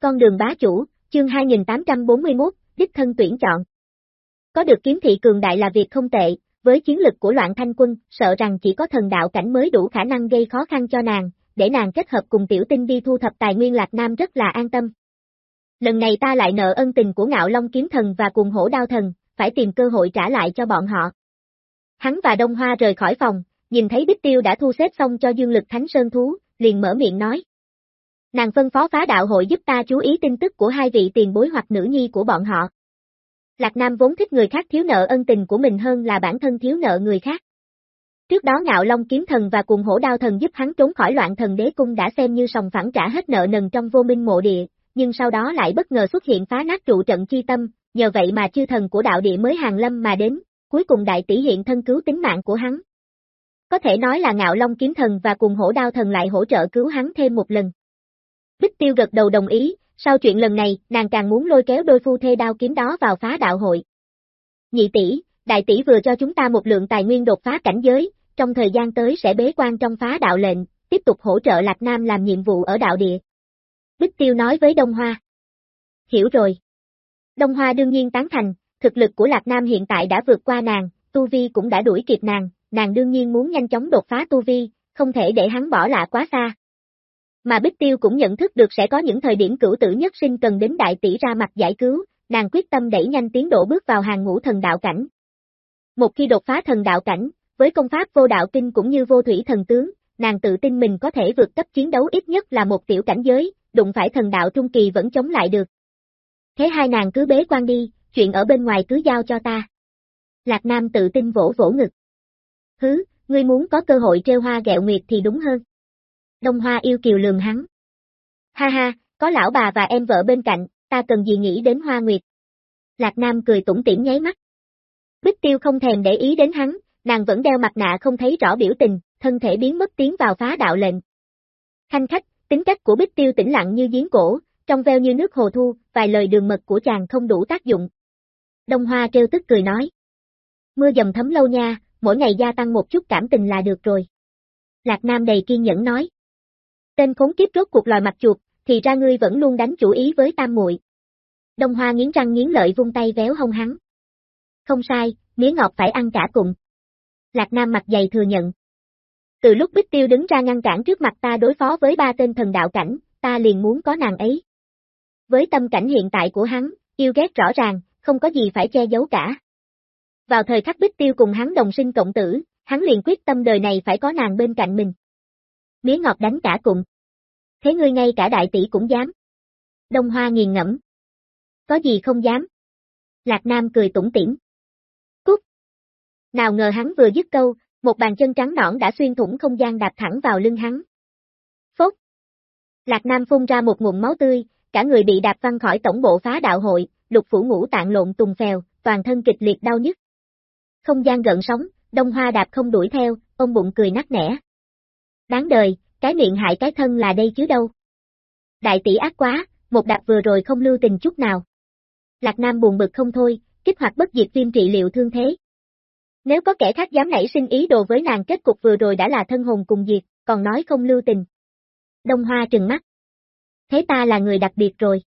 Con đường bá chủ, chương 2841, đích thân tuyển chọn. Có được kiếm thị cường đại là việc không tệ, với chiến lực của loạn thanh quân, sợ rằng chỉ có thần đạo cảnh mới đủ khả năng gây khó khăn cho nàng, để nàng kết hợp cùng tiểu tinh đi thu thập tài nguyên Lạc Nam rất là an tâm. Lần này ta lại nợ ân tình của ngạo long kiếm thần và cùng hổ đao thần, phải tìm cơ hội trả lại cho bọn họ. Hắn và Đông Hoa rời khỏi phòng, nhìn thấy Bích Tiêu đã thu xếp xong cho dương lực thánh sơn thú, liền mở miệng nói. Nàng phân phó phá đạo hội giúp ta chú ý tin tức của hai vị tiền bối hoặc nữ nhi của bọn họ. Lạc Nam vốn thích người khác thiếu nợ ân tình của mình hơn là bản thân thiếu nợ người khác. Trước đó ngạo long kiếm thần và cùng hổ đao thần giúp hắn trốn khỏi loạn thần đế cung đã xem như sòng phẳng trả hết nợ nần trong vô minh mộ địa, nhưng sau đó lại bất ngờ xuất hiện phá nát trụ trận chi tâm, nhờ vậy mà chư thần của đạo địa mới hàng lâm mà đến, cuối cùng đại tỷ hiện thân cứu tính mạng của hắn. Có thể nói là ngạo long kiếm thần và cùng hổ đao thần lại hỗ trợ cứu hắn thêm một lần. Bích tiêu gật đầu đồng ý, sau chuyện lần này, nàng càng muốn lôi kéo đôi phu thê đao kiếm đó vào phá đạo hội. Nhị tỷ, đại tỷ vừa cho chúng ta một lượng tài nguyên đột phá cảnh giới, trong thời gian tới sẽ bế quan trong phá đạo lệnh, tiếp tục hỗ trợ Lạc Nam làm nhiệm vụ ở đạo địa. Bích Tiêu nói với Đông Hoa. Hiểu rồi. Đông Hoa đương nhiên tán thành, thực lực của Lạc Nam hiện tại đã vượt qua nàng, Tu Vi cũng đã đuổi kịp nàng, nàng đương nhiên muốn nhanh chóng đột phá Tu Vi, không thể để hắn bỏ lạ quá xa. Mà Bích Tiêu cũng nhận thức được sẽ có những thời điểm cửu tử nhất sinh cần đến đại tỷ ra mặt giải cứu, nàng quyết tâm đẩy nhanh tiến độ bước vào hàng ngũ thần đạo cảnh. Một khi đột phá thần đạo cảnh, với công pháp vô đạo kinh cũng như vô thủy thần tướng, nàng tự tin mình có thể vượt cấp chiến đấu ít nhất là một tiểu cảnh giới, đụng phải thần đạo trung kỳ vẫn chống lại được. Thế hai nàng cứ bế quan đi, chuyện ở bên ngoài cứ giao cho ta. Lạc Nam tự tin vỗ vỗ ngực. Hứ, ngươi muốn có cơ hội treo hoa gẹo nguyệt thì đúng hơn. Đông Hoa yêu kiều lường hắn. Ha ha, có lão bà và em vợ bên cạnh, ta cần gì nghĩ đến hoa nguyệt. Lạc Nam cười tủm tỉm nháy mắt. Bích tiêu không thèm để ý đến hắn, nàng vẫn đeo mặt nạ không thấy rõ biểu tình, thân thể biến mất tiến vào phá đạo lệnh. Khanh khách, tính cách của Bích tiêu tĩnh lặng như giếng cổ, trong veo như nước hồ thu, vài lời đường mật của chàng không đủ tác dụng. Đông Hoa trêu tức cười nói. Mưa dầm thấm lâu nha, mỗi ngày gia tăng một chút cảm tình là được rồi. Lạc Nam đầy kiên nhẫn nói. Tên khốn kiếp rốt cuộc loài mặt chuột, thì ra ngươi vẫn luôn đánh chủ ý với tam muội. Đông Hoa nghiến răng nghiến lợi vung tay véo hông hắn. Không sai, mía ngọt phải ăn cả cùng. Lạc Nam mặt dày thừa nhận. Từ lúc Bích Tiêu đứng ra ngăn cản trước mặt ta đối phó với ba tên thần đạo cảnh, ta liền muốn có nàng ấy. Với tâm cảnh hiện tại của hắn, yêu ghét rõ ràng, không có gì phải che giấu cả. Vào thời khắc Bích Tiêu cùng hắn đồng sinh cộng tử, hắn liền quyết tâm đời này phải có nàng bên cạnh mình. Mía ngọt đánh cả cùng. Thế ngươi ngay cả đại tỷ cũng dám. Đông Hoa nghiền ngẫm. Có gì không dám. Lạc Nam cười tủm tỉm. Cút. Nào ngờ hắn vừa dứt câu, một bàn chân trắng nõn đã xuyên thủng không gian đạp thẳng vào lưng hắn. Phốt. Lạc Nam phun ra một ngụm máu tươi, cả người bị đạp văng khỏi tổng bộ phá đạo hội, lục phủ ngũ tạng lộn tùng phèo, toàn thân kịch liệt đau nhức. Không gian gợn sóng, đông hoa đạp không đuổi theo, ông bụng cười nát nẻ. Đáng đời, cái miệng hại cái thân là đây chứ đâu. Đại tỷ ác quá, một đạp vừa rồi không lưu tình chút nào. Lạc Nam buồn bực không thôi, kích hoạt bất diệt viêm trị liệu thương thế. Nếu có kẻ khác dám nảy sinh ý đồ với nàng kết cục vừa rồi đã là thân hồn cùng diệt, còn nói không lưu tình. Đông Hoa trừng mắt. Thế ta là người đặc biệt rồi.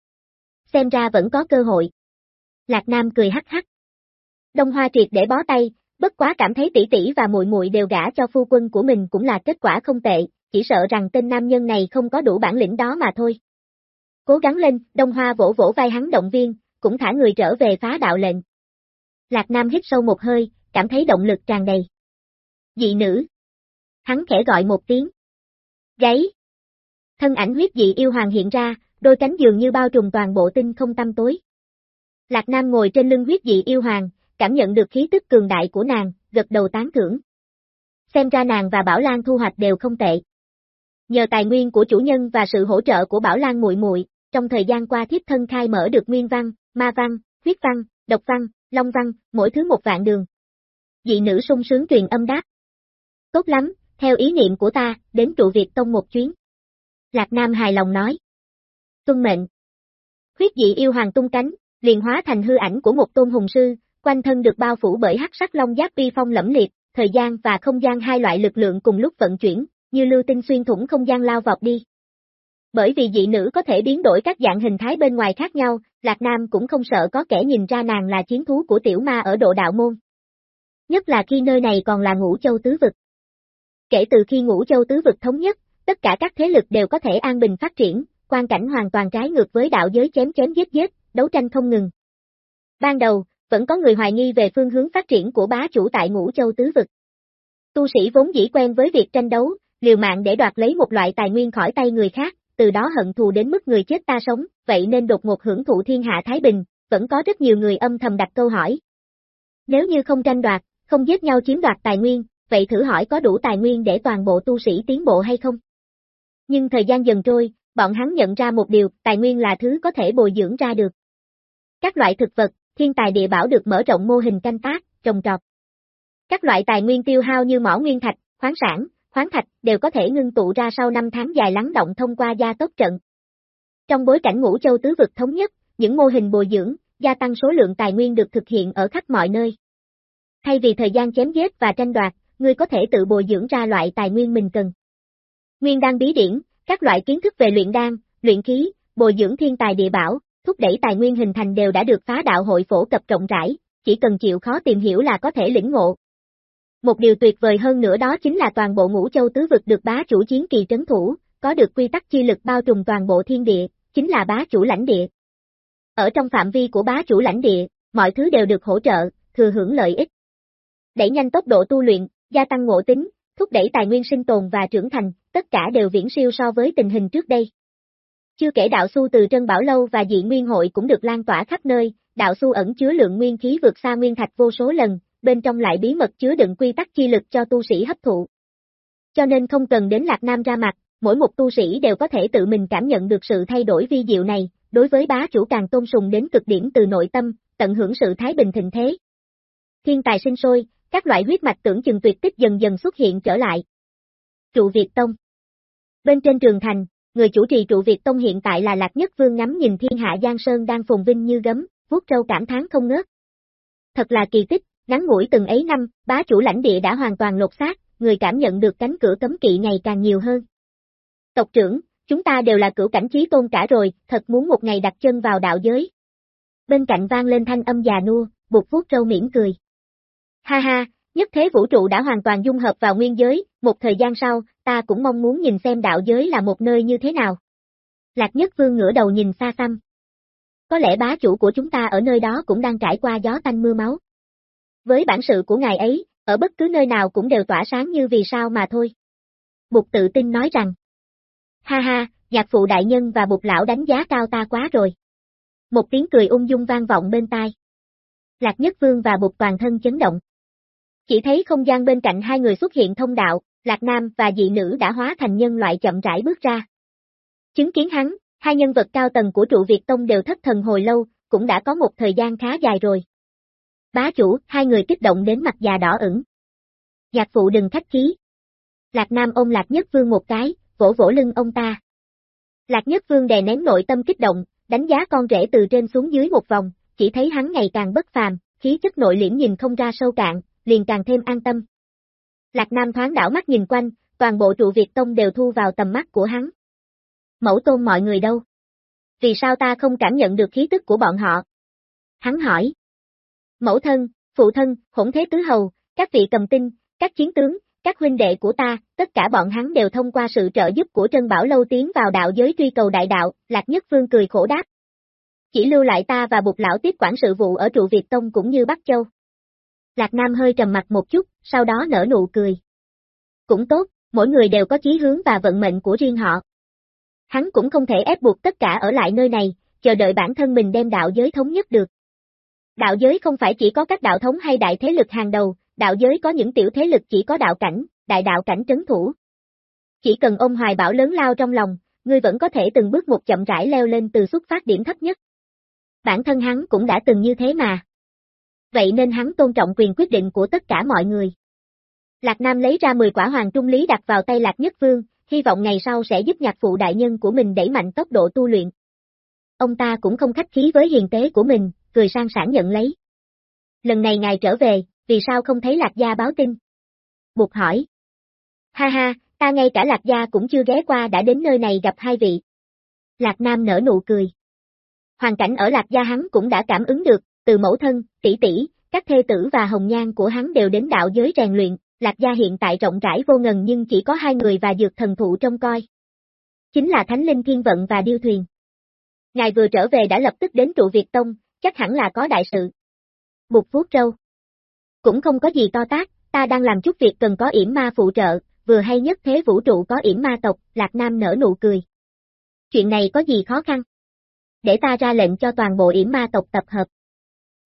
Xem ra vẫn có cơ hội. Lạc Nam cười hắc hắc. Đông Hoa triệt để bó tay, bất quá cảm thấy tỷ tỷ và muội muội đều gả cho phu quân của mình cũng là kết quả không tệ, chỉ sợ rằng tên nam nhân này không có đủ bản lĩnh đó mà thôi. Cố gắng lên, Đông Hoa vỗ vỗ vai hắn động viên, cũng thả người trở về phá đạo lệnh. Lạc Nam hít sâu một hơi, cảm thấy động lực tràn đầy. Dị nữ. Hắn khẽ gọi một tiếng. Gáy. Thân ảnh huyết dị yêu hoàng hiện ra, đôi cánh dường như bao trùm toàn bộ tinh không tâm tối. Lạc Nam ngồi trên lưng huyết dị yêu hoàng, cảm nhận được khí tức cường đại của nàng, gật đầu tán thưởng. Xem ra nàng và Bảo Lan thu hoạch đều không tệ. Nhờ tài nguyên của chủ nhân và sự hỗ trợ của Bảo Lan muội muội, trong thời gian qua thiếp thân khai mở được nguyên văn, ma văn, huyết văn, độc văn, long văn, mỗi thứ một vạn đường. Dị nữ sung sướng truyền âm đáp. Tốt lắm, theo ý niệm của ta, đến trụ Việt Tông một chuyến. Lạc Nam hài lòng nói. Tuân mệnh. Huyết dị yêu hoàng tung cánh, liền hóa thành hư ảnh của một tôn hùng sư, quanh thân được bao phủ bởi hắc sắc long giáp uy phong lẫm liệt, thời gian và không gian hai loại lực lượng cùng lúc vận chuyển, như lưu tinh xuyên thủng không gian lao vọt đi. Bởi vì dị nữ có thể biến đổi các dạng hình thái bên ngoài khác nhau, Lạc Nam cũng không sợ có kẻ nhìn ra nàng là chiến thú của tiểu ma ở độ đạo môn. Nhất là khi nơi này còn là ngũ châu tứ vực. Kể từ khi ngũ châu tứ vực thống nhất, tất cả các thế lực đều có thể an bình phát triển, quan cảnh hoàn toàn trái ngược với đạo giới chém chém giết giết, đấu tranh không ngừng. Ban đầu, vẫn có người hoài nghi về phương hướng phát triển của bá chủ tại ngũ châu tứ vực. Tu sĩ vốn dĩ quen với việc tranh đấu, liều mạng để đoạt lấy một loại tài nguyên khỏi tay người khác, từ đó hận thù đến mức người chết ta sống, vậy nên đột ngột hưởng thụ thiên hạ Thái Bình, vẫn có rất nhiều người âm thầm đặt câu hỏi. Nếu như không tranh đoạt, không giết nhau chiếm đoạt tài nguyên, vậy thử hỏi có đủ tài nguyên để toàn bộ tu sĩ tiến bộ hay không? Nhưng thời gian dần trôi, bọn hắn nhận ra một điều, tài nguyên là thứ có thể bồi dưỡng ra được. Các loại thực vật, thiên tài địa bảo được mở rộng mô hình canh tác, trồng trọt. Các loại tài nguyên tiêu hao như mỏ nguyên thạch, khoáng sản, khoáng thạch đều có thể ngưng tụ ra sau năm tháng dài lắng động thông qua gia tốc trận. Trong bối cảnh ngũ châu tứ vực thống nhất, những mô hình bồi dưỡng, gia tăng số lượng tài nguyên được thực hiện ở khắp mọi nơi. Thay vì thời gian chém giết và tranh đoạt, ngươi có thể tự bồi dưỡng ra loại tài nguyên mình cần. Nguyên đan bí điển, các loại kiến thức về luyện đan, luyện khí, bồi dưỡng thiên tài địa bảo, thúc đẩy tài nguyên hình thành đều đã được phá đạo hội phổ cập rộng rãi, chỉ cần chịu khó tìm hiểu là có thể lĩnh ngộ. Một điều tuyệt vời hơn nữa đó chính là toàn bộ ngũ châu tứ vực được bá chủ chiến kỳ trấn thủ, có được quy tắc chi lực bao trùm toàn bộ thiên địa, chính là bá chủ lãnh địa. Ở trong phạm vi của bá chủ lãnh địa, mọi thứ đều được hỗ trợ, thừa hưởng lợi ích. Đẩy nhanh tốc độ tu luyện, gia tăng ngộ tính, thúc đẩy tài nguyên sinh tồn và trưởng thành, tất cả đều viễn siêu so với tình hình trước đây. Chưa kể đạo su từ Trân Bảo Lâu và dị nguyên hội cũng được lan tỏa khắp nơi, đạo su ẩn chứa lượng nguyên khí vượt xa nguyên thạch vô số lần, bên trong lại bí mật chứa đựng quy tắc chi lực cho tu sĩ hấp thụ. Cho nên không cần đến Lạc Nam ra mặt, mỗi một tu sĩ đều có thể tự mình cảm nhận được sự thay đổi vi diệu này, đối với bá chủ càng tôn sùng đến cực điểm từ nội tâm, tận hưởng sự thái bình thịnh thế. Thiên tài sinh sôi, các loại huyết mạch tưởng chừng tuyệt tích dần dần xuất hiện trở lại. Trụ Việt Tông Bên trên trường thành, người chủ trì trụ Việt Tông hiện tại là Lạc Nhất Vương ngắm nhìn thiên hạ Giang Sơn đang phồn vinh như gấm, vuốt râu cảm thán không ngớt. Thật là kỳ tích, ngắn ngủi từng ấy năm, bá chủ lãnh địa đã hoàn toàn lột xác, người cảm nhận được cánh cửa cấm kỵ ngày càng nhiều hơn. Tộc trưởng, chúng ta đều là cửu cảnh trí tôn cả rồi, thật muốn một ngày đặt chân vào đạo giới. Bên cạnh vang lên thanh âm già nua, bụt vuốt râu mỉm cười. Ha ha, nhất thế vũ trụ đã hoàn toàn dung hợp vào nguyên giới, một thời gian sau, ta cũng mong muốn nhìn xem đạo giới là một nơi như thế nào. Lạc Nhất Vương ngửa đầu nhìn xa xăm. Có lẽ bá chủ của chúng ta ở nơi đó cũng đang trải qua gió tanh mưa máu. Với bản sự của ngài ấy, ở bất cứ nơi nào cũng đều tỏa sáng như vì sao mà thôi. Bụt tự tin nói rằng. Ha ha, nhạc phụ đại nhân và bụt lão đánh giá cao ta quá rồi. Một tiếng cười ung dung vang vọng bên tai. Lạc Nhất Vương và bụt toàn thân chấn động. Chỉ thấy không gian bên cạnh hai người xuất hiện thông đạo, Lạc Nam và dị nữ đã hóa thành nhân loại chậm rãi bước ra. Chứng kiến hắn, hai nhân vật cao tầng của trụ Việt Tông đều thất thần hồi lâu, cũng đã có một thời gian khá dài rồi. Bá chủ, hai người kích động đến mặt già đỏ ửng. Nhạc phụ đừng khách khí. Lạc Nam ôm Lạc Nhất Vương một cái, vỗ vỗ lưng ông ta. Lạc Nhất Vương đè nén nội tâm kích động, đánh giá con rể từ trên xuống dưới một vòng, chỉ thấy hắn ngày càng bất phàm, khí chất nội liễm nhìn không ra sâu cạn, liền càng thêm an tâm. Lạc Nam thoáng đảo mắt nhìn quanh, toàn bộ trụ Việt Tông đều thu vào tầm mắt của hắn. Mẫu tôn mọi người đâu? Vì sao ta không cảm nhận được khí tức của bọn họ? Hắn hỏi. Mẫu thân, phụ thân, hỗn thế tứ hầu, các vị cầm tinh, các chiến tướng, các huynh đệ của ta, tất cả bọn hắn đều thông qua sự trợ giúp của Trân Bảo Lâu tiến vào đạo giới truy cầu đại đạo, Lạc Nhất Phương cười khổ đáp. Chỉ lưu lại ta và bục lão tiếp quản sự vụ ở trụ Việt Tông cũng như Bắc Châu. Lạc Nam hơi trầm mặt một chút, sau đó nở nụ cười. Cũng tốt, mỗi người đều có chí hướng và vận mệnh của riêng họ. Hắn cũng không thể ép buộc tất cả ở lại nơi này, chờ đợi bản thân mình đem đạo giới thống nhất được. Đạo giới không phải chỉ có các đạo thống hay đại thế lực hàng đầu, đạo giới có những tiểu thế lực chỉ có đạo cảnh, đại đạo cảnh trấn thủ. Chỉ cần ôm hoài bảo lớn lao trong lòng, ngươi vẫn có thể từng bước một chậm rãi leo lên từ xuất phát điểm thấp nhất. Bản thân hắn cũng đã từng như thế mà vậy nên hắn tôn trọng quyền quyết định của tất cả mọi người. Lạc Nam lấy ra 10 quả hoàng trung lý đặt vào tay Lạc Nhất Vương, hy vọng ngày sau sẽ giúp nhạc phụ đại nhân của mình đẩy mạnh tốc độ tu luyện. Ông ta cũng không khách khí với hiền tế của mình, cười sang sảng nhận lấy. Lần này ngài trở về, vì sao không thấy Lạc Gia báo tin? Buộc hỏi. Ha ha, ta ngay cả Lạc Gia cũng chưa ghé qua đã đến nơi này gặp hai vị. Lạc Nam nở nụ cười. Hoàn cảnh ở Lạc gia hắn cũng đã cảm ứng được, từ mẫu thân, tỷ tỷ, các thê tử và hồng nhan của hắn đều đến đạo giới rèn luyện, Lạc gia hiện tại rộng rãi vô ngần nhưng chỉ có hai người và dược thần thụ trông coi. Chính là Thánh Linh Thiên Vận và Điêu Thuyền. Ngài vừa trở về đã lập tức đến trụ Việt Tông, chắc hẳn là có đại sự. Bục vuốt trâu Cũng không có gì to tác, ta đang làm chút việc cần có yểm ma phụ trợ, vừa hay nhất thế vũ trụ có yểm ma tộc, Lạc Nam nở nụ cười. Chuyện này có gì khó khăn? Để ta ra lệnh cho toàn bộ yểm ma tộc tập hợp.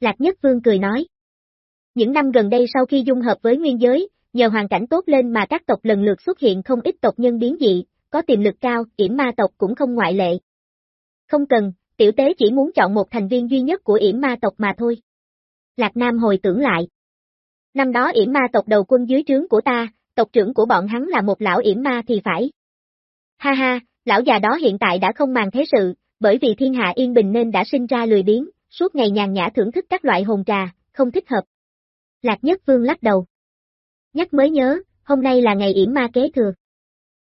Lạc Nhất Vương cười nói. Những năm gần đây sau khi dung hợp với nguyên giới, nhờ hoàn cảnh tốt lên mà các tộc lần lượt xuất hiện không ít tộc nhân biến dị, có tiềm lực cao, yểm ma tộc cũng không ngoại lệ. Không cần, tiểu tế chỉ muốn chọn một thành viên duy nhất của yểm ma tộc mà thôi. Lạc Nam hồi tưởng lại. Năm đó yểm ma tộc đầu quân dưới trướng của ta, tộc trưởng của bọn hắn là một lão yểm ma thì phải. Ha ha, lão già đó hiện tại đã không màng thế sự, bởi vì thiên hạ yên bình nên đã sinh ra lười biếng, suốt ngày nhàn nhã thưởng thức các loại hồn trà, không thích hợp. Lạc Nhất Vương lắc đầu. Nhắc mới nhớ, hôm nay là ngày yểm ma kế thừa.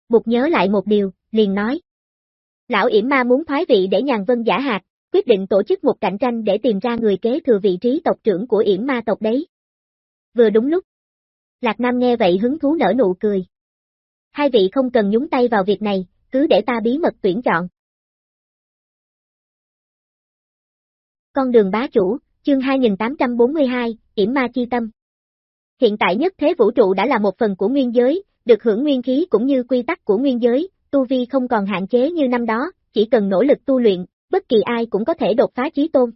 Bụt nhớ lại một điều, liền nói. Lão yểm ma muốn thoái vị để nhàn vân giả hạt, quyết định tổ chức một cạnh tranh để tìm ra người kế thừa vị trí tộc trưởng của yểm ma tộc đấy. Vừa đúng lúc. Lạc Nam nghe vậy hứng thú nở nụ cười. Hai vị không cần nhúng tay vào việc này, cứ để ta bí mật tuyển chọn. Con đường bá chủ, chương 2842, yểm ma chi tâm. Hiện tại nhất thế vũ trụ đã là một phần của nguyên giới, được hưởng nguyên khí cũng như quy tắc của nguyên giới, tu vi không còn hạn chế như năm đó, chỉ cần nỗ lực tu luyện, bất kỳ ai cũng có thể đột phá chí tôn.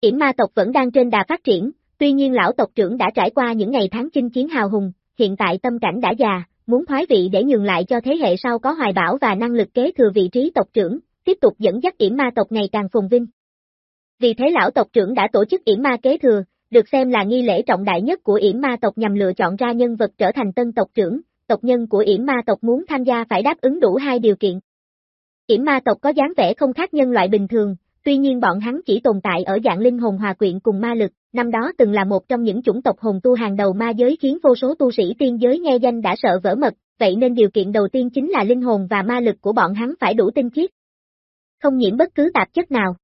Yểm ma tộc vẫn đang trên đà phát triển, tuy nhiên lão tộc trưởng đã trải qua những ngày tháng chinh chiến hào hùng, hiện tại tâm cảnh đã già, muốn thoái vị để nhường lại cho thế hệ sau có hoài bão và năng lực kế thừa vị trí tộc trưởng, tiếp tục dẫn dắt yểm ma tộc ngày càng phồn vinh. Vì thế lão tộc trưởng đã tổ chức yểm ma kế thừa, được xem là nghi lễ trọng đại nhất của yểm ma tộc nhằm lựa chọn ra nhân vật trở thành tân tộc trưởng, tộc nhân của yểm ma tộc muốn tham gia phải đáp ứng đủ hai điều kiện. Yểm ma tộc có dáng vẻ không khác nhân loại bình thường, tuy nhiên bọn hắn chỉ tồn tại ở dạng linh hồn hòa quyện cùng ma lực, năm đó từng là một trong những chủng tộc hồn tu hàng đầu ma giới khiến vô số tu sĩ tiên giới nghe danh đã sợ vỡ mật, vậy nên điều kiện đầu tiên chính là linh hồn và ma lực của bọn hắn phải đủ tinh khiết. Không nhiễm bất cứ tạp chất nào.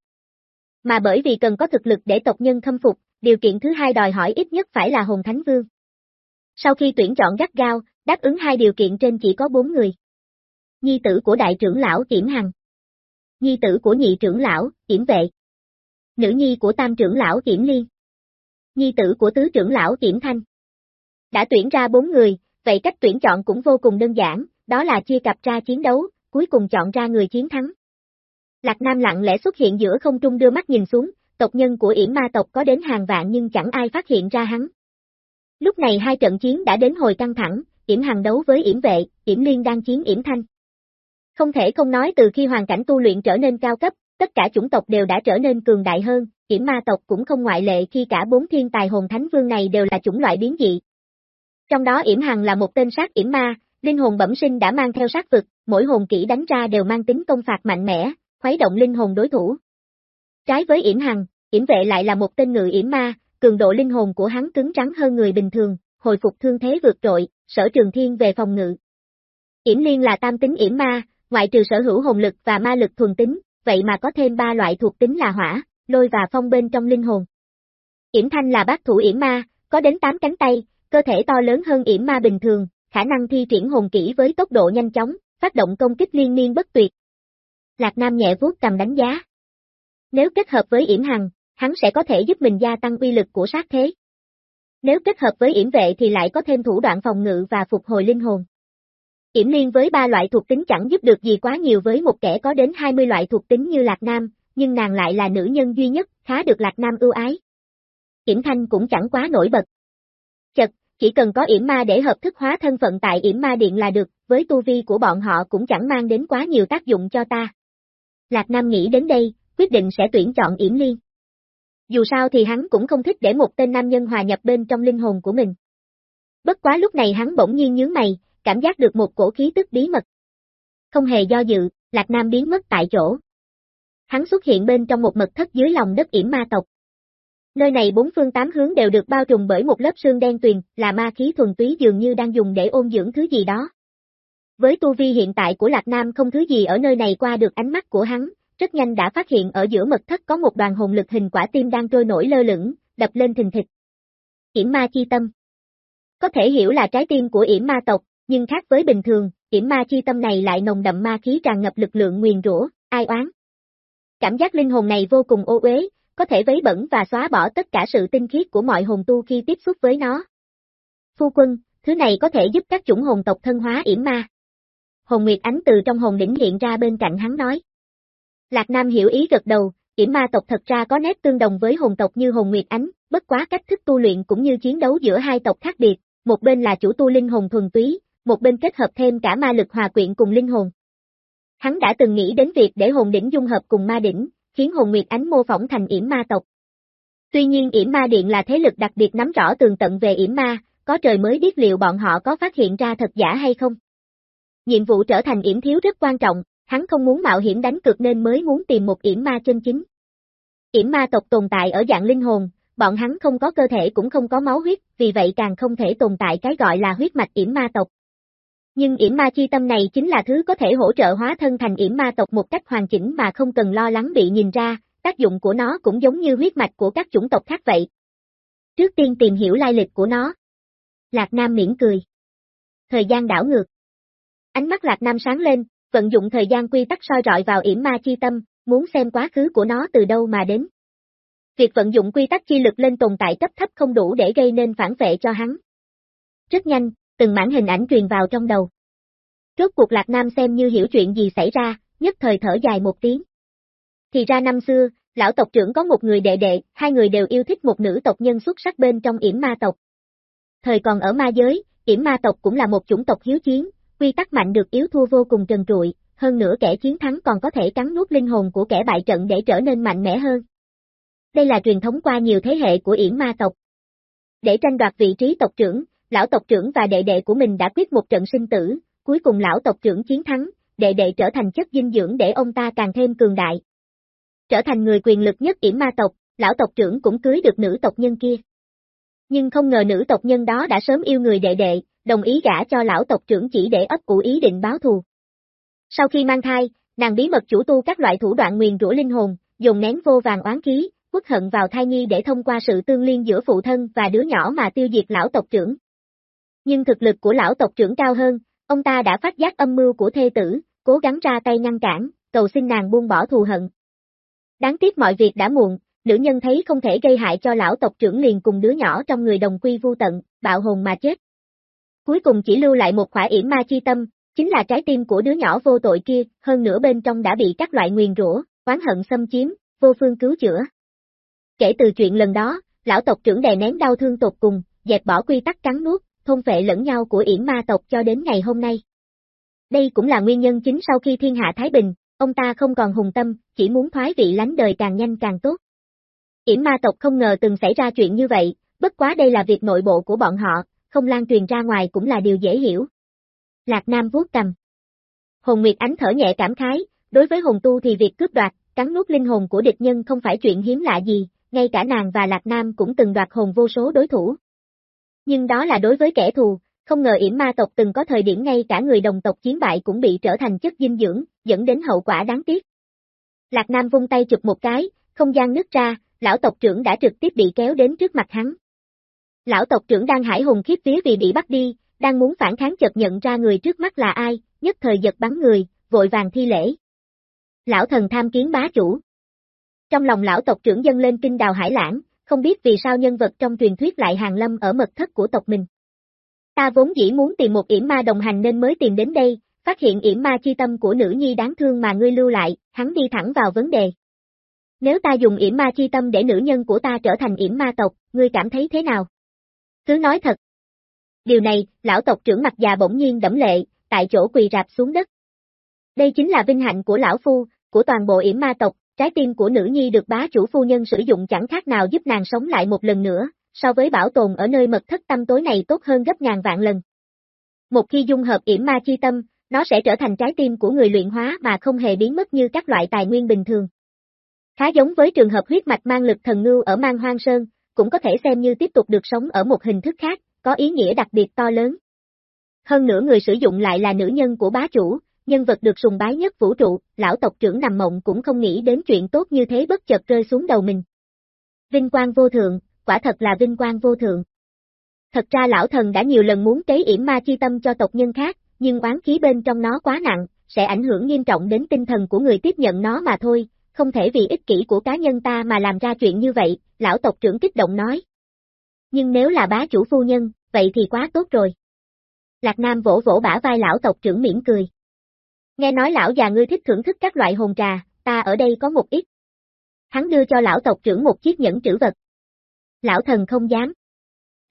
Mà bởi vì cần có thực lực để tộc nhân khâm phục, điều kiện thứ hai đòi hỏi ít nhất phải là hồn thánh vương. Sau khi tuyển chọn gắt gao, đáp ứng hai điều kiện trên chỉ có bốn người. Nhi tử của đại trưởng lão Kiểm Hằng. Nhi tử của nhị trưởng lão, Kiểm Vệ. Nữ nhi của tam trưởng lão Kiểm Liên. Nhi tử của tứ trưởng lão Kiểm Thanh. Đã tuyển ra bốn người, vậy cách tuyển chọn cũng vô cùng đơn giản, đó là chia cặp ra chiến đấu, cuối cùng chọn ra người chiến thắng. Lạc Nam lặng lẽ xuất hiện giữa không trung đưa mắt nhìn xuống, tộc nhân của yểm ma tộc có đến hàng vạn nhưng chẳng ai phát hiện ra hắn. Lúc này hai trận chiến đã đến hồi căng thẳng, yểm hằng đấu với yểm vệ, yểm liên đang chiến yểm thanh. Không thể không nói từ khi hoàn cảnh tu luyện trở nên cao cấp, tất cả chủng tộc đều đã trở nên cường đại hơn, yểm ma tộc cũng không ngoại lệ khi cả bốn thiên tài hồn thánh vương này đều là chủng loại biến dị. Trong đó yểm hằng là một tên sát yểm ma, linh hồn bẩm sinh đã mang theo sát vực, mỗi hồn kỹ đánh ra đều mang tính công phạt mạnh mẽ, khuấy động linh hồn đối thủ. Trái với yểm hằng, yểm vệ lại là một tên ngự yểm ma, cường độ linh hồn của hắn cứng rắn hơn người bình thường, hồi phục thương thế vượt trội, sở trường thiên về phòng ngự. Yểm liên là tam tính yểm ma, ngoại trừ sở hữu hồn lực và ma lực thuần tính, vậy mà có thêm ba loại thuộc tính là hỏa, lôi và phong bên trong linh hồn. Yểm thanh là bác thủ yểm ma, có đến 8 cánh tay, cơ thể to lớn hơn yểm ma bình thường, khả năng thi triển hồn kỹ với tốc độ nhanh chóng, phát động công kích liên miên bất tuyệt. Lạc Nam nhẹ vuốt cầm đánh giá. Nếu kết hợp với yểm hằng, hắn sẽ có thể giúp mình gia tăng uy lực của sát thế. Nếu kết hợp với yểm vệ thì lại có thêm thủ đoạn phòng ngự và phục hồi linh hồn. Yểm liên với ba loại thuộc tính chẳng giúp được gì quá nhiều với một kẻ có đến 20 loại thuộc tính như Lạc Nam, nhưng nàng lại là nữ nhân duy nhất, khá được Lạc Nam ưu ái. Yểm thanh cũng chẳng quá nổi bật. Chật, chỉ cần có yểm ma để hợp thức hóa thân phận tại yểm ma điện là được, với tu vi của bọn họ cũng chẳng mang đến quá nhiều tác dụng cho ta. Lạc Nam nghĩ đến đây, quyết định sẽ tuyển chọn yểm liên. Dù sao thì hắn cũng không thích để một tên nam nhân hòa nhập bên trong linh hồn của mình. Bất quá lúc này hắn bỗng nhiên nhướng mày, cảm giác được một cổ khí tức bí mật. Không hề do dự, Lạc Nam biến mất tại chỗ. Hắn xuất hiện bên trong một mật thất dưới lòng đất yểm ma tộc. Nơi này bốn phương tám hướng đều được bao trùm bởi một lớp sương đen tuyền, là ma khí thuần túy dường như đang dùng để ôn dưỡng thứ gì đó. Với tu vi hiện tại của Lạc Nam không thứ gì ở nơi này qua được ánh mắt của hắn, rất nhanh đã phát hiện ở giữa mật thất có một đoàn hồn lực hình quả tim đang trôi nổi lơ lửng, đập lên thình thịch. Yểm ma chi tâm Có thể hiểu là trái tim của yểm ma tộc, nhưng khác với bình thường, yểm ma chi tâm này lại nồng đậm ma khí tràn ngập lực lượng nguyền rủa, ai oán. Cảm giác linh hồn này vô cùng ô uế, có thể vấy bẩn và xóa bỏ tất cả sự tinh khiết của mọi hồn tu khi tiếp xúc với nó. Phu quân, thứ này có thể giúp các chủng hồn tộc thân hóa yểm ma. Hồng Nguyệt Ánh từ trong hồn đỉnh hiện ra bên cạnh hắn nói. Lạc Nam hiểu ý gật đầu, yểm ma tộc thật ra có nét tương đồng với hồn tộc như Hồng Nguyệt Ánh, bất quá cách thức tu luyện cũng như chiến đấu giữa hai tộc khác biệt, một bên là chủ tu linh hồn thuần túy, một bên kết hợp thêm cả ma lực hòa quyện cùng linh hồn. Hắn đã từng nghĩ đến việc để hồn đỉnh dung hợp cùng ma đỉnh, khiến hồn Nguyệt Ánh mô phỏng thành yểm ma tộc. Tuy nhiên yểm ma điện là thế lực đặc biệt nắm rõ tường tận về yểm ma, có trời mới biết liệu bọn họ có phát hiện ra thật giả hay không. Nhiệm vụ trở thành yểm thiếu rất quan trọng, hắn không muốn mạo hiểm đánh cược nên mới muốn tìm một yểm ma chân chính. Yểm ma tộc tồn tại ở dạng linh hồn, bọn hắn không có cơ thể cũng không có máu huyết, vì vậy càng không thể tồn tại cái gọi là huyết mạch yểm ma tộc. Nhưng yểm ma chi tâm này chính là thứ có thể hỗ trợ hóa thân thành yểm ma tộc một cách hoàn chỉnh mà không cần lo lắng bị nhìn ra, tác dụng của nó cũng giống như huyết mạch của các chủng tộc khác vậy. Trước tiên tìm hiểu lai lịch của nó. Lạc Nam miễn cười. Thời gian đảo ngược. Ánh mắt Lạc Nam sáng lên, vận dụng thời gian quy tắc soi rọi vào yểm ma chi tâm, muốn xem quá khứ của nó từ đâu mà đến. Việc vận dụng quy tắc chi lực lên tồn tại cấp thấp không đủ để gây nên phản vệ cho hắn. Rất nhanh, từng mảng hình ảnh truyền vào trong đầu. Rốt cuộc Lạc Nam xem như hiểu chuyện gì xảy ra, nhất thời thở dài một tiếng. Thì ra năm xưa, lão tộc trưởng có một người đệ đệ, hai người đều yêu thích một nữ tộc nhân xuất sắc bên trong yểm ma tộc. Thời còn ở ma giới, yểm ma tộc cũng là một chủng tộc hiếu chiến, quy tắc mạnh được yếu thua vô cùng trần trụi, hơn nữa kẻ chiến thắng còn có thể cắn nuốt linh hồn của kẻ bại trận để trở nên mạnh mẽ hơn. Đây là truyền thống qua nhiều thế hệ của yểm ma tộc. Để tranh đoạt vị trí tộc trưởng, lão tộc trưởng và đệ đệ của mình đã quyết một trận sinh tử, cuối cùng lão tộc trưởng chiến thắng, đệ đệ trở thành chất dinh dưỡng để ông ta càng thêm cường đại. Trở thành người quyền lực nhất yểm ma tộc, lão tộc trưởng cũng cưới được nữ tộc nhân kia. Nhưng không ngờ nữ tộc nhân đó đã sớm yêu người đệ đệ, đồng ý gả cho lão tộc trưởng chỉ để ấp củ ý định báo thù. Sau khi mang thai, nàng bí mật chủ tu các loại thủ đoạn nguyền rủa linh hồn, dùng nén vô vàng oán khí, quất hận vào thai nhi để thông qua sự tương liên giữa phụ thân và đứa nhỏ mà tiêu diệt lão tộc trưởng. Nhưng thực lực của lão tộc trưởng cao hơn, ông ta đã phát giác âm mưu của thê tử, cố gắng ra tay ngăn cản, cầu xin nàng buông bỏ thù hận. Đáng tiếc mọi việc đã muộn, nữ nhân thấy không thể gây hại cho lão tộc trưởng liền cùng đứa nhỏ trong người đồng quy vu tận, bạo hồn mà chết. Cuối cùng chỉ lưu lại một khỏa yểm ma chi tâm, chính là trái tim của đứa nhỏ vô tội kia, hơn nữa bên trong đã bị các loại nguyền rủa, oán hận xâm chiếm, vô phương cứu chữa. Kể từ chuyện lần đó, lão tộc trưởng đè nén đau thương tột cùng, dẹp bỏ quy tắc cắn nuốt, thôn phệ lẫn nhau của yểm ma tộc cho đến ngày hôm nay. Đây cũng là nguyên nhân chính sau khi thiên hạ Thái Bình, ông ta không còn hùng tâm, chỉ muốn thoái vị lánh đời càng nhanh càng tốt. Yểm ma tộc không ngờ từng xảy ra chuyện như vậy, bất quá đây là việc nội bộ của bọn họ, không lan truyền ra ngoài cũng là điều dễ hiểu. Lạc Nam vuốt cầm. Hồn Nguyệt Ánh thở nhẹ cảm khái, đối với hồn tu thì việc cướp đoạt, cắn nuốt linh hồn của địch nhân không phải chuyện hiếm lạ gì, ngay cả nàng và Lạc Nam cũng từng đoạt hồn vô số đối thủ. Nhưng đó là đối với kẻ thù, không ngờ yểm ma tộc từng có thời điểm ngay cả người đồng tộc chiến bại cũng bị trở thành chất dinh dưỡng, dẫn đến hậu quả đáng tiếc. Lạc Nam vung tay chụp một cái, không gian nứt ra, lão tộc trưởng đã trực tiếp bị kéo đến trước mặt hắn. Lão tộc trưởng đang hải hùng khiếp vía vì bị bắt đi, đang muốn phản kháng chợt nhận ra người trước mắt là ai, nhất thời giật bắn người, vội vàng thi lễ. Lão thần tham kiến bá chủ. Trong lòng lão tộc trưởng dâng lên kinh đào hải lãng, không biết vì sao nhân vật trong truyền thuyết lại hàng lâm ở mật thất của tộc mình. Ta vốn dĩ muốn tìm một yểm ma đồng hành nên mới tìm đến đây, phát hiện yểm ma chi tâm của nữ nhi đáng thương mà ngươi lưu lại, hắn đi thẳng vào vấn đề. Nếu ta dùng yểm ma chi tâm để nữ nhân của ta trở thành yểm ma tộc, ngươi cảm thấy thế nào? Cứ nói thật. Điều này, lão tộc trưởng mặt già bỗng nhiên đẫm lệ, tại chỗ quỳ rạp xuống đất. Đây chính là vinh hạnh của lão phu, của toàn bộ yểm ma tộc, trái tim của nữ nhi được bá chủ phu nhân sử dụng chẳng khác nào giúp nàng sống lại một lần nữa, so với bảo tồn ở nơi mật thất tâm tối này tốt hơn gấp ngàn vạn lần. Một khi dung hợp yểm ma chi tâm, nó sẽ trở thành trái tim của người luyện hóa mà không hề biến mất như các loại tài nguyên bình thường. Khá giống với trường hợp huyết mạch mang lực thần ngưu ở mang hoang sơn, cũng có thể xem như tiếp tục được sống ở một hình thức khác, có ý nghĩa đặc biệt to lớn. Hơn nữa người sử dụng lại là nữ nhân của bá chủ, nhân vật được sùng bái nhất vũ trụ, lão tộc trưởng nằm mộng cũng không nghĩ đến chuyện tốt như thế bất chợt rơi xuống đầu mình. Vinh quang vô thượng, quả thật là vinh quang vô thượng. Thật ra lão thần đã nhiều lần muốn tế yểm ma chi tâm cho tộc nhân khác, nhưng oán khí bên trong nó quá nặng, sẽ ảnh hưởng nghiêm trọng đến tinh thần của người tiếp nhận nó mà thôi, không thể vì ích kỷ của cá nhân ta mà làm ra chuyện như vậy, lão tộc trưởng kích động nói. Nhưng nếu là bá chủ phu nhân, vậy thì quá tốt rồi. Lạc Nam vỗ vỗ bả vai lão tộc trưởng mỉm cười. Nghe nói lão già ngươi thích thưởng thức các loại hồn trà, ta ở đây có một ít. Hắn đưa cho lão tộc trưởng một chiếc nhẫn trữ vật. Lão thần không dám.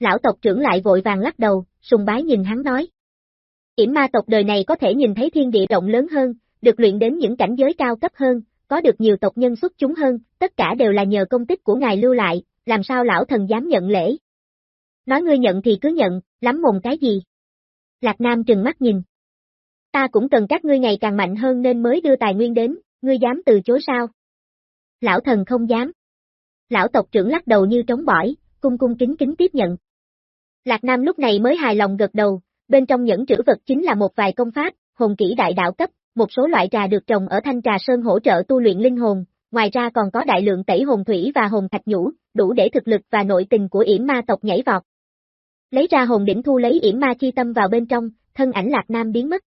Lão tộc trưởng lại vội vàng lắc đầu, sùng bái nhìn hắn nói. Yểm ma tộc đời này có thể nhìn thấy thiên địa rộng lớn hơn, được luyện đến những cảnh giới cao cấp hơn, có được nhiều tộc nhân xuất chúng hơn, tất cả đều là nhờ công tích của ngài lưu lại, làm sao lão thần dám nhận lễ. Nói ngươi nhận thì cứ nhận, lắm mồm cái gì. Lạc Nam trừng mắt nhìn. Ta cũng cần các ngươi ngày càng mạnh hơn nên mới đưa tài nguyên đến, ngươi dám từ chối sao? Lão thần không dám. Lão tộc trưởng lắc đầu như trống bỏi, cung cung kính kính tiếp nhận. Lạc Nam lúc này mới hài lòng gật đầu, bên trong những trữ vật chính là một vài công pháp, hồn kỹ đại đạo cấp, một số loại trà được trồng ở thanh trà sơn hỗ trợ tu luyện linh hồn, ngoài ra còn có đại lượng tẩy hồn thủy và hồn thạch nhũ, đủ để thực lực và nội tình của yểm ma tộc nhảy vọt. Lấy ra hồn đỉnh thu lấy yểm ma chi tâm vào bên trong, thân ảnh Lạc Nam biến mất.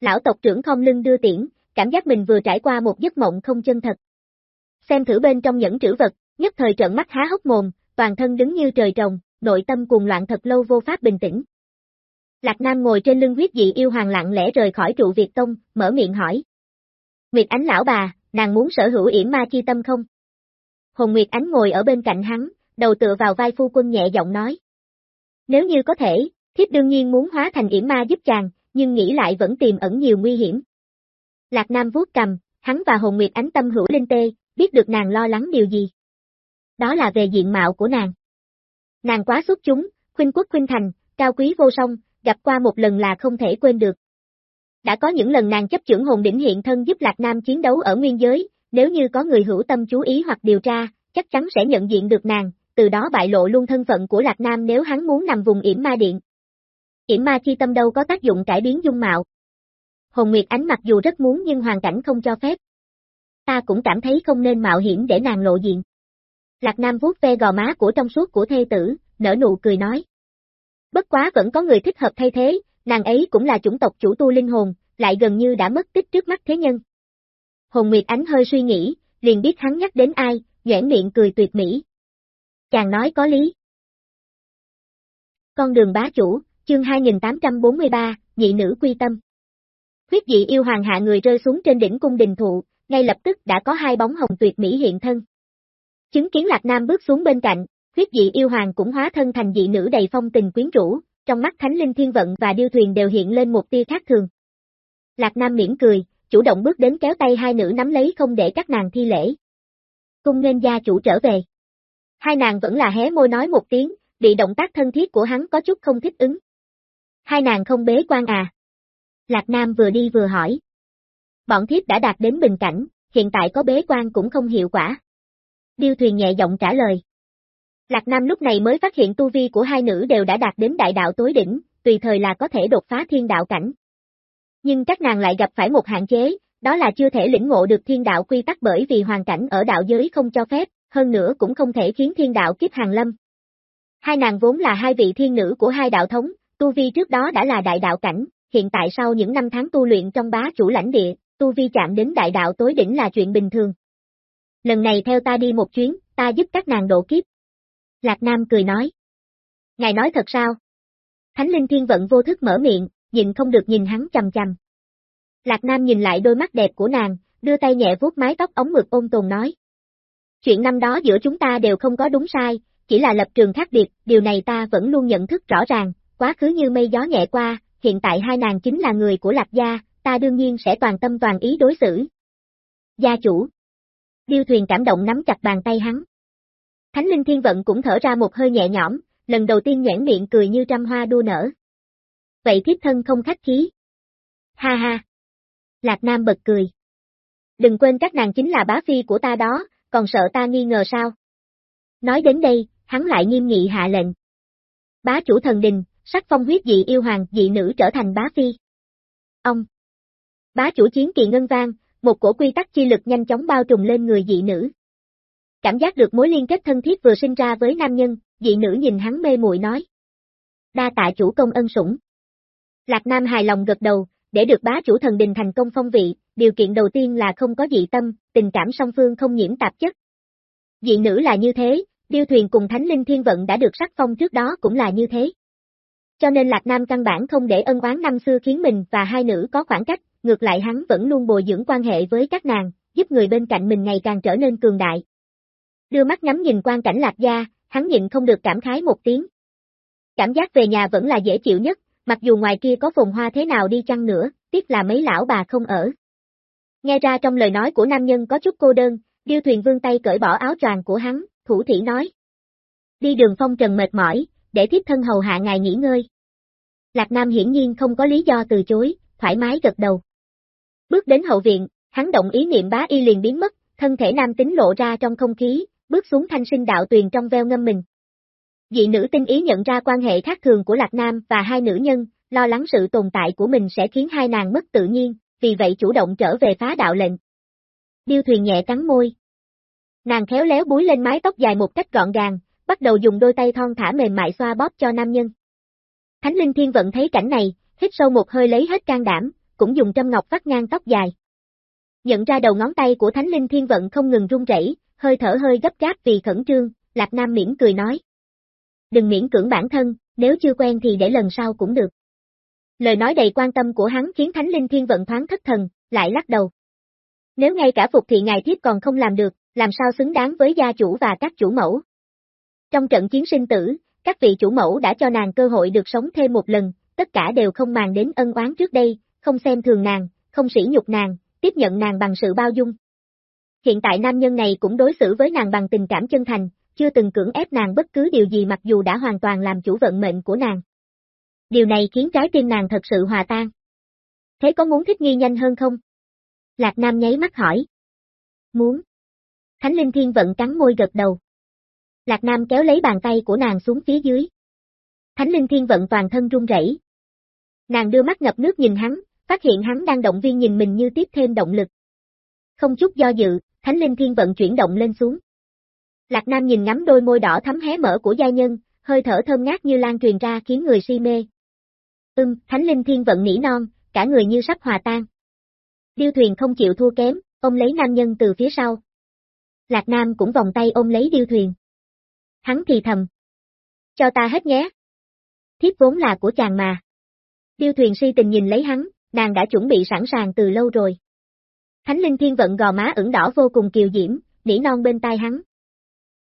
Lão tộc trưởng không lưng đưa tiễn, cảm giác mình vừa trải qua một giấc mộng không chân thật. Xem thử bên trong nhẫn trữ vật, nhất thời trợn mắt há hốc mồm, toàn thân đứng như trời trồng, nội tâm cuồng loạn thật lâu vô pháp bình tĩnh. Lạc Nam ngồi trên lưng huyết dị yêu hoàng lặng lẽ rời khỏi trụ Việt Tông, mở miệng hỏi. Nguyệt Ánh lão bà, nàng muốn sở hữu yểm ma chi tâm không? Hồng Nguyệt Ánh ngồi ở bên cạnh hắn, đầu tựa vào vai phu quân nhẹ giọng nói. Nếu như có thể, thiếp đương nhiên muốn hóa thành yểm ma giúp chàng, nhưng nghĩ lại vẫn tiềm ẩn nhiều nguy hiểm. Lạc Nam vuốt cầm, hắn và Hồng Nguyệt Ánh tâm hữu linh tê, biết được nàng lo lắng điều gì. Đó là về diện mạo của nàng. Nàng quá xuất chúng, khuynh quốc khuynh thành, cao quý vô song, gặp qua một lần là không thể quên được. Đã có những lần nàng chấp trưởng hồn đỉnh hiện thân giúp Lạc Nam chiến đấu ở nguyên giới, nếu như có người hữu tâm chú ý hoặc điều tra, chắc chắn sẽ nhận diện được nàng, từ đó bại lộ luôn thân phận của Lạc Nam nếu hắn muốn nằm vùng yểm ma điện. Yểm ma chi tâm đâu có tác dụng cải biến dung mạo. Hồn Nguyệt Ánh mặc dù rất muốn nhưng hoàn cảnh không cho phép. Ta cũng cảm thấy không nên mạo hiểm để nàng lộ diện. Lạc Nam vuốt ve gò má của trong suốt của thê tử, nở nụ cười nói. Bất quá vẫn có người thích hợp thay thế, nàng ấy cũng là chủng tộc chủ tu linh hồn, lại gần như đã mất tích trước mắt thế nhân. Hồn Nguyệt Ánh hơi suy nghĩ, liền biết hắn nhắc đến ai, nhoẻn miệng cười tuyệt mỹ. Chàng nói có lý. Con đường bá chủ, chương 2843, nhị nữ quy tâm. Huyết dị yêu hoàng hạ người rơi xuống trên đỉnh cung đình thụ, ngay lập tức đã có hai bóng hồng tuyệt mỹ hiện thân. Chứng kiến Lạc Nam bước xuống bên cạnh, huyết dị yêu hoàng cũng hóa thân thành dị nữ đầy phong tình quyến rũ, trong mắt Thánh Linh Thiên Vận và Điêu Thuyền đều hiện lên một tia khác thường. Lạc Nam mỉm cười, chủ động bước đến kéo tay hai nữ nắm lấy không để các nàng thi lễ. Cung nên gia chủ trở về. Hai nàng vẫn là hé môi nói một tiếng, bị động tác thân thiết của hắn có chút không thích ứng. Hai nàng không bế quan à? Lạc Nam vừa đi vừa hỏi. Bọn thiếp đã đạt đến bình cảnh, hiện tại có bế quan cũng không hiệu quả. Điêu thuyền nhẹ giọng trả lời. Lạc Nam lúc này mới phát hiện tu vi của hai nữ đều đã đạt đến đại đạo tối đỉnh, tùy thời là có thể đột phá thiên đạo cảnh. Nhưng các nàng lại gặp phải một hạn chế, đó là chưa thể lĩnh ngộ được thiên đạo quy tắc bởi vì hoàn cảnh ở đạo giới không cho phép, hơn nữa cũng không thể khiến thiên đạo kiếp hàng lâm. Hai nàng vốn là hai vị thiên nữ của hai đạo thống, tu vi trước đó đã là đại đạo cảnh, hiện tại sau những năm tháng tu luyện trong bá chủ lãnh địa, tu vi chạm đến đại đạo tối đỉnh là chuyện bình thường. Lần này theo ta đi một chuyến, ta giúp các nàng độ kiếp. Lạc Nam cười nói. Ngài nói thật sao? Thánh Linh Thiên Vận vô thức mở miệng, nhìn không được nhìn hắn chầm chầm. Lạc Nam nhìn lại đôi mắt đẹp của nàng, đưa tay nhẹ vuốt mái tóc ống mực ôn tồn nói. Chuyện năm đó giữa chúng ta đều không có đúng sai, chỉ là lập trường khác biệt, điều này ta vẫn luôn nhận thức rõ ràng, quá khứ như mây gió nhẹ qua, hiện tại hai nàng chính là người của Lạc Gia, ta đương nhiên sẽ toàn tâm toàn ý đối xử. Gia chủ. Điêu thuyền cảm động nắm chặt bàn tay hắn. Thánh linh thiên vận cũng thở ra một hơi nhẹ nhõm, lần đầu tiên nhãn miệng cười như trăm hoa đua nở. Vậy thiếp thân không khách khí. Ha ha. Lạc Nam bật cười. Đừng quên các nàng chính là bá phi của ta đó, còn sợ ta nghi ngờ sao? Nói đến đây, hắn lại nghiêm nghị hạ lệnh. Bá chủ thần đình, sắc phong huyết dị yêu hoàng dị nữ trở thành bá phi. Ông Bá chủ chiến kỳ ngân vang, một cổ quy tắc chi lực nhanh chóng bao trùm lên người dị nữ. Cảm giác được mối liên kết thân thiết vừa sinh ra với nam nhân, dị nữ nhìn hắn mê muội nói. Đa tạ chủ công ân sủng. Lạc Nam hài lòng gật đầu, để được bá chủ thần đình thành công phong vị, điều kiện đầu tiên là không có dị tâm, tình cảm song phương không nhiễm tạp chất. Dị nữ là như thế, điêu thuyền cùng thánh linh thiên vận đã được sắc phong trước đó cũng là như thế. Cho nên Lạc Nam căn bản không để ân oán năm xưa khiến mình và hai nữ có khoảng cách, ngược lại hắn vẫn luôn bồi dưỡng quan hệ với các nàng, giúp người bên cạnh mình ngày càng trở nên cường đại. Đưa mắt ngắm nhìn quan cảnh lạc gia, hắn nhịn không được cảm khái một tiếng. Cảm giác về nhà vẫn là dễ chịu nhất, mặc dù ngoài kia có phồn hoa thế nào đi chăng nữa, tiếc là mấy lão bà không ở. Nghe ra trong lời nói của nam nhân có chút cô đơn, điêu thuyền vương tay cởi bỏ áo choàng của hắn, thủ thỉ nói. Đi đường phong trần mệt mỏi, để tiếp thân hầu hạ ngài nghỉ ngơi. Lạc Nam hiển nhiên không có lý do từ chối, thoải mái gật đầu. Bước đến hậu viện, hắn động ý niệm bá y liền biến mất, thân thể nam tính lộ ra trong không khí, bước xuống thanh sinh đạo tuyền trong veo ngâm mình. Dị nữ tinh ý nhận ra quan hệ khác thường của Lạc Nam và hai nữ nhân, lo lắng sự tồn tại của mình sẽ khiến hai nàng mất tự nhiên, vì vậy chủ động trở về phá đạo lệnh. Điêu thuyền nhẹ cắn môi. Nàng khéo léo búi lên mái tóc dài một cách gọn gàng, bắt đầu dùng đôi tay thon thả mềm mại xoa bóp cho nam nhân. Thánh Linh Thiên Vận thấy cảnh này, hít sâu một hơi lấy hết can đảm, cũng dùng trâm ngọc vắt ngang tóc dài. Nhận ra đầu ngón tay của Thánh Linh Thiên Vận không ngừng run rẩy, hơi thở hơi gấp gáp vì khẩn trương, Lạc Nam miễn cười nói. Đừng miễn cưỡng bản thân, nếu chưa quen thì để lần sau cũng được. Lời nói đầy quan tâm của hắn khiến Thánh Linh Thiên Vận thoáng thất thần, lại lắc đầu. Nếu ngay cả phục thì ngài thiếp còn không làm được, làm sao xứng đáng với gia chủ và các chủ mẫu. Trong trận chiến sinh tử, các vị chủ mẫu đã cho nàng cơ hội được sống thêm một lần, tất cả đều không màng đến ân oán trước đây, không xem thường nàng, không sỉ nhục nàng, tiếp nhận nàng bằng sự bao dung. Hiện tại nam nhân này cũng đối xử với nàng bằng tình cảm chân thành, chưa từng cưỡng ép nàng bất cứ điều gì mặc dù đã hoàn toàn làm chủ vận mệnh của nàng. Điều này khiến trái tim nàng thật sự hòa tan. Thế có muốn thích nghi nhanh hơn không? Lạc Nam nháy mắt hỏi. Muốn. Thánh Linh Thiên vận cắn môi gật đầu. Lạc Nam kéo lấy bàn tay của nàng xuống phía dưới. Thánh Linh Thiên vận toàn thân run rẩy. Nàng đưa mắt ngập nước nhìn hắn, phát hiện hắn đang động viên nhìn mình như tiếp thêm động lực. Không chút do dự, Thánh Linh Thiên vận chuyển động lên xuống. Lạc Nam nhìn ngắm đôi môi đỏ thắm hé mở của gia nhân, hơi thở thơm ngát như lan truyền ra khiến người si mê. Ưm, Thánh Linh Thiên vận nỉ non, cả người như sắp hòa tan. Điêu thuyền không chịu thua kém, ôm lấy nam nhân từ phía sau. Lạc Nam cũng vòng tay ôm lấy điêu thuyền. Hắn thì thầm. Cho ta hết nhé. Thiếp vốn là của chàng mà. Điêu thuyền si tình nhìn lấy hắn, nàng đã chuẩn bị sẵn sàng từ lâu rồi. Thánh linh thiên vận gò má ửng đỏ vô cùng kiều diễm, nỉ non bên tai hắn.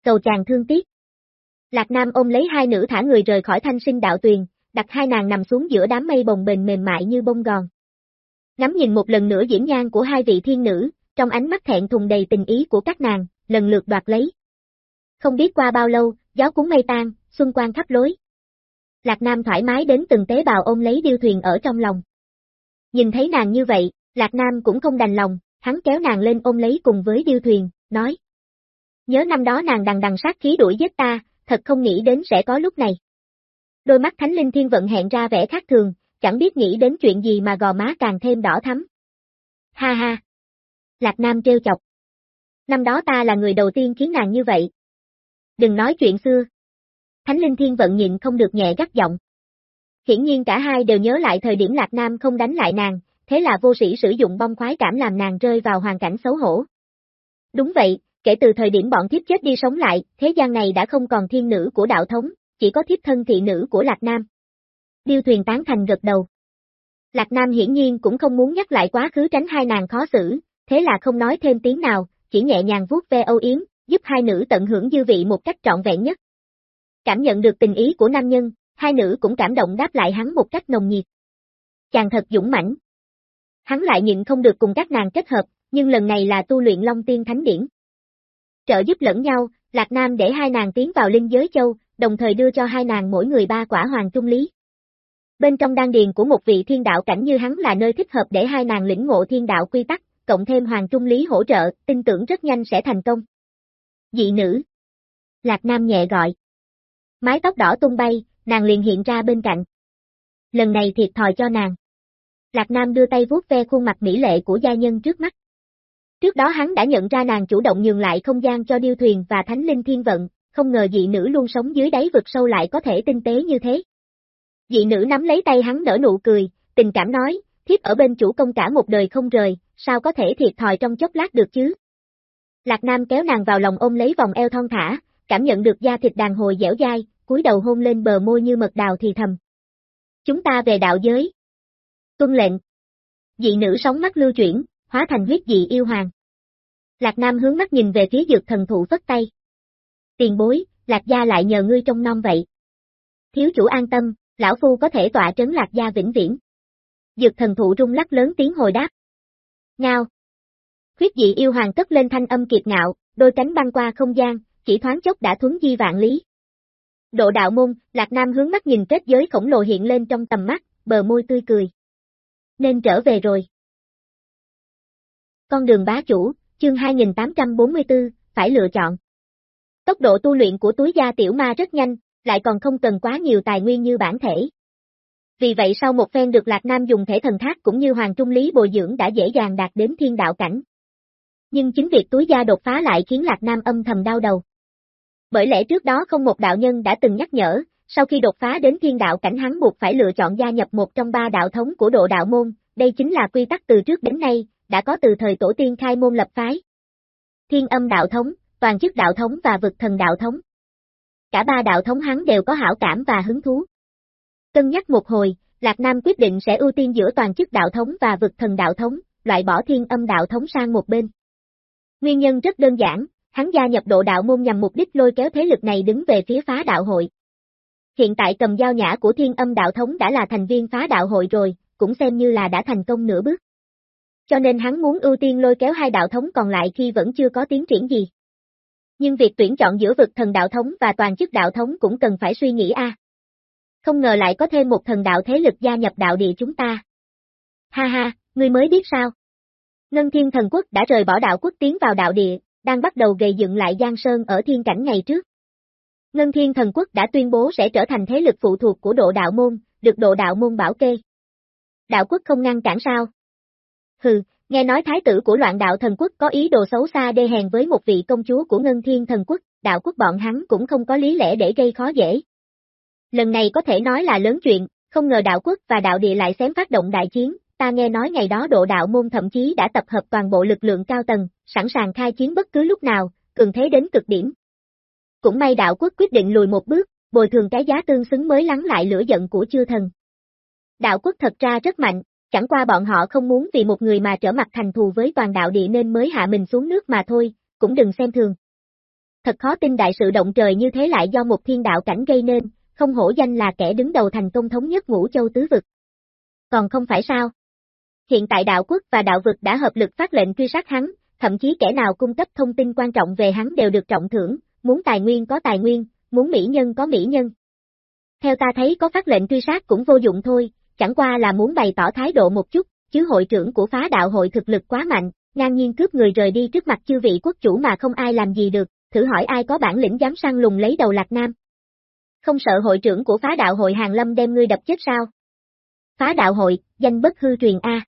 Cầu chàng thương tiếc. Lạc Nam ôm lấy hai nữ thả người rời khỏi thanh sinh đạo tuyền, đặt hai nàng nằm xuống giữa đám mây bồng bềnh mềm mại như bông gòn. Ngắm nhìn một lần nữa diễn nhan của hai vị thiên nữ, trong ánh mắt thẹn thùng đầy tình ý của các nàng, lần lượt đoạt lấy. Không biết qua bao lâu, gió cuốn mây tan, xuân quang khắp lối. Lạc Nam thoải mái đến từng tế bào ôm lấy điêu thuyền ở trong lòng. Nhìn thấy nàng như vậy, Lạc Nam cũng không đành lòng, hắn kéo nàng lên ôm lấy cùng với điêu thuyền, nói. Nhớ năm đó nàng đằng đằng sát khí đuổi giết ta, thật không nghĩ đến sẽ có lúc này. Đôi mắt Thánh Linh Thiên Vận hẹn ra vẻ khác thường, chẳng biết nghĩ đến chuyện gì mà gò má càng thêm đỏ thắm. Ha ha! Lạc Nam trêu chọc. Năm đó ta là người đầu tiên khiến nàng như vậy. Đừng nói chuyện xưa. Thánh Linh Thiên Vận nhịn không được nhẹ gắt giọng. Hiển nhiên cả hai đều nhớ lại thời điểm Lạc Nam không đánh lại nàng, thế là vô sĩ sử dụng bông khoái cảm làm nàng rơi vào hoàn cảnh xấu hổ. Đúng vậy, kể từ thời điểm bọn thiếp chết đi sống lại, thế gian này đã không còn thiên nữ của đạo thống, chỉ có thiếp thân thị nữ của Lạc Nam. Điêu thuyền tán thành gật đầu. Lạc Nam hiển nhiên cũng không muốn nhắc lại quá khứ tránh hai nàng khó xử, thế là không nói thêm tiếng nào, chỉ nhẹ nhàng vuốt ve Âu Yến, giúp hai nữ tận hưởng dư vị một cách trọn vẹn nhất. Cảm nhận được tình ý của nam nhân, hai nữ cũng cảm động đáp lại hắn một cách nồng nhiệt. Chàng thật dũng mãnh. Hắn lại nhịn không được cùng các nàng kết hợp, nhưng lần này là tu luyện Long Tiên Thánh Điển. Trợ giúp lẫn nhau, Lạc Nam để hai nàng tiến vào linh giới châu, đồng thời đưa cho hai nàng mỗi người ba quả hoàng trung lý. Bên trong đan điền của một vị thiên đạo cảnh như hắn là nơi thích hợp để hai nàng lĩnh ngộ thiên đạo quy tắc, cộng thêm hoàng trung lý hỗ trợ, tin tưởng rất nhanh sẽ thành công. Dị nữ. Lạc Nam nhẹ gọi. Mái tóc đỏ tung bay, nàng liền hiện ra bên cạnh. Lần này thiệt thòi cho nàng. Lạc Nam đưa tay vuốt ve khuôn mặt mỹ lệ của gia nhân trước mắt. Trước đó hắn đã nhận ra nàng chủ động nhường lại không gian cho điêu thuyền và thánh linh thiên vận, không ngờ dị nữ luôn sống dưới đáy vực sâu lại có thể tinh tế như thế. Dị nữ nắm lấy tay hắn nở nụ cười, tình cảm nói, thiếp ở bên chủ công cả một đời không rời, sao có thể thiệt thòi trong chốc lát được chứ? Lạc Nam kéo nàng vào lòng ôm lấy vòng eo thon thả, cảm nhận được da thịt đàn hồi dẻo dai, cúi đầu hôn lên bờ môi như mật đào thì thầm. Chúng ta về đạo giới. Tuân lệnh. Dị nữ sóng mắt lưu chuyển, hóa thành huyết dị yêu hoàng. Lạc Nam hướng mắt nhìn về phía dược thần thụ vất tay. Tiền bối, Lạc gia lại nhờ ngươi trong non vậy. Thiếu chủ an tâm, lão phu có thể tọa trấn Lạc gia vĩnh viễn. Dược thần thụ rung lắc lớn tiếng hồi đáp. Ngao. Huyết dị yêu hoàng cất lên thanh âm kiệt ngạo, đôi cánh băng qua không gian, chỉ thoáng chốc đã thuấn di vạn lý. Độ đạo môn, Lạc Nam hướng mắt nhìn kết giới khổng lồ hiện lên trong tầm mắt, bờ môi tươi cười. Nên trở về rồi. Con đường bá chủ, chương 2844, phải lựa chọn. Tốc độ tu luyện của túi gia tiểu ma rất nhanh, lại còn không cần quá nhiều tài nguyên như bản thể. Vì vậy sau một phen được Lạc Nam dùng thể thần thác cũng như Hoàng Trung Lý bồi dưỡng đã dễ dàng đạt đến thiên đạo cảnh. Nhưng chính việc túi gia đột phá lại khiến Lạc Nam âm thầm đau đầu. Bởi lẽ trước đó không một đạo nhân đã từng nhắc nhở, sau khi đột phá đến thiên đạo cảnh hắn buộc phải lựa chọn gia nhập một trong ba đạo thống của độ đạo môn, đây chính là quy tắc từ trước đến nay, đã có từ thời tổ tiên khai môn lập phái. Thiên âm đạo thống, toàn chức đạo thống và vực thần đạo thống. Cả ba đạo thống hắn đều có hảo cảm và hứng thú. Cân nhắc một hồi, Lạc Nam quyết định sẽ ưu tiên giữa toàn chức đạo thống và vực thần đạo thống, loại bỏ thiên âm đạo thống sang một bên. Nguyên nhân rất đơn giản, hắn gia nhập độ đạo môn nhằm mục đích lôi kéo thế lực này đứng về phía phá đạo hội. Hiện tại cầm dao nhã của thiên âm đạo thống đã là thành viên phá đạo hội rồi, cũng xem như là đã thành công nửa bước. Cho nên hắn muốn ưu tiên lôi kéo hai đạo thống còn lại khi vẫn chưa có tiến triển gì. Nhưng việc tuyển chọn giữa vực thần đạo thống và toàn chức đạo thống cũng cần phải suy nghĩ a. Không ngờ lại có thêm một thần đạo thế lực gia nhập đạo địa chúng ta. Ha ha, ngươi mới biết sao? Ngân Thiên Thần Quốc đã rời bỏ đạo quốc tiến vào đạo địa, đang bắt đầu gây dựng lại Giang Sơn ở thiên cảnh ngày trước. Ngân Thiên Thần Quốc đã tuyên bố sẽ trở thành thế lực phụ thuộc của độ đạo môn, được độ đạo môn bảo kê. Đạo quốc không ngăn cản sao? Hừ, nghe nói thái tử của loạn đạo thần quốc có ý đồ xấu xa đê hèn với một vị công chúa của Ngân Thiên Thần Quốc, đạo quốc bọn hắn cũng không có lý lẽ để gây khó dễ. Lần này có thể nói là lớn chuyện, không ngờ đạo quốc và đạo địa lại xém phát động đại chiến, ta nghe nói ngày đó độ đạo môn thậm chí đã tập hợp toàn bộ lực lượng cao tầng, sẵn sàng khai chiến bất cứ lúc nào, cường thế đến cực điểm. Cũng may đạo quốc quyết định lùi một bước, bồi thường cái giá tương xứng mới lắng lại lửa giận của chư thần. Đạo quốc thật ra rất mạnh, chẳng qua bọn họ không muốn vì một người mà trở mặt thành thù với toàn đạo địa nên mới hạ mình xuống nước mà thôi, cũng đừng xem thường. Thật khó tin đại sự động trời như thế lại do một thiên đạo cảnh gây nên, không hổ danh là kẻ đứng đầu thành công thống nhất ngũ châu tứ vực. Còn không phải sao? Hiện tại đạo quốc và đạo vực đã hợp lực phát lệnh truy sát hắn, thậm chí kẻ nào cung cấp thông tin quan trọng về hắn đều được trọng thưởng, muốn tài nguyên có tài nguyên, muốn mỹ nhân có mỹ nhân. Theo ta thấy có phát lệnh truy sát cũng vô dụng thôi, chẳng qua là muốn bày tỏ thái độ một chút, chứ hội trưởng của phá đạo hội thực lực quá mạnh, ngang nhiên cướp người rời đi trước mặt chư vị quốc chủ mà không ai làm gì được, thử hỏi ai có bản lĩnh dám săn lùng lấy đầu Lạc Nam. Không sợ hội trưởng của phá đạo hội Hàng Lâm đem ngươi đập chết sao? Phá đạo hội, danh bất hư truyền A.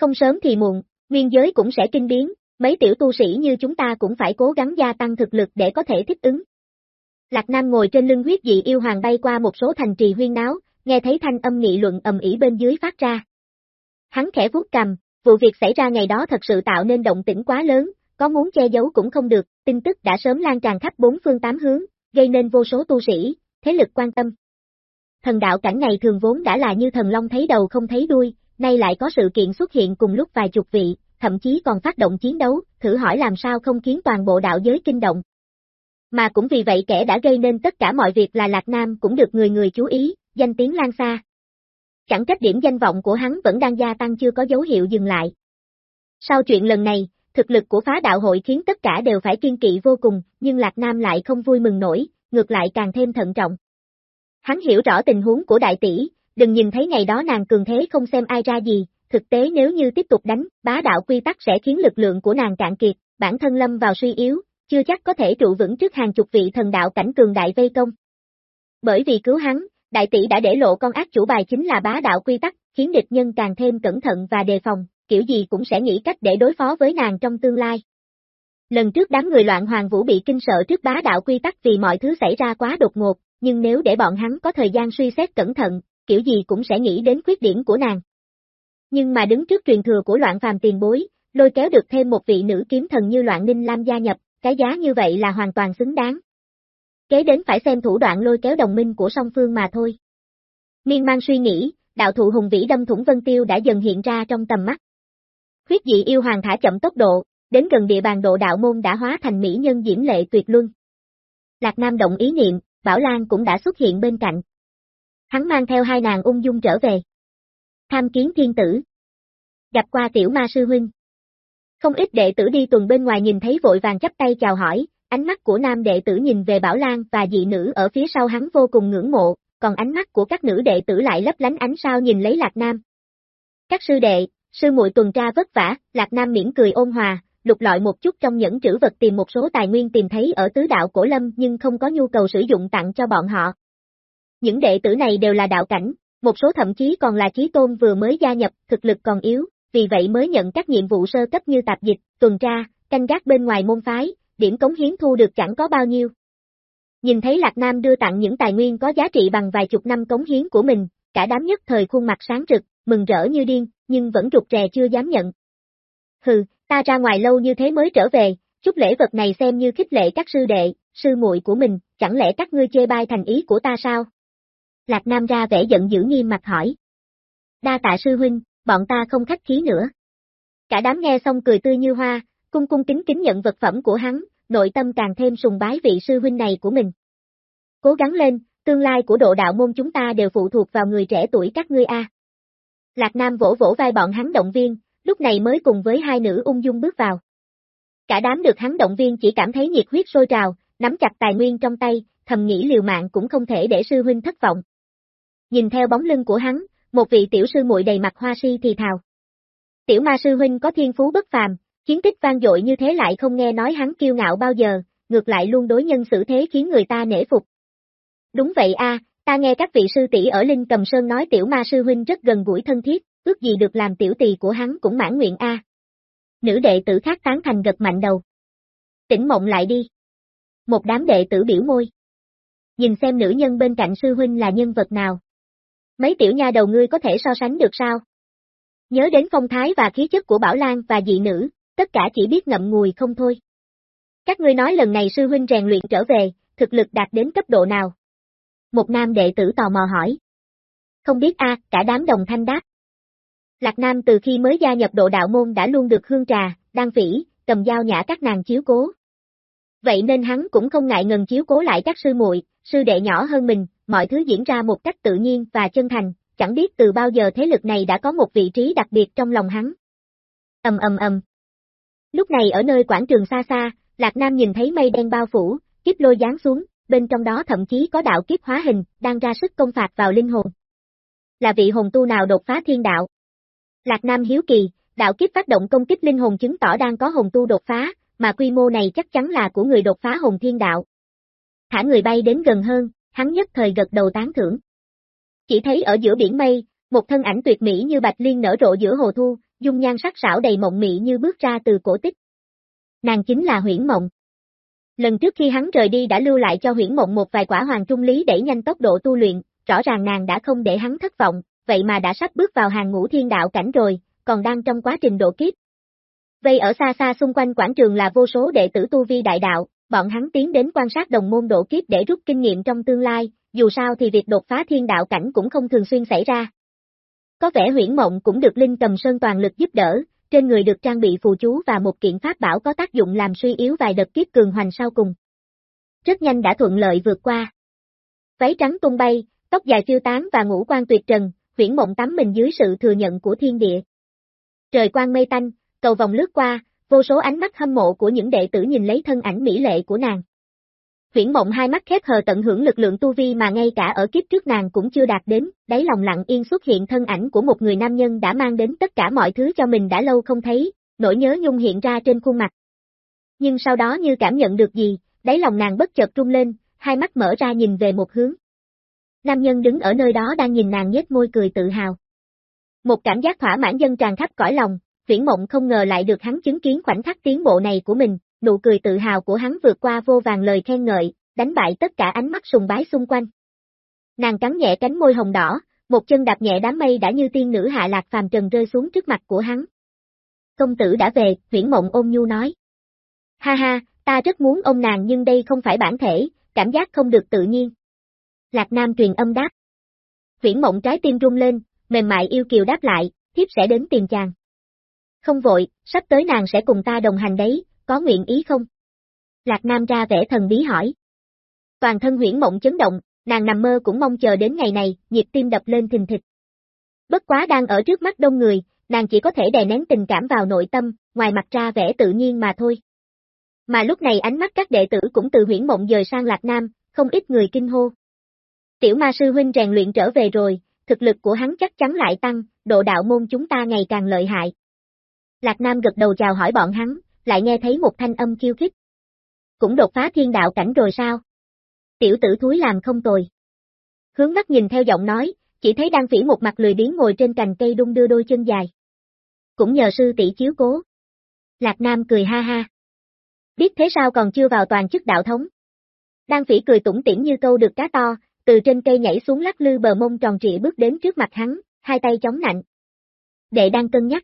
Không sớm thì muộn, nguyên giới cũng sẽ kinh biến, mấy tiểu tu sĩ như chúng ta cũng phải cố gắng gia tăng thực lực để có thể thích ứng. Lạc Nam ngồi trên lưng huyết dị yêu hoàng bay qua một số thành trì huyên náo, nghe thấy thanh âm nghị luận ầm ĩ bên dưới phát ra. Hắn khẽ vuốt cầm, vụ việc xảy ra ngày đó thật sự tạo nên động tĩnh quá lớn, có muốn che giấu cũng không được, tin tức đã sớm lan tràn khắp bốn phương tám hướng, gây nên vô số tu sĩ, thế lực quan tâm. Thần đạo cảnh này thường vốn đã là như thần long thấy đầu không thấy đuôi, nay lại có sự kiện xuất hiện cùng lúc vài chục vị, thậm chí còn phát động chiến đấu, thử hỏi làm sao không khiến toàn bộ đạo giới kinh động. Mà cũng vì vậy kẻ đã gây nên tất cả mọi việc là Lạc Nam cũng được người người chú ý, danh tiếng lan xa. Chẳng trách điểm danh vọng của hắn vẫn đang gia tăng chưa có dấu hiệu dừng lại. Sau chuyện lần này, thực lực của phá đạo hội khiến tất cả đều phải kiên kỵ vô cùng, nhưng Lạc Nam lại không vui mừng nổi, ngược lại càng thêm thận trọng. Hắn hiểu rõ tình huống của đại tỷ, đừng nhìn thấy ngày đó nàng cường thế không xem ai ra gì, thực tế nếu như tiếp tục đánh, bá đạo quy tắc sẽ khiến lực lượng của nàng cạn kiệt, bản thân lâm vào suy yếu, chưa chắc có thể trụ vững trước hàng chục vị thần đạo cảnh cường đại vây công. Bởi vì cứu hắn, đại tỷ đã để lộ con ác chủ bài chính là bá đạo quy tắc, khiến địch nhân càng thêm cẩn thận và đề phòng, kiểu gì cũng sẽ nghĩ cách để đối phó với nàng trong tương lai. Lần trước đám người loạn hoàng vũ bị kinh sợ trước bá đạo quy tắc vì mọi thứ xảy ra quá đột ngột, nhưng nếu để bọn hắn có thời gian suy xét cẩn thận, kiểu gì cũng sẽ nghĩ đến khuyết điểm của nàng. Nhưng mà đứng trước truyền thừa của loạn phàm tiền bối, lôi kéo được thêm một vị nữ kiếm thần như loạn ninh lam gia nhập, cái giá như vậy là hoàn toàn xứng đáng. Kế đến phải xem thủ đoạn lôi kéo đồng minh của song phương mà thôi. Miên mang suy nghĩ, đạo thụ hùng vĩ đâm thủng vân tiêu đã dần hiện ra trong tầm mắt. Huyết dị yêu hoàng thả chậm tốc độ, đến gần địa bàn độ đạo môn đã hóa thành mỹ nhân diễm lệ tuyệt luân. Lạc Nam động ý niệm, Bảo Lan cũng đã xuất hiện bên cạnh. Hắn mang theo hai nàng ung dung trở về. Tham kiến thiên tử. Gặp qua tiểu ma sư huynh. Không ít đệ tử đi tuần bên ngoài nhìn thấy vội vàng chấp tay chào hỏi, ánh mắt của nam đệ tử nhìn về Bảo Lan và dị nữ ở phía sau hắn vô cùng ngưỡng mộ, còn ánh mắt của các nữ đệ tử lại lấp lánh ánh sao nhìn lấy Lạc Nam. Các sư đệ, sư muội tuần tra vất vả, Lạc Nam miễn cười ôn hòa, lục lọi một chút trong những trữ vật tìm một số tài nguyên tìm thấy ở tứ đạo cổ lâm nhưng không có nhu cầu sử dụng tặng cho bọn họ. Những đệ tử này đều là đạo cảnh, một số thậm chí còn là trí tôn vừa mới gia nhập, thực lực còn yếu, vì vậy mới nhận các nhiệm vụ sơ cấp như tạp dịch, tuần tra, canh gác bên ngoài môn phái, điểm cống hiến thu được chẳng có bao nhiêu. Nhìn thấy Lạc Nam đưa tặng những tài nguyên có giá trị bằng vài chục năm cống hiến của mình, cả đám nhất thời khuôn mặt sáng rực, mừng rỡ như điên, nhưng vẫn rụt rè chưa dám nhận. Hừ, ta ra ngoài lâu như thế mới trở về, chút lễ vật này xem như khích lệ các sư đệ, sư muội của mình, chẳng lẽ các ngươi chê bai thành ý của ta sao? Lạc Nam ra vẻ giận dữ nghiêm mặt hỏi. Đa tạ sư huynh, bọn ta không khách khí nữa. Cả đám nghe xong cười tươi như hoa, cung cung kính kính nhận vật phẩm của hắn, nội tâm càng thêm sùng bái vị sư huynh này của mình. Cố gắng lên, tương lai của độ đạo môn chúng ta đều phụ thuộc vào người trẻ tuổi các ngươi a. Lạc Nam vỗ vỗ vai bọn hắn động viên, lúc này mới cùng với hai nữ ung dung bước vào. Cả đám được hắn động viên chỉ cảm thấy nhiệt huyết sôi trào, nắm chặt tài nguyên trong tay, thầm nghĩ liều mạng cũng không thể để sư huynh thất vọng. Nhìn theo bóng lưng của hắn, một vị tiểu sư muội đầy mặt hoa si thì thào. Tiểu ma sư huynh có thiên phú bất phàm, chiến tích vang dội như thế lại không nghe nói hắn kiêu ngạo bao giờ, ngược lại luôn đối nhân xử thế khiến người ta nể phục. Đúng vậy a, ta nghe các vị sư tỷ ở Linh Cầm Sơn nói tiểu ma sư huynh rất gần gũi thân thiết, ước gì được làm tiểu tỳ của hắn cũng mãn nguyện a. Nữ đệ tử khác tán thành gật mạnh đầu. Tỉnh mộng lại đi. Một đám đệ tử biểu môi. Nhìn xem nữ nhân bên cạnh sư huynh là nhân vật nào. Mấy tiểu nha đầu ngươi có thể so sánh được sao? Nhớ đến phong thái và khí chất của Bảo Lan và dị nữ, tất cả chỉ biết ngậm ngùi không thôi. Các ngươi nói lần này sư huynh rèn luyện trở về, thực lực đạt đến cấp độ nào? Một nam đệ tử tò mò hỏi. Không biết a, cả đám đồng thanh đáp. Lạc Nam từ khi mới gia nhập độ đạo môn đã luôn được hương trà, đan phỉ, cầm dao nhã các nàng chiếu cố. Vậy nên hắn cũng không ngại ngần chiếu cố lại các sư muội, sư đệ nhỏ hơn mình, mọi thứ diễn ra một cách tự nhiên và chân thành, chẳng biết từ bao giờ thế lực này đã có một vị trí đặc biệt trong lòng hắn. Ầm ầm ầm. Lúc này ở nơi quảng trường xa xa, Lạc Nam nhìn thấy mây đen bao phủ, kiếp lôi giáng xuống, bên trong đó thậm chí có đạo kiếp hóa hình, đang ra sức công phạt vào linh hồn. Là vị hồn tu nào đột phá thiên đạo? Lạc Nam hiếu kỳ, đạo kiếp phát động công kích linh hồn chứng tỏ đang có hồn tu đột phá, mà quy mô này chắc chắn là của người đột phá hồn thiên đạo. Thả người bay đến gần hơn, hắn nhất thời gật đầu tán thưởng. Chỉ thấy ở giữa biển mây, một thân ảnh tuyệt mỹ như bạch liên nở rộ giữa hồ thu, dung nhan sắc sảo đầy mộng mị như bước ra từ cổ tích. Nàng chính là huyễn mộng. Lần trước khi hắn rời đi đã lưu lại cho huyễn mộng một vài quả hoàng trung lý để nhanh tốc độ tu luyện, rõ ràng nàng đã không để hắn thất vọng, vậy mà đã sắp bước vào hàng ngũ thiên đạo cảnh rồi, còn đang trong quá trình độ kiếp. Vây ở xa xa xung quanh quảng trường là vô số đệ tử tu vi đại đạo, bọn hắn tiến đến quan sát đồng môn độ kiếp để rút kinh nghiệm trong tương lai, dù sao thì việc đột phá thiên đạo cảnh cũng không thường xuyên xảy ra. Có vẻ huyễn mộng cũng được Linh Cầm Sơn toàn lực giúp đỡ, trên người được trang bị phù chú và một kiện pháp bảo có tác dụng làm suy yếu vài đợt kiếp cường hoành sau cùng. Rất nhanh đã thuận lợi vượt qua. Váy trắng tung bay, tóc dài phiêu tán và ngũ quan tuyệt trần, huyễn mộng tắm mình dưới sự thừa nhận của thiên địa. Trời quang mây tanh, cầu vòng lướt qua, vô số ánh mắt hâm mộ của những đệ tử nhìn lấy thân ảnh mỹ lệ của nàng. Viễn mộng hai mắt khép hờ tận hưởng lực lượng tu vi mà ngay cả ở kiếp trước nàng cũng chưa đạt đến, đáy lòng lặng yên xuất hiện thân ảnh của một người nam nhân đã mang đến tất cả mọi thứ cho mình đã lâu không thấy, nỗi nhớ nhung hiện ra trên khuôn mặt. Nhưng sau đó như cảm nhận được gì, đáy lòng nàng bất chợt trung lên, hai mắt mở ra nhìn về một hướng. Nam nhân đứng ở nơi đó đang nhìn nàng nhếch môi cười tự hào. Một cảm giác thỏa mãn dân tràn khắp cõi lòng, viễn mộng không ngờ lại được hắn chứng kiến khoảnh khắc tiến bộ này của mình, nụ cười tự hào của hắn vượt qua vô vàng lời khen ngợi, đánh bại tất cả ánh mắt sùng bái xung quanh. Nàng cắn nhẹ cánh môi hồng đỏ, một chân đạp nhẹ đám mây đã như tiên nữ hạ lạc phàm trần rơi xuống trước mặt của hắn. Công tử đã về, viễn mộng ôm nhu nói. Ha ha, ta rất muốn ôm nàng nhưng đây không phải bản thể, cảm giác không được tự nhiên. Lạc Nam truyền âm đáp. Viễn mộng trái tim rung lên, mềm mại yêu kiều đáp lại, thiếp sẽ đến tìm chàng. Không vội, sắp tới nàng sẽ cùng ta đồng hành đấy, có nguyện ý không? Lạc Nam ra vẻ thần bí hỏi. Toàn thân huyễn mộng chấn động, nàng nằm mơ cũng mong chờ đến ngày này, nhịp tim đập lên thình thịch. Bất quá đang ở trước mắt đông người, nàng chỉ có thể đè nén tình cảm vào nội tâm, ngoài mặt ra vẻ tự nhiên mà thôi. Mà lúc này ánh mắt các đệ tử cũng từ huyễn mộng dời sang Lạc Nam, không ít người kinh hô. Tiểu ma sư huynh rèn luyện trở về rồi, thực lực của hắn chắc chắn lại tăng, độ đạo môn chúng ta ngày càng lợi hại. Lạc Nam gật đầu chào hỏi bọn hắn, lại nghe thấy một thanh âm khiêu khích. Cũng đột phá thiên đạo cảnh rồi sao? Tiểu tử thúi làm không tồi. Hướng mắt nhìn theo giọng nói, chỉ thấy đang phỉ một mặt lười biếng ngồi trên cành cây đung đưa đôi chân dài. Cũng nhờ sư tỷ chiếu cố. Lạc Nam cười ha ha. Biết thế sao còn chưa vào toàn chức đạo thống. Đang phỉ cười tủm tỉm như câu được cá to, từ trên cây nhảy xuống lắc lư bờ mông tròn trịa bước đến trước mặt hắn, hai tay chống nạnh. Đệ đang cân nhắc.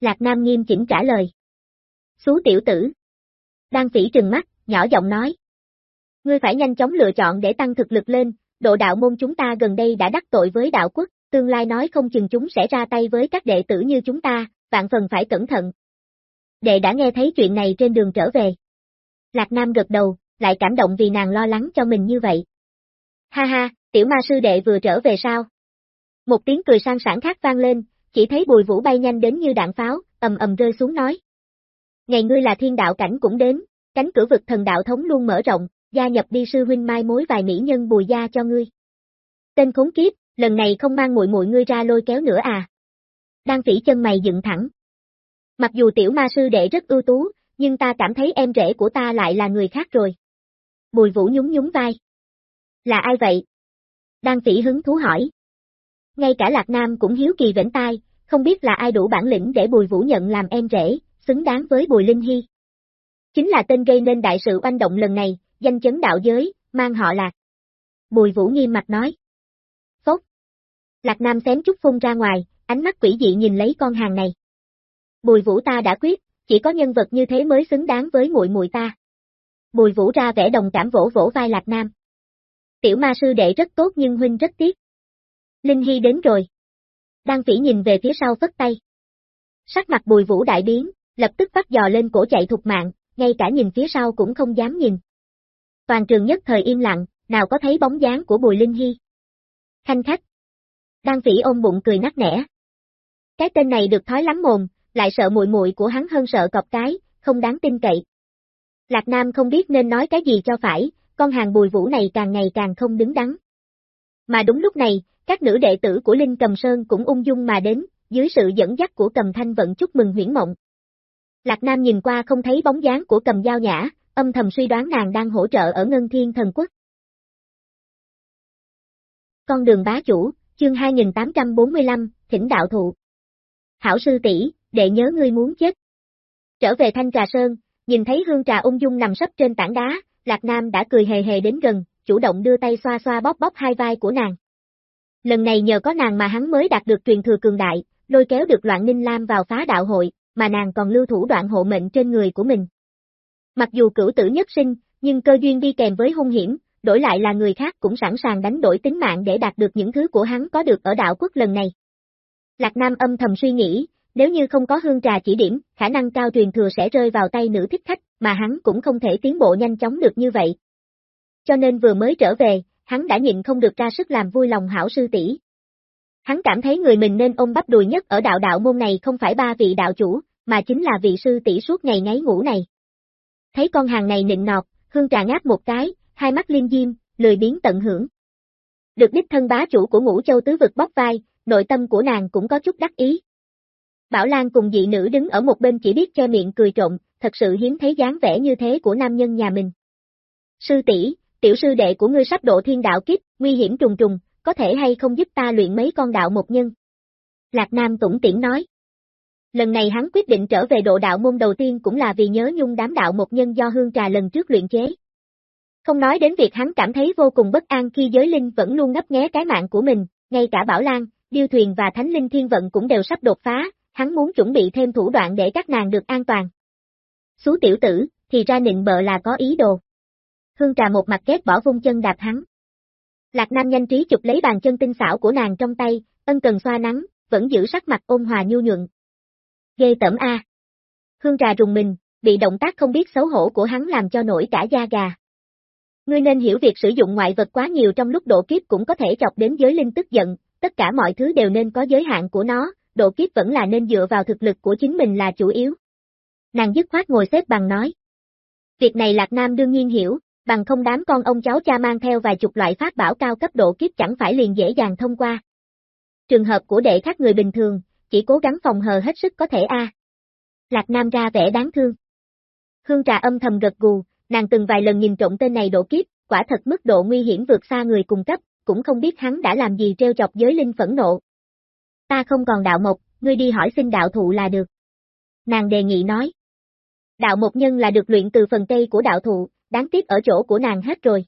Lạc Nam nghiêm chỉnh trả lời. Xú tiểu tử. Đang phỉ trừng mắt, nhỏ giọng nói. Ngươi phải nhanh chóng lựa chọn để tăng thực lực lên, độ đạo môn chúng ta gần đây đã đắc tội với đạo quốc, tương lai nói không chừng chúng sẽ ra tay với các đệ tử như chúng ta, vạn phần phải cẩn thận. Đệ đã nghe thấy chuyện này trên đường trở về. Lạc Nam gật đầu, lại cảm động vì nàng lo lắng cho mình như vậy. Ha ha, tiểu ma sư đệ vừa trở về sao? Một tiếng cười sang sảng khác vang lên, chỉ thấy bùi vũ bay nhanh đến như đạn pháo, ầm ầm rơi xuống nói. Ngày ngươi là thiên đạo cảnh cũng đến, cánh cửa vực thần đạo thống luôn mở rộng, gia nhập đi sư huynh mai mối vài mỹ nhân bùi gia cho ngươi. Tên khốn kiếp, lần này không mang muội muội ngươi ra lôi kéo nữa à? Đang phỉ chân mày dựng thẳng. Mặc dù tiểu ma sư đệ rất ưu tú, nhưng ta cảm thấy em rể của ta lại là người khác rồi. Bùi vũ nhún nhún vai. Là ai vậy? Đang phỉ hứng thú hỏi. Ngay cả Lạc Nam cũng hiếu kỳ vĩnh tai, không biết là ai đủ bản lĩnh để Bùi Vũ nhận làm em rể, xứng đáng với Bùi Linh Hy. Chính là tên gây nên đại sự oanh động lần này, danh chấn đạo giới, mang họ Lạc. Bùi Vũ nghiêm mặt nói. Phốt. Lạc Nam xém chút phun ra ngoài, ánh mắt quỷ dị nhìn lấy con hàng này. Bùi Vũ ta đã quyết, chỉ có nhân vật như thế mới xứng đáng với muội muội ta. Bùi Vũ ra vẻ đồng cảm vỗ vỗ vai Lạc Nam. Tiểu ma sư đệ rất tốt nhưng huynh rất tiếc. Linh Hy đến rồi. Đang phỉ nhìn về phía sau phất tay. Sắc mặt bùi vũ đại biến, lập tức bắt dò lên cổ chạy thục mạng, ngay cả nhìn phía sau cũng không dám nhìn. Toàn trường nhất thời im lặng, nào có thấy bóng dáng của bùi Linh Hy. Khanh khách. Đang phỉ ôm bụng cười nắc nẻ. Cái tên này được thói lắm mồm, lại sợ muội muội của hắn hơn sợ cọp cái, không đáng tin cậy. Lạc Nam không biết nên nói cái gì cho phải, con hàng bùi vũ này càng ngày càng không đứng đắn. Mà đúng lúc này, các nữ đệ tử của Linh Cầm Sơn cũng ung dung mà đến, dưới sự dẫn dắt của cầm thanh vận chúc mừng huyển mộng. Lạc Nam nhìn qua không thấy bóng dáng của cầm giao nhã, âm thầm suy đoán nàng đang hỗ trợ ở Ngân Thiên Thần Quốc. Con đường bá chủ, chương 2845, thỉnh đạo thụ. Hảo sư tỷ, đệ nhớ ngươi muốn chết. Trở về Thanh Trà Sơn, nhìn thấy hương trà ung dung nằm sấp trên tảng đá, Lạc Nam đã cười hề hề đến gần, chủ động đưa tay xoa xoa bóp bóp hai vai của nàng. Lần này nhờ có nàng mà hắn mới đạt được truyền thừa cường đại, lôi kéo được loạn ninh lam vào phá đạo hội, mà nàng còn lưu thủ đoạn hộ mệnh trên người của mình. Mặc dù cửu tử nhất sinh, nhưng cơ duyên đi kèm với hung hiểm, đổi lại là người khác cũng sẵn sàng đánh đổi tính mạng để đạt được những thứ của hắn có được ở đạo quốc lần này. Lạc Nam âm thầm suy nghĩ, nếu như không có hương trà chỉ điểm, khả năng cao truyền thừa sẽ rơi vào tay nữ thích khách, mà hắn cũng không thể tiến bộ nhanh chóng được như vậy. Cho nên vừa mới trở về, hắn đã nhịn không được ra sức làm vui lòng hảo sư tỷ. Hắn cảm thấy người mình nên ôm bắp đùi nhất ở đạo đạo môn này không phải ba vị đạo chủ, mà chính là vị sư tỷ suốt ngày ngáy ngủ này. Thấy con hàng này nịnh nọt, hương trà ngáp một cái, hai mắt liêm diêm, lười biến tận hưởng. Được đích thân bá chủ của ngũ châu tứ vực bóp vai, nội tâm của nàng cũng có chút đắc ý. Bảo Lan cùng dị nữ đứng ở một bên chỉ biết che miệng cười trộm, thật sự hiếm thấy dáng vẻ như thế của nam nhân nhà mình. Sư tỷ, tiểu sư đệ của ngươi sắp độ thiên đạo kiếp, nguy hiểm trùng trùng, có thể hay không giúp ta luyện mấy con đạo một nhân? Lạc Nam tủng tiễn nói. Lần này hắn quyết định trở về độ đạo môn đầu tiên cũng là vì nhớ nhung đám đạo một nhân do hương trà lần trước luyện chế. Không nói đến việc hắn cảm thấy vô cùng bất an khi giới linh vẫn luôn ngấp nghé cái mạng của mình, ngay cả Bảo Lan, Điêu Thuyền và Thánh Linh Thiên Vận cũng đều sắp đột phá, hắn muốn chuẩn bị thêm thủ đoạn để các nàng được an toàn. Xú tiểu tử, thì ra nịnh bợ là có ý đồ. Hương trà một mặt ghét bỏ vung chân đạp hắn. Lạc Nam nhanh trí chụp lấy bàn chân tinh xảo của nàng trong tay, ân cần xoa nắng, vẫn giữ sắc mặt ôn hòa nhu nhuận. Ghê tẩm A. Hương trà rùng mình, bị động tác không biết xấu hổ của hắn làm cho nổi cả da gà. Ngươi nên hiểu việc sử dụng ngoại vật quá nhiều trong lúc độ kiếp cũng có thể chọc đến giới linh tức giận, tất cả mọi thứ đều nên có giới hạn của nó, độ kiếp vẫn là nên dựa vào thực lực của chính mình là chủ yếu. Nàng dứt khoát ngồi xếp bằng nói. Việc này Lạc Nam đương nhiên hiểu, bằng không đám con ông cháu cha mang theo vài chục loại pháp bảo cao cấp độ kiếp chẳng phải liền dễ dàng thông qua. Trường hợp của đệ khác người bình thường, chỉ cố gắng phòng hờ hết sức có thể a. Lạc Nam ra vẻ đáng thương. Hương trà âm thầm gật gù, nàng từng vài lần nhìn trộm tên này độ kiếp, quả thật mức độ nguy hiểm vượt xa người cùng cấp, cũng không biết hắn đã làm gì treo chọc giới linh phẫn nộ. Ta không còn đạo mộc, ngươi đi hỏi xin đạo thụ là được. Nàng đề nghị nói. Đạo mộc nhân là được luyện từ phần cây của đạo thụ, đáng tiếc ở chỗ của nàng hết rồi.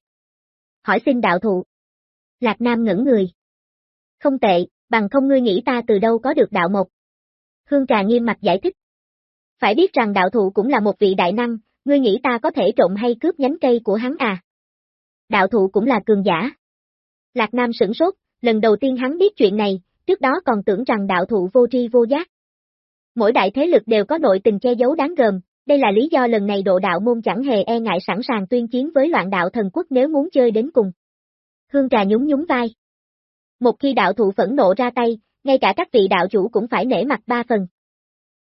Hỏi xin đạo thụ. Lạc Nam ngẩn người. Không tệ, bằng không ngươi nghĩ ta từ đâu có được đạo mộc. Hương Trà nghiêm mặt giải thích. Phải biết rằng đạo thụ cũng là một vị đại năng, ngươi nghĩ ta có thể trộm hay cướp nhánh cây của hắn à? Đạo thụ cũng là cường giả. Lạc Nam sửng sốt, lần đầu tiên hắn biết chuyện này, trước đó còn tưởng rằng đạo thụ vô tri vô giác. Mỗi đại thế lực đều có nội tình che giấu đáng gờm, đây là lý do lần này độ đạo môn chẳng hề e ngại sẵn sàng tuyên chiến với loạn đạo thần quốc nếu muốn chơi đến cùng. Hương trà nhún nhún vai. Một khi đạo thụ phẫn nộ ra tay, ngay cả các vị đạo chủ cũng phải nể mặt ba phần.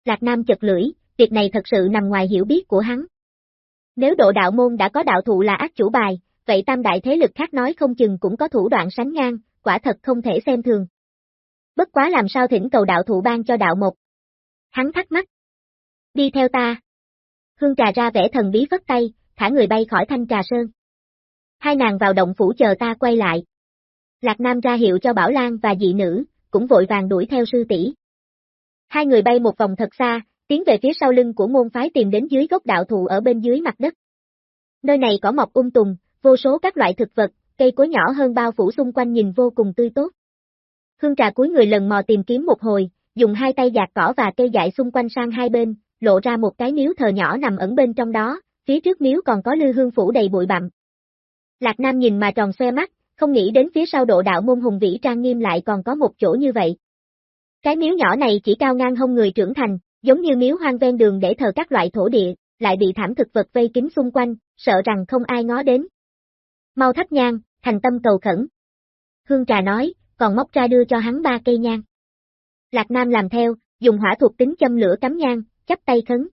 Lạc Nam chật lưỡi, việc này thật sự nằm ngoài hiểu biết của hắn. Nếu độ đạo môn đã có đạo thụ là ác chủ bài, vậy tam đại thế lực khác nói không chừng cũng có thủ đoạn sánh ngang, quả thật không thể xem thường. Bất quá làm sao thỉnh cầu đạo thụ ban cho đạo một. Hắn thắc mắc. Đi theo ta. Hương trà ra vẻ thần bí vất tay, thả người bay khỏi thanh trà sơn. Hai nàng vào động phủ chờ ta quay lại. Lạc Nam ra hiệu cho Bảo Lan và dị nữ, cũng vội vàng đuổi theo sư tỷ. Hai người bay một vòng thật xa, tiến về phía sau lưng của môn phái tìm đến dưới gốc đạo thụ ở bên dưới mặt đất. Nơi này có mọc um tùng, vô số các loại thực vật, cây cối nhỏ hơn bao phủ xung quanh nhìn vô cùng tươi tốt. Hương trà cuối người lần mò tìm kiếm một hồi, dùng hai tay giạt cỏ và cây dại xung quanh sang hai bên, lộ ra một cái miếu thờ nhỏ nằm ẩn bên trong đó, phía trước miếu còn có lư hương phủ đầy bụi bặm. Lạc Nam nhìn mà tròn xoe mắt, không nghĩ đến phía sau độ đạo môn hùng vĩ trang nghiêm lại còn có một chỗ như vậy. Cái miếu nhỏ này chỉ cao ngang hông người trưởng thành, giống như miếu hoang ven đường để thờ các loại thổ địa, lại bị thảm thực vật vây kín xung quanh, sợ rằng không ai ngó đến. Mau thắp nhang, thành tâm cầu khẩn. Hương trà nói, còn móc ra đưa cho hắn ba cây nhang. Lạc Nam làm theo, dùng hỏa thuộc tính châm lửa cắm nhang, chắp tay khấn.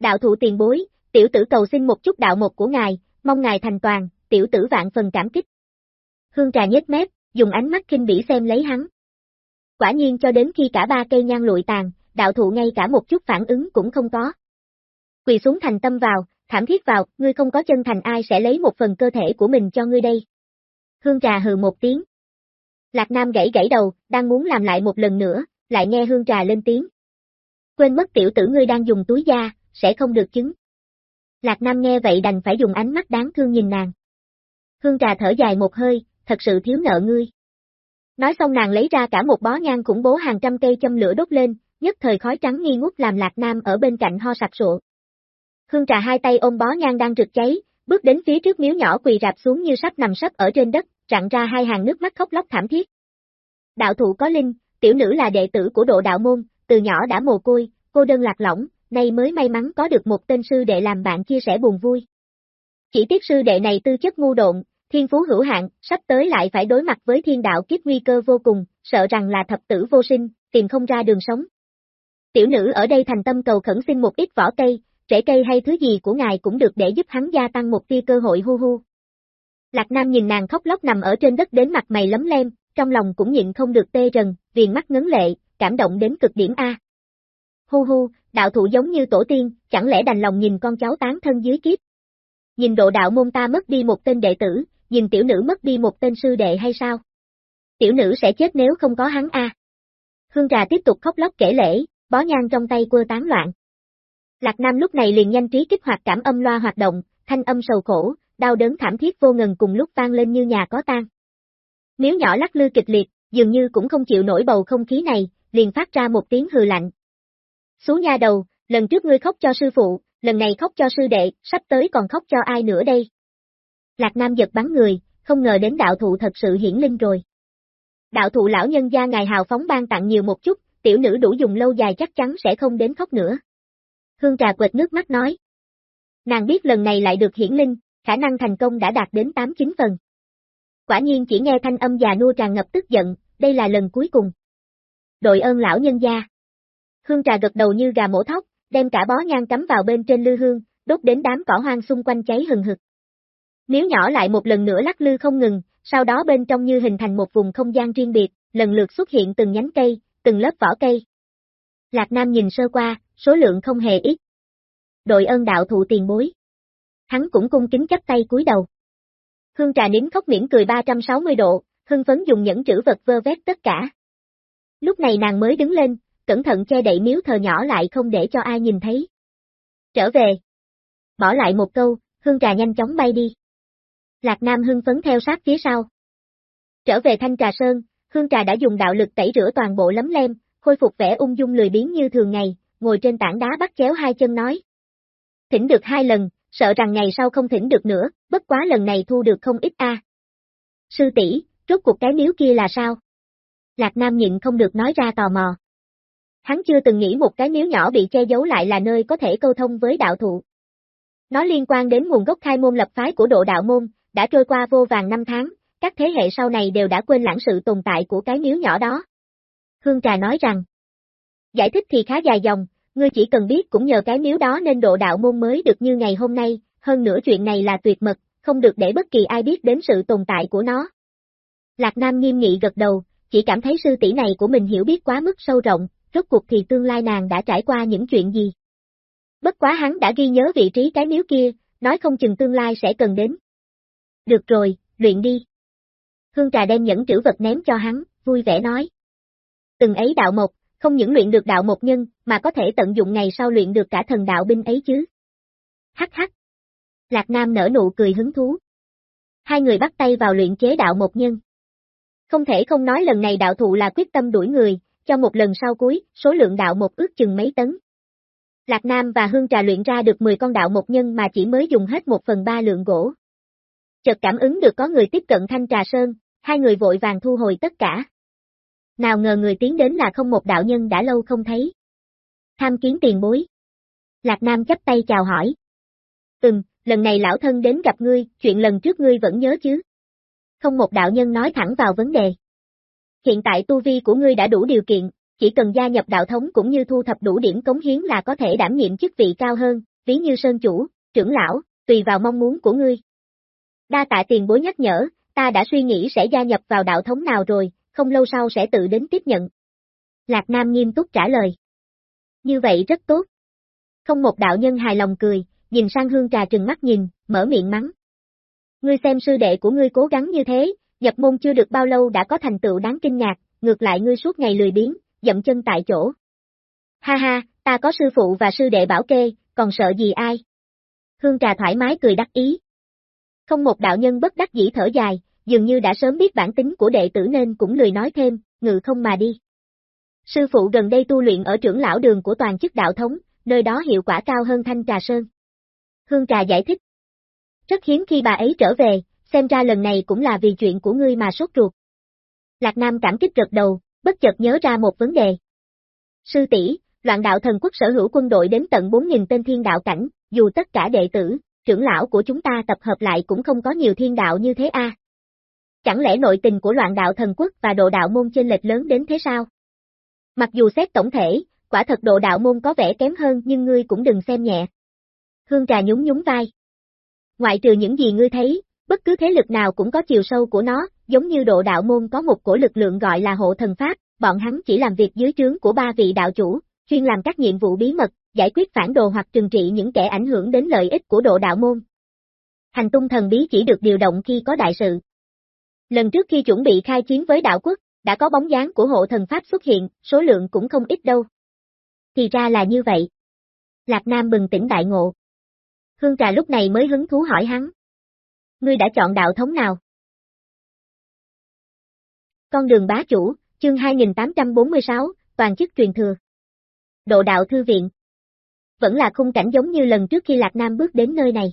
Đạo thụ tiền bối, tiểu tử cầu xin một chút đạo một của ngài, mong ngài thành toàn, tiểu tử vạn phần cảm kích. Hương trà nhếch mép, dùng ánh mắt kinh bỉ xem lấy hắn. Quả nhiên cho đến khi cả ba cây nhang lụi tàn, đạo thụ ngay cả một chút phản ứng cũng không có. Quỳ xuống thành tâm vào, thảm thiết vào, ngươi không có chân thành ai sẽ lấy một phần cơ thể của mình cho ngươi đây. Hương trà hừ một tiếng. Lạc Nam gãy gãy đầu, đang muốn làm lại một lần nữa, lại nghe hương trà lên tiếng. Quên mất tiểu tử ngươi đang dùng túi da, sẽ không được chứng. Lạc Nam nghe vậy đành phải dùng ánh mắt đáng thương nhìn nàng. Hương trà thở dài một hơi, thật sự thiếu nợ ngươi. Nói xong nàng lấy ra cả một bó nhang khủng bố hàng trăm cây châm lửa đốt lên, nhất thời khói trắng nghi ngút làm Lạc Nam ở bên cạnh ho sặc sụa. Hương trà hai tay ôm bó nhang đang rực cháy, bước đến phía trước miếu nhỏ quỳ rạp xuống như sắp nằm sấp ở trên đất, rặn ra hai hàng nước mắt khóc lóc thảm thiết. Đạo thụ có linh, tiểu nữ là đệ tử của độ đạo môn, từ nhỏ đã mồ côi, cô đơn lạc lõng, nay mới may mắn có được một tên sư đệ làm bạn chia sẻ buồn vui. Chỉ tiếc sư đệ này tư chất ngu độn, thiên phú hữu hạn, sắp tới lại phải đối mặt với thiên đạo kiếp nguy cơ vô cùng, sợ rằng là thập tử vô sinh, tìm không ra đường sống. Tiểu nữ ở đây thành tâm cầu khẩn xin một ít vỏ cây, rễ cây hay thứ gì của ngài cũng được để giúp hắn gia tăng một tia cơ hội hu hu. Lạc Nam nhìn nàng khóc lóc nằm ở trên đất đến mặt mày lấm lem, trong lòng cũng nhịn không được tê rần, viền mắt ngấn lệ, cảm động đến cực điểm A. Hu hu, đạo thụ giống như tổ tiên, chẳng lẽ đành lòng nhìn con cháu tán thân dưới kiếp. nhìn độ đạo môn ta mất đi một tên đệ tử, nhìn tiểu nữ mất đi một tên sư đệ hay sao? Tiểu nữ sẽ chết nếu không có hắn a. Hương Trà tiếp tục khóc lóc kể lễ, bó nhang trong tay quơ tán loạn. Lạc Nam lúc này liền nhanh trí kích hoạt cảm âm loa hoạt động, thanh âm sầu khổ, đau đớn thảm thiết vô ngần cùng lúc vang lên như nhà có tan. Miếu nhỏ lắc lư kịch liệt, dường như cũng không chịu nổi bầu không khí này, liền phát ra một tiếng hừ lạnh. Xuống nha đầu, lần trước ngươi khóc cho sư phụ, lần này khóc cho sư đệ, sắp tới còn khóc cho ai nữa đây? Lạc Nam giật bắn người, không ngờ đến đạo thụ thật sự hiển linh rồi. Đạo thụ lão nhân gia ngài hào phóng ban tặng nhiều một chút, tiểu nữ đủ dùng lâu dài chắc chắn sẽ không đến khóc nữa. Hương trà quệt nước mắt nói. Nàng biết lần này lại được hiển linh, khả năng thành công đã đạt đến 8-9 phần. Quả nhiên chỉ nghe thanh âm già nua tràn ngập tức giận, đây là lần cuối cùng. Đội ơn lão nhân gia. Hương trà gật đầu như gà mổ thóc, đem cả bó nhang cắm vào bên trên lư hương, đốt đến đám cỏ hoang xung quanh cháy hừng hực. Nếu nhỏ lại một lần nữa lắc lư không ngừng, sau đó bên trong như hình thành một vùng không gian riêng biệt, lần lượt xuất hiện từng nhánh cây, từng lớp vỏ cây. Lạc Nam nhìn sơ qua, số lượng không hề ít. Đội ơn đạo thụ tiền bối. Hắn cũng cung kính chắp tay cúi đầu. Hương trà nín khóc miễn cười 360 độ, hưng phấn dùng những chữ vật vơ vét tất cả. Lúc này nàng mới đứng lên, cẩn thận che đậy miếu thờ nhỏ lại không để cho ai nhìn thấy. Trở về. Bỏ lại một câu, hương trà nhanh chóng bay đi. Lạc Nam hưng phấn theo sát phía sau. Trở về Thanh Trà Sơn, Hương Trà đã dùng đạo lực tẩy rửa toàn bộ lấm lem, khôi phục vẻ ung dung lười biếng như thường ngày, ngồi trên tảng đá bắt chéo hai chân nói. Thỉnh được hai lần, sợ rằng ngày sau không thỉnh được nữa, bất quá lần này thu được không ít a. Sư tỷ, rốt cuộc cái miếu kia là sao? Lạc Nam nhịn không được nói ra tò mò. Hắn chưa từng nghĩ một cái miếu nhỏ bị che giấu lại là nơi có thể câu thông với đạo thụ. Nó liên quan đến nguồn gốc khai môn lập phái của độ đạo môn, đã trôi qua vô vàng năm tháng, các thế hệ sau này đều đã quên lãng sự tồn tại của cái miếu nhỏ đó. Hương Trà nói rằng, giải thích thì khá dài dòng, ngươi chỉ cần biết cũng nhờ cái miếu đó nên độ đạo môn mới được như ngày hôm nay, hơn nữa chuyện này là tuyệt mật, không được để bất kỳ ai biết đến sự tồn tại của nó. Lạc Nam nghiêm nghị gật đầu, chỉ cảm thấy sư tỷ này của mình hiểu biết quá mức sâu rộng, rốt cuộc thì tương lai nàng đã trải qua những chuyện gì. Bất quá hắn đã ghi nhớ vị trí cái miếu kia, nói không chừng tương lai sẽ cần đến. Được rồi, luyện đi. Hương trà đem những trữ vật ném cho hắn, vui vẻ nói. Từng ấy đạo mộc, không những luyện được đạo mộc nhân, mà có thể tận dụng ngày sau luyện được cả thần đạo binh ấy chứ. Hắc hắc. Lạc Nam nở nụ cười hứng thú. Hai người bắt tay vào luyện chế đạo mộc nhân. Không thể không nói lần này đạo thụ là quyết tâm đuổi người, cho một lần sau cuối, số lượng đạo một ước chừng mấy tấn. Lạc Nam và Hương Trà luyện ra được 10 con đạo một nhân mà chỉ mới dùng hết một phần ba lượng gỗ. Chợt cảm ứng được có người tiếp cận Thanh Trà Sơn, hai người vội vàng thu hồi tất cả. Nào ngờ người tiến đến là không một đạo nhân đã lâu không thấy. Tham kiến tiền bối. Lạc Nam chấp tay chào hỏi. Ừm, lần này lão thân đến gặp ngươi, chuyện lần trước ngươi vẫn nhớ chứ? Không một đạo nhân nói thẳng vào vấn đề. Hiện tại tu vi của ngươi đã đủ điều kiện, chỉ cần gia nhập đạo thống cũng như thu thập đủ điểm cống hiến là có thể đảm nhiệm chức vị cao hơn, ví như sơn chủ, trưởng lão, tùy vào mong muốn của ngươi. Đa tạ tiền bối nhắc nhở, ta đã suy nghĩ sẽ gia nhập vào đạo thống nào rồi, không lâu sau sẽ tự đến tiếp nhận. Lạc Nam nghiêm túc trả lời. Như vậy rất tốt. Không một đạo nhân hài lòng cười, nhìn sang hương trà trừng mắt nhìn, mở miệng mắng. Ngươi xem sư đệ của ngươi cố gắng như thế, nhập môn chưa được bao lâu đã có thành tựu đáng kinh ngạc, ngược lại ngươi suốt ngày lười biếng, dậm chân tại chỗ. Ha ha, ta có sư phụ và sư đệ bảo kê, còn sợ gì ai? Hương trà thoải mái cười đắc ý. Không một đạo nhân bất đắc dĩ thở dài, dường như đã sớm biết bản tính của đệ tử nên cũng lười nói thêm, ngự không mà đi. Sư phụ gần đây tu luyện ở trưởng lão đường của toàn chức đạo thống, nơi đó hiệu quả cao hơn thanh trà sơn. Hương trà giải thích. Rất hiếm khi bà ấy trở về, xem ra lần này cũng là vì chuyện của ngươi mà sốt ruột. Lạc Nam cảm kích gật đầu, bất chợt nhớ ra một vấn đề. Sư tỷ, loạn đạo thần quốc sở hữu quân đội đến tận 4.000 tên thiên đạo cảnh, dù tất cả đệ tử, trưởng lão của chúng ta tập hợp lại cũng không có nhiều thiên đạo như thế a. Chẳng lẽ nội tình của loạn đạo thần quốc và độ đạo môn trên lệch lớn đến thế sao? Mặc dù xét tổng thể, quả thật độ đạo môn có vẻ kém hơn nhưng ngươi cũng đừng xem nhẹ. Hương trà nhún nhún vai. Ngoại trừ những gì ngươi thấy, bất cứ thế lực nào cũng có chiều sâu của nó, giống như độ đạo môn có một cổ lực lượng gọi là hộ thần pháp, bọn hắn chỉ làm việc dưới trướng của ba vị đạo chủ, chuyên làm các nhiệm vụ bí mật, giải quyết phản đồ hoặc trừng trị những kẻ ảnh hưởng đến lợi ích của độ đạo môn. Hành tung thần bí chỉ được điều động khi có đại sự. Lần trước khi chuẩn bị khai chiến với đạo quốc, đã có bóng dáng của hộ thần Pháp xuất hiện, số lượng cũng không ít đâu. Thì ra là như vậy. Lạc Nam bừng tỉnh đại ngộ. Hương Trà lúc này mới hứng thú hỏi hắn. Ngươi đã chọn đạo thống nào? Con đường bá chủ, chương 2846, toàn chức truyền thừa. Độ đạo thư viện. Vẫn là khung cảnh giống như lần trước khi Lạc Nam bước đến nơi này.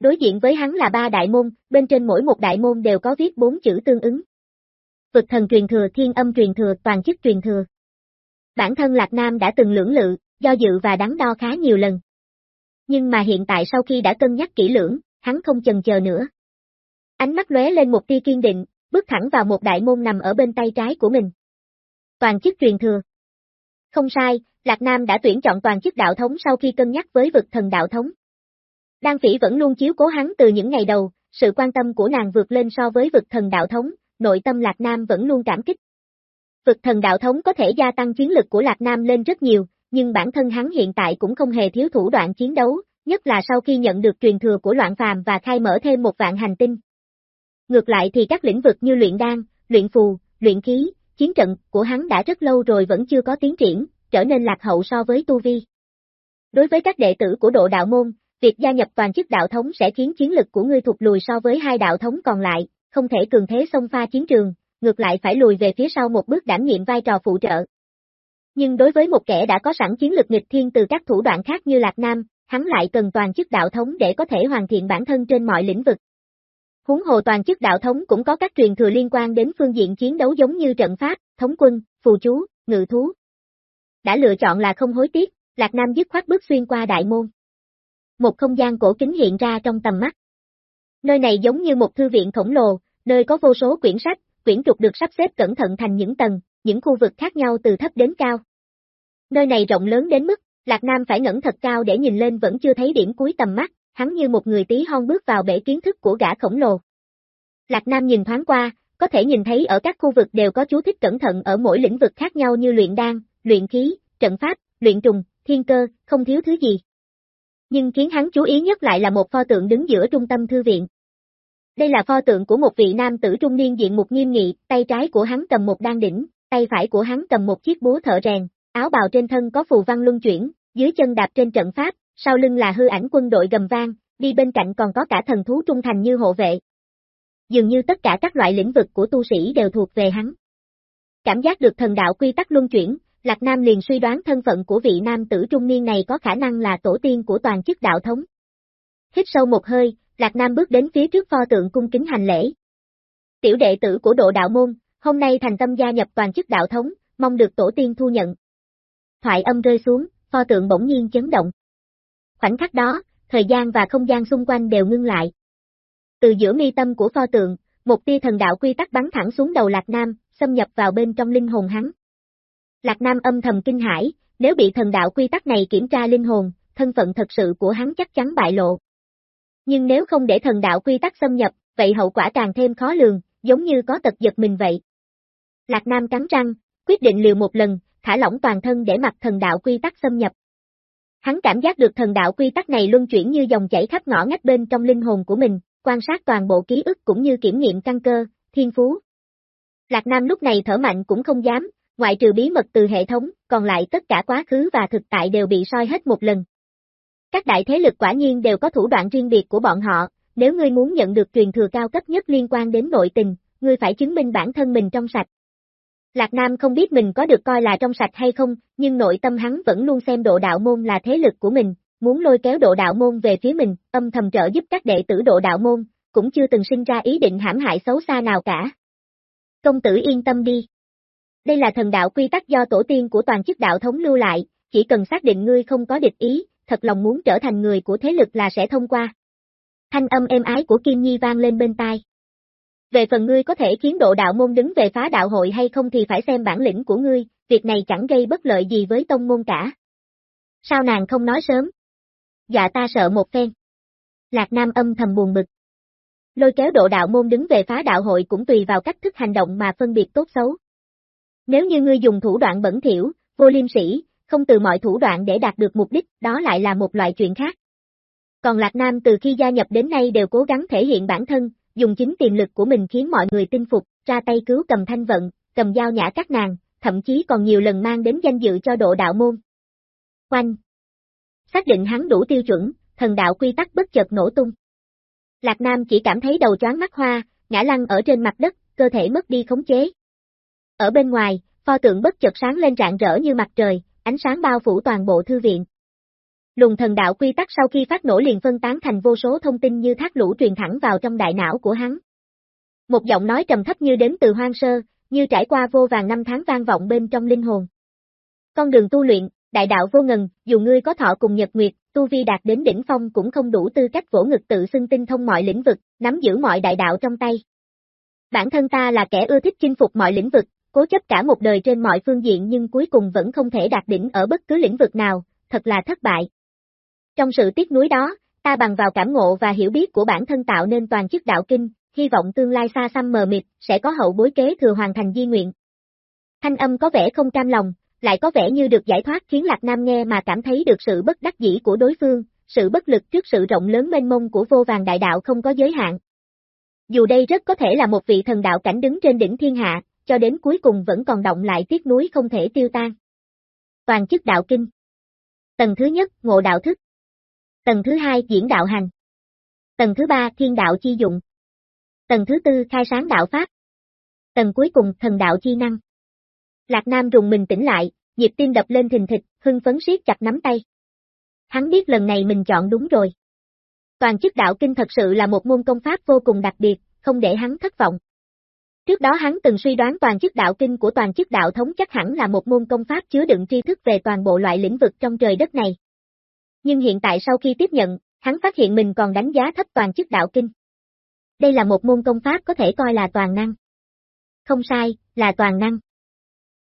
Đối diện với hắn là ba đại môn, bên trên mỗi một đại môn đều có viết bốn chữ tương ứng. Vực thần truyền thừa, thiên âm truyền thừa, toàn chức truyền thừa. Bản thân Lạc Nam đã từng lưỡng lự, do dự và đắn đo khá nhiều lần. Nhưng mà hiện tại sau khi đã cân nhắc kỹ lưỡng, hắn không chần chờ nữa. Ánh mắt lóe lên một tia kiên định, bước thẳng vào một đại môn nằm ở bên tay trái của mình. Toàn chức truyền thừa. Không sai, Lạc Nam đã tuyển chọn toàn chức đạo thống sau khi cân nhắc với vực thần đạo thống. Đan Phỉ vẫn luôn chiếu cố hắn từ những ngày đầu, sự quan tâm của nàng vượt lên so với vực thần đạo thống, nội tâm Lạc Nam vẫn luôn cảm kích. Vực thần đạo thống có thể gia tăng chiến lực của Lạc Nam lên rất nhiều, nhưng bản thân hắn hiện tại cũng không hề thiếu thủ đoạn chiến đấu, nhất là sau khi nhận được truyền thừa của loạn phàm và khai mở thêm một vạn hành tinh. Ngược lại thì các lĩnh vực như luyện đan, luyện phù, luyện khí, chiến trận của hắn đã rất lâu rồi vẫn chưa có tiến triển, trở nên lạc hậu so với tu vi. Đối với các đệ tử của độ đạo môn, việc gia nhập toàn chức đạo thống sẽ khiến chiến lực của ngươi thụt lùi so với hai đạo thống còn lại, không thể cường thế xông pha chiến trường, ngược lại phải lùi về phía sau một bước đảm nhiệm vai trò phụ trợ. Nhưng đối với một kẻ đã có sẵn chiến lực nghịch thiên từ các thủ đoạn khác như Lạc Nam, hắn lại cần toàn chức đạo thống để có thể hoàn thiện bản thân trên mọi lĩnh vực. Huống hồ toàn chức đạo thống cũng có các truyền thừa liên quan đến phương diện chiến đấu giống như trận pháp, thống quân, phù chú, ngự thú. Đã lựa chọn là không hối tiếc, Lạc Nam dứt khoát bước xuyên qua đại môn. Một không gian cổ kính hiện ra trong tầm mắt. Nơi này giống như một thư viện khổng lồ, nơi có vô số quyển sách, quyển trục được sắp xếp cẩn thận thành những tầng, những khu vực khác nhau từ thấp đến cao. Nơi này rộng lớn đến mức, Lạc Nam phải ngẩng thật cao để nhìn lên vẫn chưa thấy điểm cuối tầm mắt, hắn như một người tí hon bước vào bể kiến thức của gã khổng lồ. Lạc Nam nhìn thoáng qua, có thể nhìn thấy ở các khu vực đều có chú thích cẩn thận ở mỗi lĩnh vực khác nhau như luyện đan, luyện khí, trận pháp, luyện trùng, thiên cơ, không thiếu thứ gì. Nhưng khiến hắn chú ý nhất lại là một pho tượng đứng giữa trung tâm thư viện. Đây là pho tượng của một vị nam tử trung niên diện mục nghiêm nghị, tay trái của hắn cầm một đan đỉnh, tay phải của hắn cầm một chiếc búa thợ rèn, áo bào trên thân có phù văn luân chuyển, dưới chân đạp trên trận pháp, sau lưng là hư ảnh quân đội gầm vang, đi bên cạnh còn có cả thần thú trung thành như hộ vệ. Dường như tất cả các loại lĩnh vực của tu sĩ đều thuộc về hắn. Cảm giác được thần đạo quy tắc luân chuyển, Lạc Nam liền suy đoán thân phận của vị nam tử trung niên này có khả năng là tổ tiên của toàn chức đạo thống. Hít sâu một hơi, Lạc Nam bước đến phía trước pho tượng cung kính hành lễ. Tiểu đệ tử của độ đạo môn, hôm nay thành tâm gia nhập toàn chức đạo thống, mong được tổ tiên thu nhận. Thoại âm rơi xuống, pho tượng bỗng nhiên chấn động. Khoảnh khắc đó, thời gian và không gian xung quanh đều ngưng lại. Từ giữa mi tâm của pho tượng, một tia thần đạo quy tắc bắn thẳng xuống đầu Lạc Nam, xâm nhập vào bên trong linh hồn hắn. Lạc Nam âm thầm kinh hãi, nếu bị thần đạo quy tắc này kiểm tra linh hồn, thân phận thật sự của hắn chắc chắn bại lộ. Nhưng nếu không để thần đạo quy tắc xâm nhập, vậy hậu quả càng thêm khó lường, giống như có tật giật mình vậy. Lạc Nam cắn răng, quyết định liều một lần, thả lỏng toàn thân để mặc thần đạo quy tắc xâm nhập. Hắn cảm giác được thần đạo quy tắc này luân chuyển như dòng chảy khắp ngõ ngách bên trong linh hồn của mình, quan sát toàn bộ ký ức cũng như kiểm nghiệm căn cơ, thiên phú. Lạc Nam lúc này thở mạnh cũng không dám, ngoại trừ bí mật từ hệ thống, còn lại tất cả quá khứ và thực tại đều bị soi hết một lần. Các đại thế lực quả nhiên đều có thủ đoạn riêng biệt của bọn họ, nếu ngươi muốn nhận được truyền thừa cao cấp nhất liên quan đến nội tình, ngươi phải chứng minh bản thân mình trong sạch. Lạc Nam không biết mình có được coi là trong sạch hay không, nhưng nội tâm hắn vẫn luôn xem độ đạo môn là thế lực của mình, muốn lôi kéo độ đạo môn về phía mình, âm thầm trợ giúp các đệ tử độ đạo môn, cũng chưa từng sinh ra ý định hãm hại xấu xa nào cả. Công tử yên tâm đi. Đây là thần đạo quy tắc do tổ tiên của toàn chức đạo thống lưu lại, chỉ cần xác định ngươi không có địch ý, thật lòng muốn trở thành người của thế lực là sẽ thông qua. Thanh âm êm ái của Kim Nhi vang lên bên tai. Về phần ngươi có thể khiến độ đạo môn đứng về phá đạo hội hay không thì phải xem bản lĩnh của ngươi, việc này chẳng gây bất lợi gì với tông môn cả. Sao nàng không nói sớm? Dạ ta sợ một phen. Lạc Nam âm thầm buồn bực. Lôi kéo độ đạo môn đứng về phá đạo hội cũng tùy vào cách thức hành động mà phân biệt tốt xấu. Nếu như ngươi dùng thủ đoạn bẩn thỉu, vô liêm sĩ, không từ mọi thủ đoạn để đạt được mục đích, đó lại là một loại chuyện khác. Còn Lạc Nam từ khi gia nhập đến nay đều cố gắng thể hiện bản thân, dùng chính tiềm lực của mình khiến mọi người tin phục, ra tay cứu cầm thanh vận, cầm dao nhã các nàng, thậm chí còn nhiều lần mang đến danh dự cho độ đạo môn. Quanh. Xác định hắn đủ tiêu chuẩn, thần đạo quy tắc bất chợt nổ tung. Lạc Nam chỉ cảm thấy đầu choáng mắt hoa, ngã lăn ở trên mặt đất, cơ thể mất đi khống chế. Ở bên ngoài, pho tượng bất chợt sáng lên rạng rỡ như mặt trời, ánh sáng bao phủ toàn bộ thư viện. Luồng thần đạo quy tắc sau khi phát nổ liền phân tán thành vô số thông tin như thác lũ truyền thẳng vào trong đại não của hắn. Một giọng nói trầm thấp như đến từ hoang sơ, như trải qua vô vàng năm tháng vang vọng bên trong linh hồn. Con đường tu luyện, đại đạo vô ngần, dù ngươi có thọ cùng nhật nguyệt, tu vi đạt đến đỉnh phong cũng không đủ tư cách vỗ ngực tự xưng tinh thông mọi lĩnh vực, nắm giữ mọi đại đạo trong tay. Bản thân ta là kẻ ưa thích chinh phục mọi lĩnh vực, cố chấp cả một đời trên mọi phương diện nhưng cuối cùng vẫn không thể đạt đỉnh ở bất cứ lĩnh vực nào, thật là thất bại. Trong sự tiếc nuối đó, ta bằng vào cảm ngộ và hiểu biết của bản thân tạo nên toàn chức đạo kinh, hy vọng tương lai xa xăm mờ mịt, sẽ có hậu bối kế thừa hoàn thành di nguyện. Thanh âm có vẻ không cam lòng, lại có vẻ như được giải thoát khiến Lạc Nam nghe mà cảm thấy được sự bất đắc dĩ của đối phương, sự bất lực trước sự rộng lớn mênh mông của vô vàng đại đạo không có giới hạn. Dù đây rất có thể là một vị thần đạo cảnh đứng trên đỉnh thiên hạ, cho đến cuối cùng vẫn còn động lại tiếc núi không thể tiêu tan. Toàn chức đạo kinh Tầng thứ nhất, ngộ đạo thức. Tầng thứ hai, diễn đạo hành. Tầng thứ ba, thiên đạo chi dụng. Tầng thứ tư, khai sáng đạo pháp. Tầng cuối cùng, thần đạo chi năng. Lạc Nam rùng mình tỉnh lại, nhịp tim đập lên thình thịch, hưng phấn siết chặt nắm tay. Hắn biết lần này mình chọn đúng rồi. Toàn chức đạo kinh thật sự là một môn công pháp vô cùng đặc biệt, không để hắn thất vọng. Trước đó hắn từng suy đoán toàn chức đạo kinh của toàn chức đạo thống chắc hẳn là một môn công pháp chứa đựng tri thức về toàn bộ loại lĩnh vực trong trời đất này. Nhưng hiện tại sau khi tiếp nhận, hắn phát hiện mình còn đánh giá thấp toàn chức đạo kinh. Đây là một môn công pháp có thể coi là toàn năng. Không sai, là toàn năng.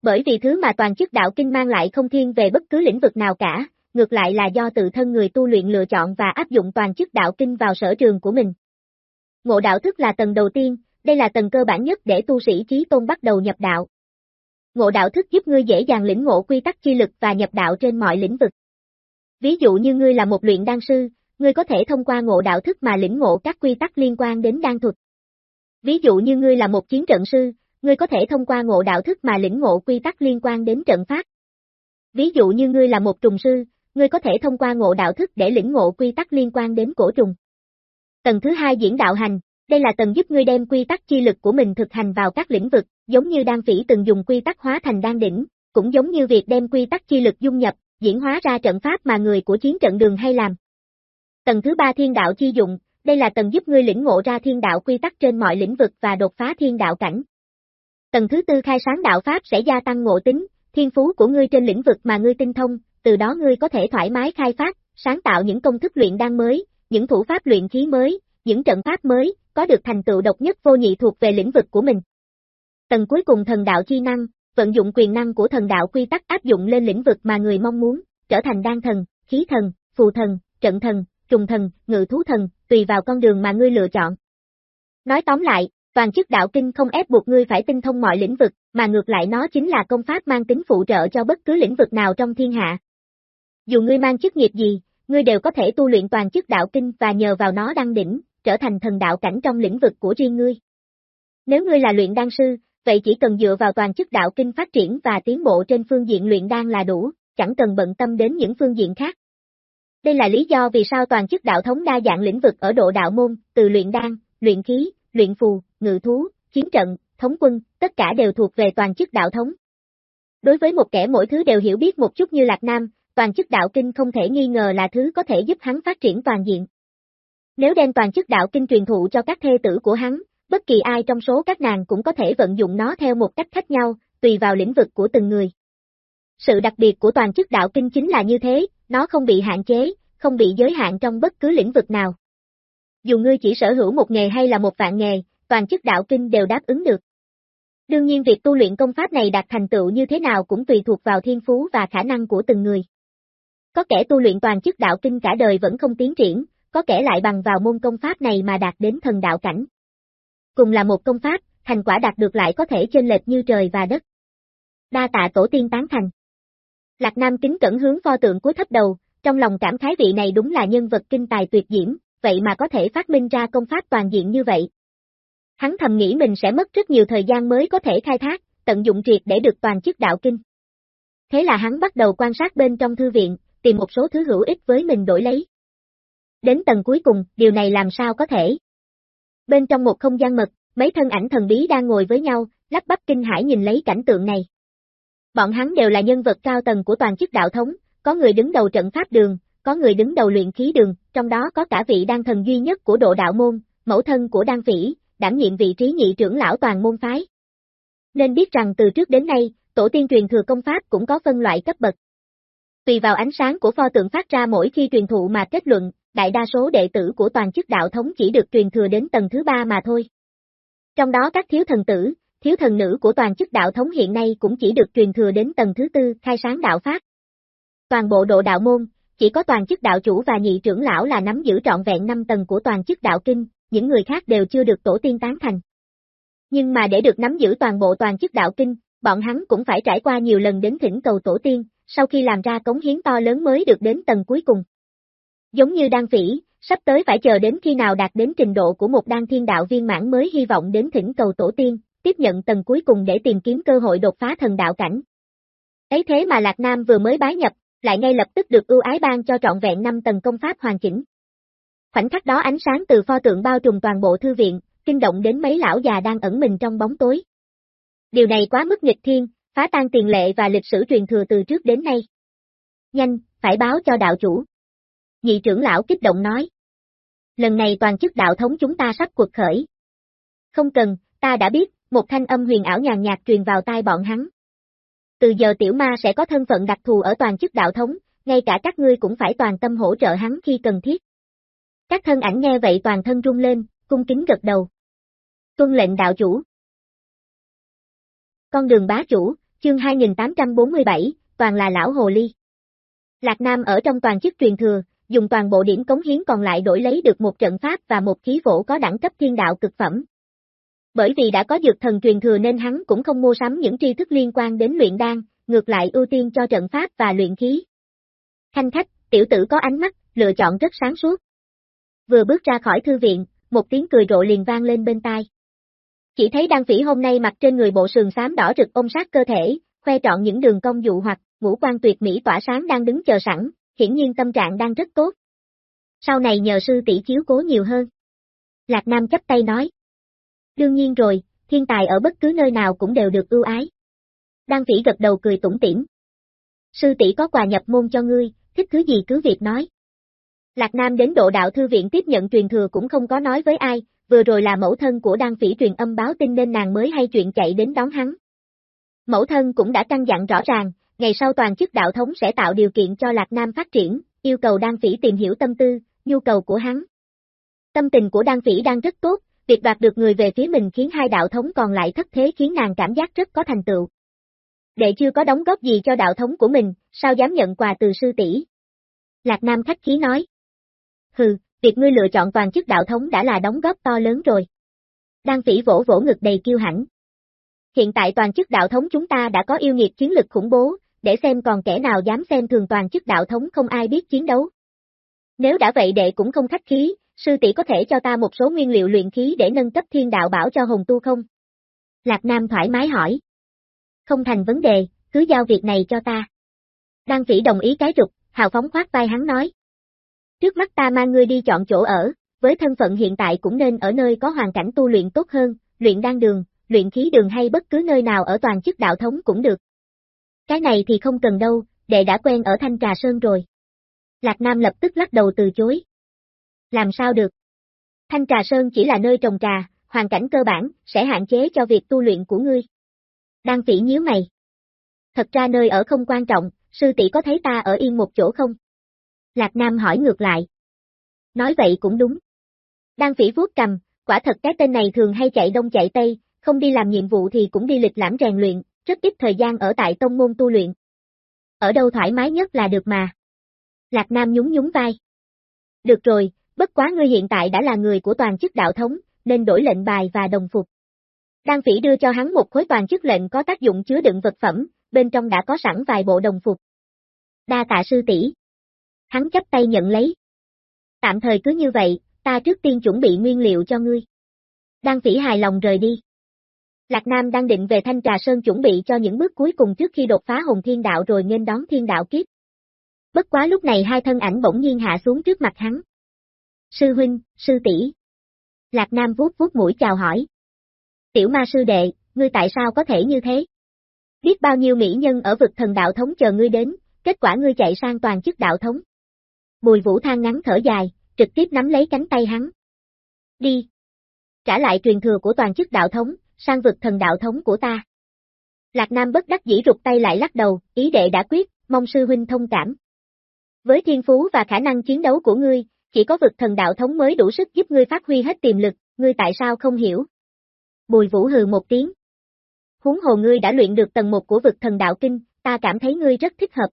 Bởi vì thứ mà toàn chức đạo kinh mang lại không thiên về bất cứ lĩnh vực nào cả, ngược lại là do tự thân người tu luyện lựa chọn và áp dụng toàn chức đạo kinh vào sở trường của mình. Ngộ đạo thức là tầng đầu tiên, đây là tầng cơ bản nhất để tu sĩ trí tôn bắt đầu nhập đạo. Ngộ đạo thức giúp ngươi dễ dàng lĩnh ngộ quy tắc chi lực và nhập đạo trên mọi lĩnh vực. Ví dụ như ngươi là một luyện đan sư, ngươi có thể thông qua ngộ đạo thức mà lĩnh ngộ các quy tắc liên quan đến đan thuật. Ví dụ như ngươi là một chiến trận sư, ngươi có thể thông qua ngộ đạo thức mà lĩnh ngộ quy tắc liên quan đến trận pháp. Ví dụ như ngươi là một trùng sư, ngươi có thể thông qua ngộ đạo thức để lĩnh ngộ quy tắc liên quan đến cổ trùng. Tầng thứ hai diễn đạo hành, đây là tầng giúp ngươi đem quy tắc chi lực của mình thực hành vào các lĩnh vực, giống như đan phỉ từng dùng quy tắc hóa thành đan đỉnh, cũng giống như việc đem quy tắc chi lực dung nhập, diễn hóa ra trận pháp mà người của chiến trận đường hay làm. Tầng thứ ba thiên đạo chi dụng, đây là tầng giúp ngươi lĩnh ngộ ra thiên đạo quy tắc trên mọi lĩnh vực và đột phá thiên đạo cảnh. Tầng thứ tư khai sáng đạo pháp sẽ gia tăng ngộ tính, thiên phú của ngươi trên lĩnh vực mà ngươi tinh thông, từ đó ngươi có thể thoải mái khai phát, sáng tạo những công thức luyện đan mới, những thủ pháp luyện khí mới, những trận pháp mới, có được thành tựu độc nhất vô nhị thuộc về lĩnh vực của mình. Tầng cuối cùng thần đạo chi năng, vận dụng quyền năng của thần đạo quy tắc áp dụng lên lĩnh vực mà người mong muốn, trở thành đan thần, khí thần, phù thần, trận thần, trùng thần, ngự thú thần, tùy vào con đường mà ngươi lựa chọn. Nói tóm lại, toàn chức đạo kinh không ép buộc ngươi phải tinh thông mọi lĩnh vực, mà ngược lại nó chính là công pháp mang tính phụ trợ cho bất cứ lĩnh vực nào trong thiên hạ. Dù ngươi mang chức nghiệp gì, ngươi đều có thể tu luyện toàn chức đạo kinh và nhờ vào nó đăng đỉnh, trở thành thần đạo cảnh trong lĩnh vực của riêng ngươi. Nếu ngươi là luyện đan sư, vậy chỉ cần dựa vào toàn chức đạo kinh phát triển và tiến bộ trên phương diện luyện đan là đủ, chẳng cần bận tâm đến những phương diện khác. Đây là lý do vì sao toàn chức đạo thống đa dạng lĩnh vực ở độ đạo môn, từ luyện đan, luyện khí, luyện phù, ngự thú, chiến trận, thống quân, tất cả đều thuộc về toàn chức đạo thống. Đối với một kẻ mỗi thứ đều hiểu biết một chút như Lạc Nam, toàn chức đạo kinh không thể nghi ngờ là thứ có thể giúp hắn phát triển toàn diện. Nếu đem toàn chức đạo kinh truyền thụ cho các thê tử của hắn, bất kỳ ai trong số các nàng cũng có thể vận dụng nó theo một cách khác nhau, tùy vào lĩnh vực của từng người. Sự đặc biệt của toàn chức đạo kinh chính là như thế, nó không bị hạn chế, không bị giới hạn trong bất cứ lĩnh vực nào. Dù ngươi chỉ sở hữu một nghề hay là một vạn nghề, toàn chức đạo kinh đều đáp ứng được. Đương nhiên việc tu luyện công pháp này đạt thành tựu như thế nào cũng tùy thuộc vào thiên phú và khả năng của từng người. Có kẻ tu luyện toàn chức đạo kinh cả đời vẫn không tiến triển, có kẻ lại bằng vào môn công pháp này mà đạt đến thần đạo cảnh. Cùng là một công pháp, thành quả đạt được lại có thể chênh lệch như trời và đất. Đa tạ tổ tiên tán thành. Lạc Nam kính cẩn hướng pho tượng cúi thấp đầu, trong lòng cảm khái vị này đúng là nhân vật kinh tài tuyệt diễm, vậy mà có thể phát minh ra công pháp toàn diện như vậy. Hắn thầm nghĩ mình sẽ mất rất nhiều thời gian mới có thể khai thác, tận dụng triệt để được toàn chức đạo kinh. Thế là hắn bắt đầu quan sát bên trong thư viện, tìm một số thứ hữu ích với mình đổi lấy. Đến tầng cuối cùng, điều này làm sao có thể? Bên trong một không gian mật, mấy thân ảnh thần bí đang ngồi với nhau, lắp bắp kinh hãi nhìn lấy cảnh tượng này. Bọn hắn đều là nhân vật cao tầng của toàn chức đạo thống, có người đứng đầu trận pháp đường, có người đứng đầu luyện khí đường, trong đó có cả vị đan thần duy nhất của độ đạo môn, mẫu thân của đan phỉ, đảm nhiệm vị trí nhị trưởng lão toàn môn phái. Nên biết rằng từ trước đến nay, tổ tiên truyền thừa công pháp cũng có phân loại cấp bậc. Tùy vào ánh sáng của pho tượng phát ra mỗi khi truyền thụ mà kết luận, đại đa số đệ tử của toàn chức đạo thống chỉ được truyền thừa đến tầng thứ ba mà thôi. Trong đó các thiếu thần tử, thiếu thần nữ của toàn chức đạo thống hiện nay cũng chỉ được truyền thừa đến tầng thứ tư, khai sáng đạo pháp. Toàn bộ độ đạo môn, chỉ có toàn chức đạo chủ và nhị trưởng lão là nắm giữ trọn vẹn năm tầng của toàn chức đạo kinh, những người khác đều chưa được tổ tiên tán thành. Nhưng mà để được nắm giữ toàn bộ toàn chức đạo kinh, bọn hắn cũng phải trải qua nhiều lần đến thỉnh cầu tổ tiên, sau khi làm ra cống hiến to lớn mới được đến tầng cuối cùng. Giống như đan phỉ, sắp tới phải chờ đến khi nào đạt đến trình độ của một đan thiên đạo viên mãn mới hy vọng đến thỉnh cầu tổ tiên, tiếp nhận tầng cuối cùng để tìm kiếm cơ hội đột phá thần đạo cảnh. Ấy thế mà Lạc Nam vừa mới bái nhập, lại ngay lập tức được ưu ái ban cho trọn vẹn 5 tầng công pháp hoàn chỉnh. Khoảnh khắc đó ánh sáng từ pho tượng bao trùm toàn bộ thư viện, kinh động đến mấy lão già đang ẩn mình trong bóng tối. Điều này quá mức nghịch thiên, phá tan tiền lệ và lịch sử truyền thừa từ trước đến nay. Nhanh, phải báo cho đạo chủ. Nhị trưởng lão kích động nói. Lần này toàn chức đạo thống chúng ta sắp cuộc khởi. Không cần, ta đã biết, một thanh âm huyền ảo nhàn nhạt truyền vào tai bọn hắn. Từ giờ tiểu ma sẽ có thân phận đặc thù ở toàn chức đạo thống, ngay cả các ngươi cũng phải toàn tâm hỗ trợ hắn khi cần thiết. Các thân ảnh nghe vậy toàn thân rung lên, cung kính gật đầu. Tuân lệnh đạo chủ. Con đường bá chủ, chương 2847, toàn là lão hồ ly. Lạc Nam ở trong toàn chức truyền thừa, dùng toàn bộ điểm cống hiến còn lại đổi lấy được một trận pháp và một khí phổ có đẳng cấp thiên đạo cực phẩm. Bởi vì đã có dược thần truyền thừa nên hắn cũng không mua sắm những tri thức liên quan đến luyện đan, ngược lại ưu tiên cho trận pháp và luyện khí. Khanh khách, tiểu tử có ánh mắt, lựa chọn rất sáng suốt. Vừa bước ra khỏi thư viện, một tiếng cười rộ liền vang lên bên tai. Chỉ thấy đăng phỉ hôm nay mặc trên người bộ sườn xám đỏ rực ôm sát cơ thể, khoe trọn những đường cong dụ hoặc, ngũ quan tuyệt mỹ tỏa sáng đang đứng chờ sẵn, hiển nhiên tâm trạng đang rất tốt. Sau này nhờ sư tỷ chiếu cố nhiều hơn. Lạc Nam chấp tay nói. Đương nhiên rồi, thiên tài ở bất cứ nơi nào cũng đều được ưu ái. Đăng phỉ gật đầu cười tủm tỉm. Sư tỷ có quà nhập môn cho ngươi, thích thứ gì cứ việc nói. Lạc Nam đến độ đạo thư viện tiếp nhận truyền thừa cũng không có nói với ai, vừa rồi là mẫu thân của Đăng Phỉ truyền âm báo tin nên nàng mới hay chuyện chạy đến đón hắn. Mẫu thân cũng đã căn dặn rõ ràng, ngày sau toàn chức đạo thống sẽ tạo điều kiện cho Lạc Nam phát triển, yêu cầu đan Phỉ tìm hiểu tâm tư, nhu cầu của hắn. Tâm tình của đan Phỉ đang rất tốt, việc đoạt được người về phía mình khiến hai đạo thống còn lại thất thế khiến nàng cảm giác rất có thành tựu. Đệ chưa có đóng góp gì cho đạo thống của mình, sao dám nhận quà từ sư tỷ? Lạc Nam khách khí nói. Hừ, việc ngươi lựa chọn toàn chức đạo thống đã là đóng góp to lớn rồi. Đan phỉ vỗ vỗ ngực đầy kiêu hãnh. Hiện tại toàn chức đạo thống chúng ta đã có yêu nghiệt chiến lực khủng bố, để xem còn kẻ nào dám xem thường toàn chức đạo thống không ai biết chiến đấu. Nếu đã vậy đệ cũng không khách khí, sư tỷ có thể cho ta một số nguyên liệu luyện khí để nâng cấp thiên đạo bảo cho hồng tu không? Lạc Nam thoải mái hỏi. Không thành vấn đề, cứ giao việc này cho ta. Đan phỉ đồng ý cái rụt, hào phóng khoát vai hắn nói. Trước mắt ta mang ngươi đi chọn chỗ ở, với thân phận hiện tại cũng nên ở nơi có hoàn cảnh tu luyện tốt hơn, luyện đan đường, luyện khí đường hay bất cứ nơi nào ở toàn chức đạo thống cũng được. Cái này thì không cần đâu, đệ đã quen ở Thanh Trà Sơn rồi. Lạc Nam lập tức lắc đầu từ chối. Làm sao được? Thanh Trà Sơn chỉ là nơi trồng trà, hoàn cảnh cơ bản, sẽ hạn chế cho việc tu luyện của ngươi. Đang phỉ nhíu mày. Thật ra nơi ở không quan trọng, sư tỷ có thấy ta ở yên một chỗ không? Lạc Nam hỏi ngược lại. Nói vậy cũng đúng. Đang phỉ vuốt cầm, quả thật cái tên này thường hay chạy đông chạy tây, không đi làm nhiệm vụ thì cũng đi lịch lãm rèn luyện, rất ít thời gian ở tại tông môn tu luyện. Ở đâu thoải mái nhất là được mà. Lạc Nam nhún nhún vai. Được rồi, bất quá ngươi hiện tại đã là người của toàn chức đạo thống, nên đổi lệnh bài và đồng phục. Đan phỉ đưa cho hắn một khối toàn chức lệnh có tác dụng chứa đựng vật phẩm, bên trong đã có sẵn vài bộ đồng phục. Đa tạ sư tỷ. Hắn chấp tay nhận lấy. Tạm thời cứ như vậy, ta trước tiên chuẩn bị nguyên liệu cho ngươi. Đan phỉ hài lòng rời đi. Lạc Nam đang định về Thanh Trà Sơn chuẩn bị cho những bước cuối cùng trước khi đột phá hồn thiên đạo rồi nên đón thiên đạo kiếp. Bất quá lúc này hai thân ảnh bỗng nhiên hạ xuống trước mặt hắn. Sư huynh, sư tỷ. Lạc Nam vuốt vuốt mũi chào hỏi. Tiểu ma sư đệ, ngươi tại sao có thể như thế? Biết bao nhiêu mỹ nhân ở vực thần đạo thống chờ ngươi đến, kết quả ngươi chạy sang toàn chức đạo thống. Bùi vũ than ngắn thở dài, trực tiếp nắm lấy cánh tay hắn. Đi. Trả lại truyền thừa của toàn chức đạo thống, sang vực thần đạo thống của ta. Lạc Nam bất đắc dĩ rụt tay lại lắc đầu, ý đệ đã quyết, mong sư huynh thông cảm. Với thiên phú và khả năng chiến đấu của ngươi, chỉ có vực thần đạo thống mới đủ sức giúp ngươi phát huy hết tiềm lực, ngươi tại sao không hiểu? Bùi vũ hừ một tiếng. Huống hồ ngươi đã luyện được tầng một của vực thần đạo kinh, ta cảm thấy ngươi rất thích hợp.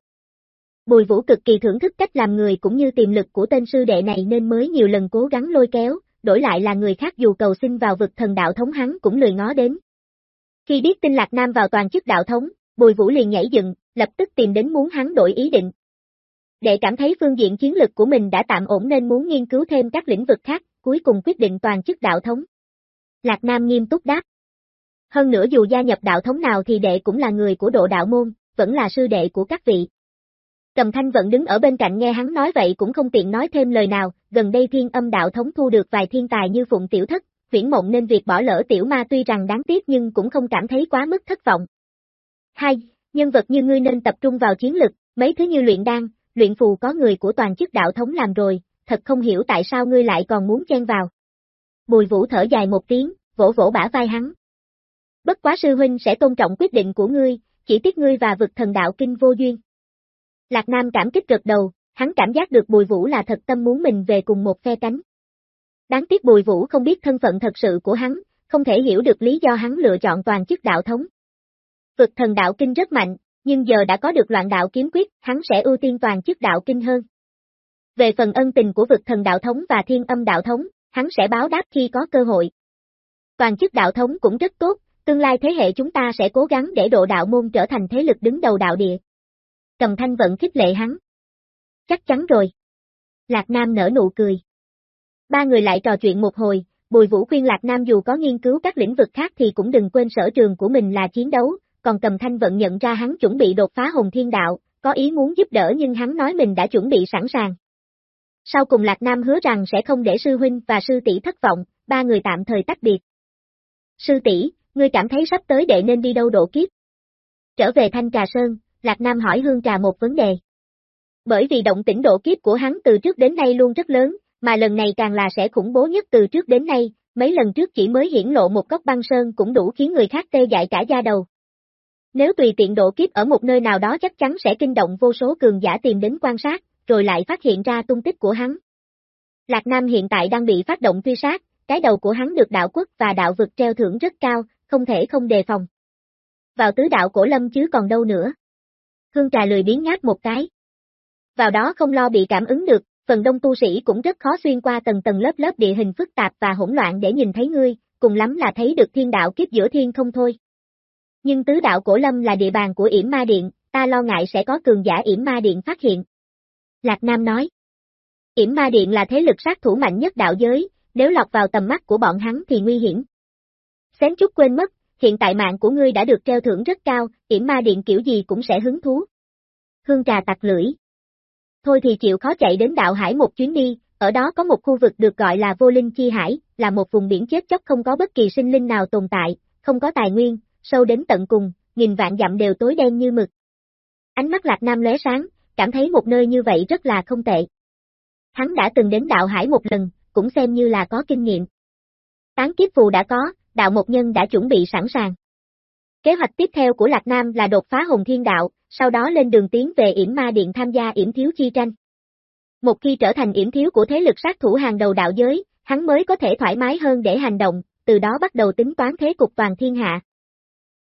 Bùi vũ cực kỳ thưởng thức cách làm người cũng như tiềm lực của tên sư đệ này nên mới nhiều lần cố gắng lôi kéo, đổi lại là người khác dù cầu xin vào vực thần đạo thống hắn cũng lười ngó đến. Khi biết tin Lạc Nam vào toàn chức đạo thống, Bùi Vũ liền nhảy dựng, lập tức tìm đến muốn hắn đổi ý định. Để cảm thấy phương diện chiến lực của mình đã tạm ổn nên muốn nghiên cứu thêm các lĩnh vực khác, cuối cùng quyết định toàn chức đạo thống. Lạc Nam nghiêm túc đáp. Hơn nữa dù gia nhập đạo thống nào thì đệ cũng là người của độ đạo môn, vẫn là sư đệ của các vị. Cầm thanh vẫn đứng ở bên cạnh nghe hắn nói vậy cũng không tiện nói thêm lời nào, gần đây thiên âm đạo thống thu được vài thiên tài như Phụng Tiểu Thất, huyển mộng nên việc bỏ lỡ Tiểu Ma tuy rằng đáng tiếc nhưng cũng không cảm thấy quá mức thất vọng. Hai, nhân vật như ngươi nên tập trung vào chiến lực, mấy thứ như luyện đan, luyện phù có người của toàn chức đạo thống làm rồi, thật không hiểu tại sao ngươi lại còn muốn chen vào. Bùi vũ thở dài một tiếng, vỗ vỗ bả vai hắn. Bất quá sư huynh sẽ tôn trọng quyết định của ngươi, chỉ tiếc ngươi và vực thần đạo kinh vô duyên. Lạc Nam cảm kích gật đầu, hắn cảm giác được Bùi Vũ là thật tâm muốn mình về cùng một phe cánh. Đáng tiếc Bùi Vũ không biết thân phận thật sự của hắn, không thể hiểu được lý do hắn lựa chọn toàn chức đạo thống. Vực thần đạo kinh rất mạnh, nhưng giờ đã có được loạn đạo kiếm quyết, hắn sẽ ưu tiên toàn chức đạo kinh hơn. Về phần ân tình của vực thần đạo thống và thiên âm đạo thống, hắn sẽ báo đáp khi có cơ hội. Toàn chức đạo thống cũng rất tốt, tương lai thế hệ chúng ta sẽ cố gắng để độ đạo môn trở thành thế lực đứng đầu đạo địa. Cầm thanh vẫn khích lệ hắn. Chắc chắn rồi. Lạc Nam nở nụ cười. Ba người lại trò chuyện một hồi, Bùi Vũ khuyên Lạc Nam dù có nghiên cứu các lĩnh vực khác thì cũng đừng quên sở trường của mình là chiến đấu, còn cầm thanh vận nhận ra hắn chuẩn bị đột phá hồng thiên đạo, có ý muốn giúp đỡ nhưng hắn nói mình đã chuẩn bị sẵn sàng. Sau cùng Lạc Nam hứa rằng sẽ không để sư huynh và sư tỷ thất vọng, ba người tạm thời tách biệt. Sư tỷ, ngươi cảm thấy sắp tới đệ nên đi đâu độ kiếp? Trở về Thanh Trà Sơn, Lạc Nam hỏi Hương Trà một vấn đề. Bởi vì động tĩnh độ kiếp của hắn từ trước đến nay luôn rất lớn, mà lần này càng là sẽ khủng bố nhất từ trước đến nay, mấy lần trước chỉ mới hiển lộ một cốc băng sơn cũng đủ khiến người khác tê dại cả da đầu. Nếu tùy tiện độ kiếp ở một nơi nào đó chắc chắn sẽ kinh động vô số cường giả tìm đến quan sát, rồi lại phát hiện ra tung tích của hắn. Lạc Nam hiện tại đang bị phát động truy sát, cái đầu của hắn được đạo quốc và đạo vực treo thưởng rất cao, không thể không đề phòng. Vào tứ đạo cổ lâm chứ còn đâu nữa. Hương trà lười biến ngáp một cái. Vào đó không lo bị cảm ứng được, phần đông tu sĩ cũng rất khó xuyên qua tầng tầng lớp lớp địa hình phức tạp và hỗn loạn để nhìn thấy ngươi, cùng lắm là thấy được thiên đạo kiếp giữa thiên không thôi. Nhưng tứ đạo cổ lâm là địa bàn của yểm ma điện, ta lo ngại sẽ có cường giả yểm ma điện phát hiện. Lạc Nam nói. Yểm ma điện là thế lực sát thủ mạnh nhất đạo giới, nếu lọt vào tầm mắt của bọn hắn thì nguy hiểm. Xém chút quên mất, hiện tại mạng của ngươi đã được treo thưởng rất cao, yểm ma điện kiểu gì cũng sẽ hứng thú. Hương trà tặc lưỡi. Thôi thì chịu khó chạy đến đạo hải một chuyến đi, ở đó có một khu vực được gọi là vô linh chi hải, là một vùng biển chết chóc không có bất kỳ sinh linh nào tồn tại, không có tài nguyên, sâu đến tận cùng, nghìn vạn dặm đều tối đen như mực. Ánh mắt Lạc Nam lóe sáng, cảm thấy một nơi như vậy rất là không tệ. Hắn đã từng đến đạo hải một lần, cũng xem như là có kinh nghiệm. Tán kiếp phù đã có, đạo một nhân đã chuẩn bị sẵn sàng. Kế hoạch tiếp theo của Lạc Nam là đột phá Hồng thiên đạo, sau đó lên đường tiến về yểm ma điện tham gia yểm thiếu chi tranh. Một khi trở thành yểm thiếu của thế lực sát thủ hàng đầu đạo giới, hắn mới có thể thoải mái hơn để hành động, từ đó bắt đầu tính toán thế cục toàn thiên hạ.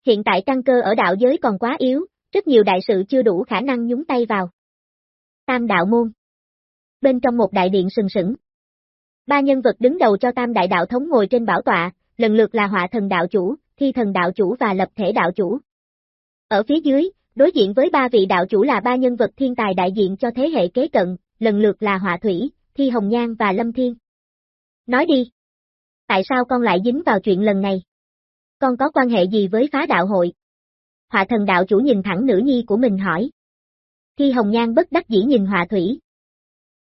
Hiện tại căn cơ ở đạo giới còn quá yếu, rất nhiều đại sự chưa đủ khả năng nhúng tay vào. Tam đạo môn Bên trong một đại điện sừng sững. Ba nhân vật đứng đầu cho tam đại đạo thống ngồi trên bảo tọa, lần lượt là họa thần đạo chủ, thi thần đạo chủ và lập thể đạo chủ. Ở phía dưới, đối diện với ba vị đạo chủ là ba nhân vật thiên tài đại diện cho thế hệ kế cận, lần lượt là Họa Thủy, Thi Hồng Nhan và Lâm Thiên. Nói đi. Tại sao con lại dính vào chuyện lần này? Con có quan hệ gì với phá đạo hội? Họa thần đạo chủ nhìn thẳng nữ nhi của mình hỏi. Thi Hồng Nhan bất đắc dĩ nhìn Họa Thủy.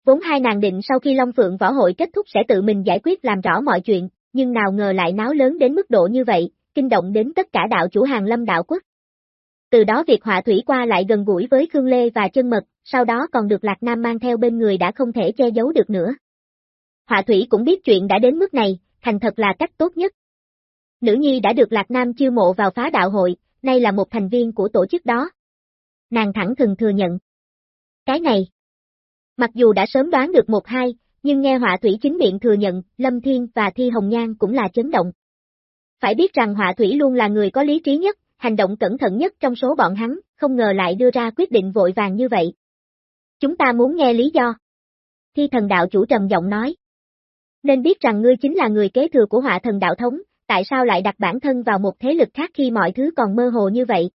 Vốn hai nàng định sau khi Long Phượng võ hội kết thúc sẽ tự mình giải quyết làm rõ mọi chuyện, nhưng nào ngờ lại náo lớn đến mức độ như vậy, kinh động đến tất cả đạo chủ hàng lâm đạo quốc. Từ đó việc họa thủy qua lại gần gũi với Khương Lê và chân mật, sau đó còn được Lạc Nam mang theo bên người đã không thể che giấu được nữa. Họa thủy cũng biết chuyện đã đến mức này, thành thật là cách tốt nhất. Nữ nhi đã được Lạc Nam chiêu mộ vào phá đạo hội, nay là một thành viên của tổ chức đó. Nàng thẳng thừng thừa nhận. Cái này, mặc dù đã sớm đoán được một hai, nhưng nghe họa thủy chính miệng thừa nhận, Lâm Thiên và Thi Hồng Nhan cũng là chấn động. Phải biết rằng họa thủy luôn là người có lý trí nhất, hành động cẩn thận nhất trong số bọn hắn, không ngờ lại đưa ra quyết định vội vàng như vậy. Chúng ta muốn nghe lý do. Thi thần đạo chủ trầm giọng nói. Nên biết rằng ngươi chính là người kế thừa của họa thần đạo thống, tại sao lại đặt bản thân vào một thế lực khác khi mọi thứ còn mơ hồ như vậy?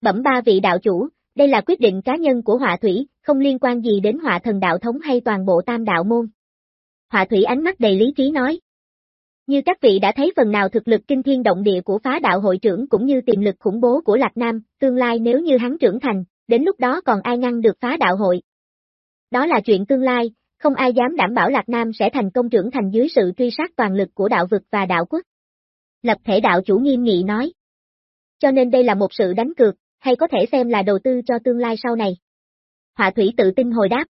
Bẩm ba vị đạo chủ, đây là quyết định cá nhân của họa thủy, không liên quan gì đến họa thần đạo thống hay toàn bộ tam đạo môn. Họa thủy ánh mắt đầy lý trí nói. Như các vị đã thấy phần nào thực lực kinh thiên động địa của phá đạo hội trưởng cũng như tiềm lực khủng bố của Lạc Nam, tương lai nếu như hắn trưởng thành, đến lúc đó còn ai ngăn được phá đạo hội. Đó là chuyện tương lai, không ai dám đảm bảo Lạc Nam sẽ thành công trưởng thành dưới sự truy sát toàn lực của đạo vực và đạo quốc. Lập thể đạo chủ nghiêm nghị nói. Cho nên đây là một sự đánh cược, hay có thể xem là đầu tư cho tương lai sau này. Họa thủy tự tin hồi đáp.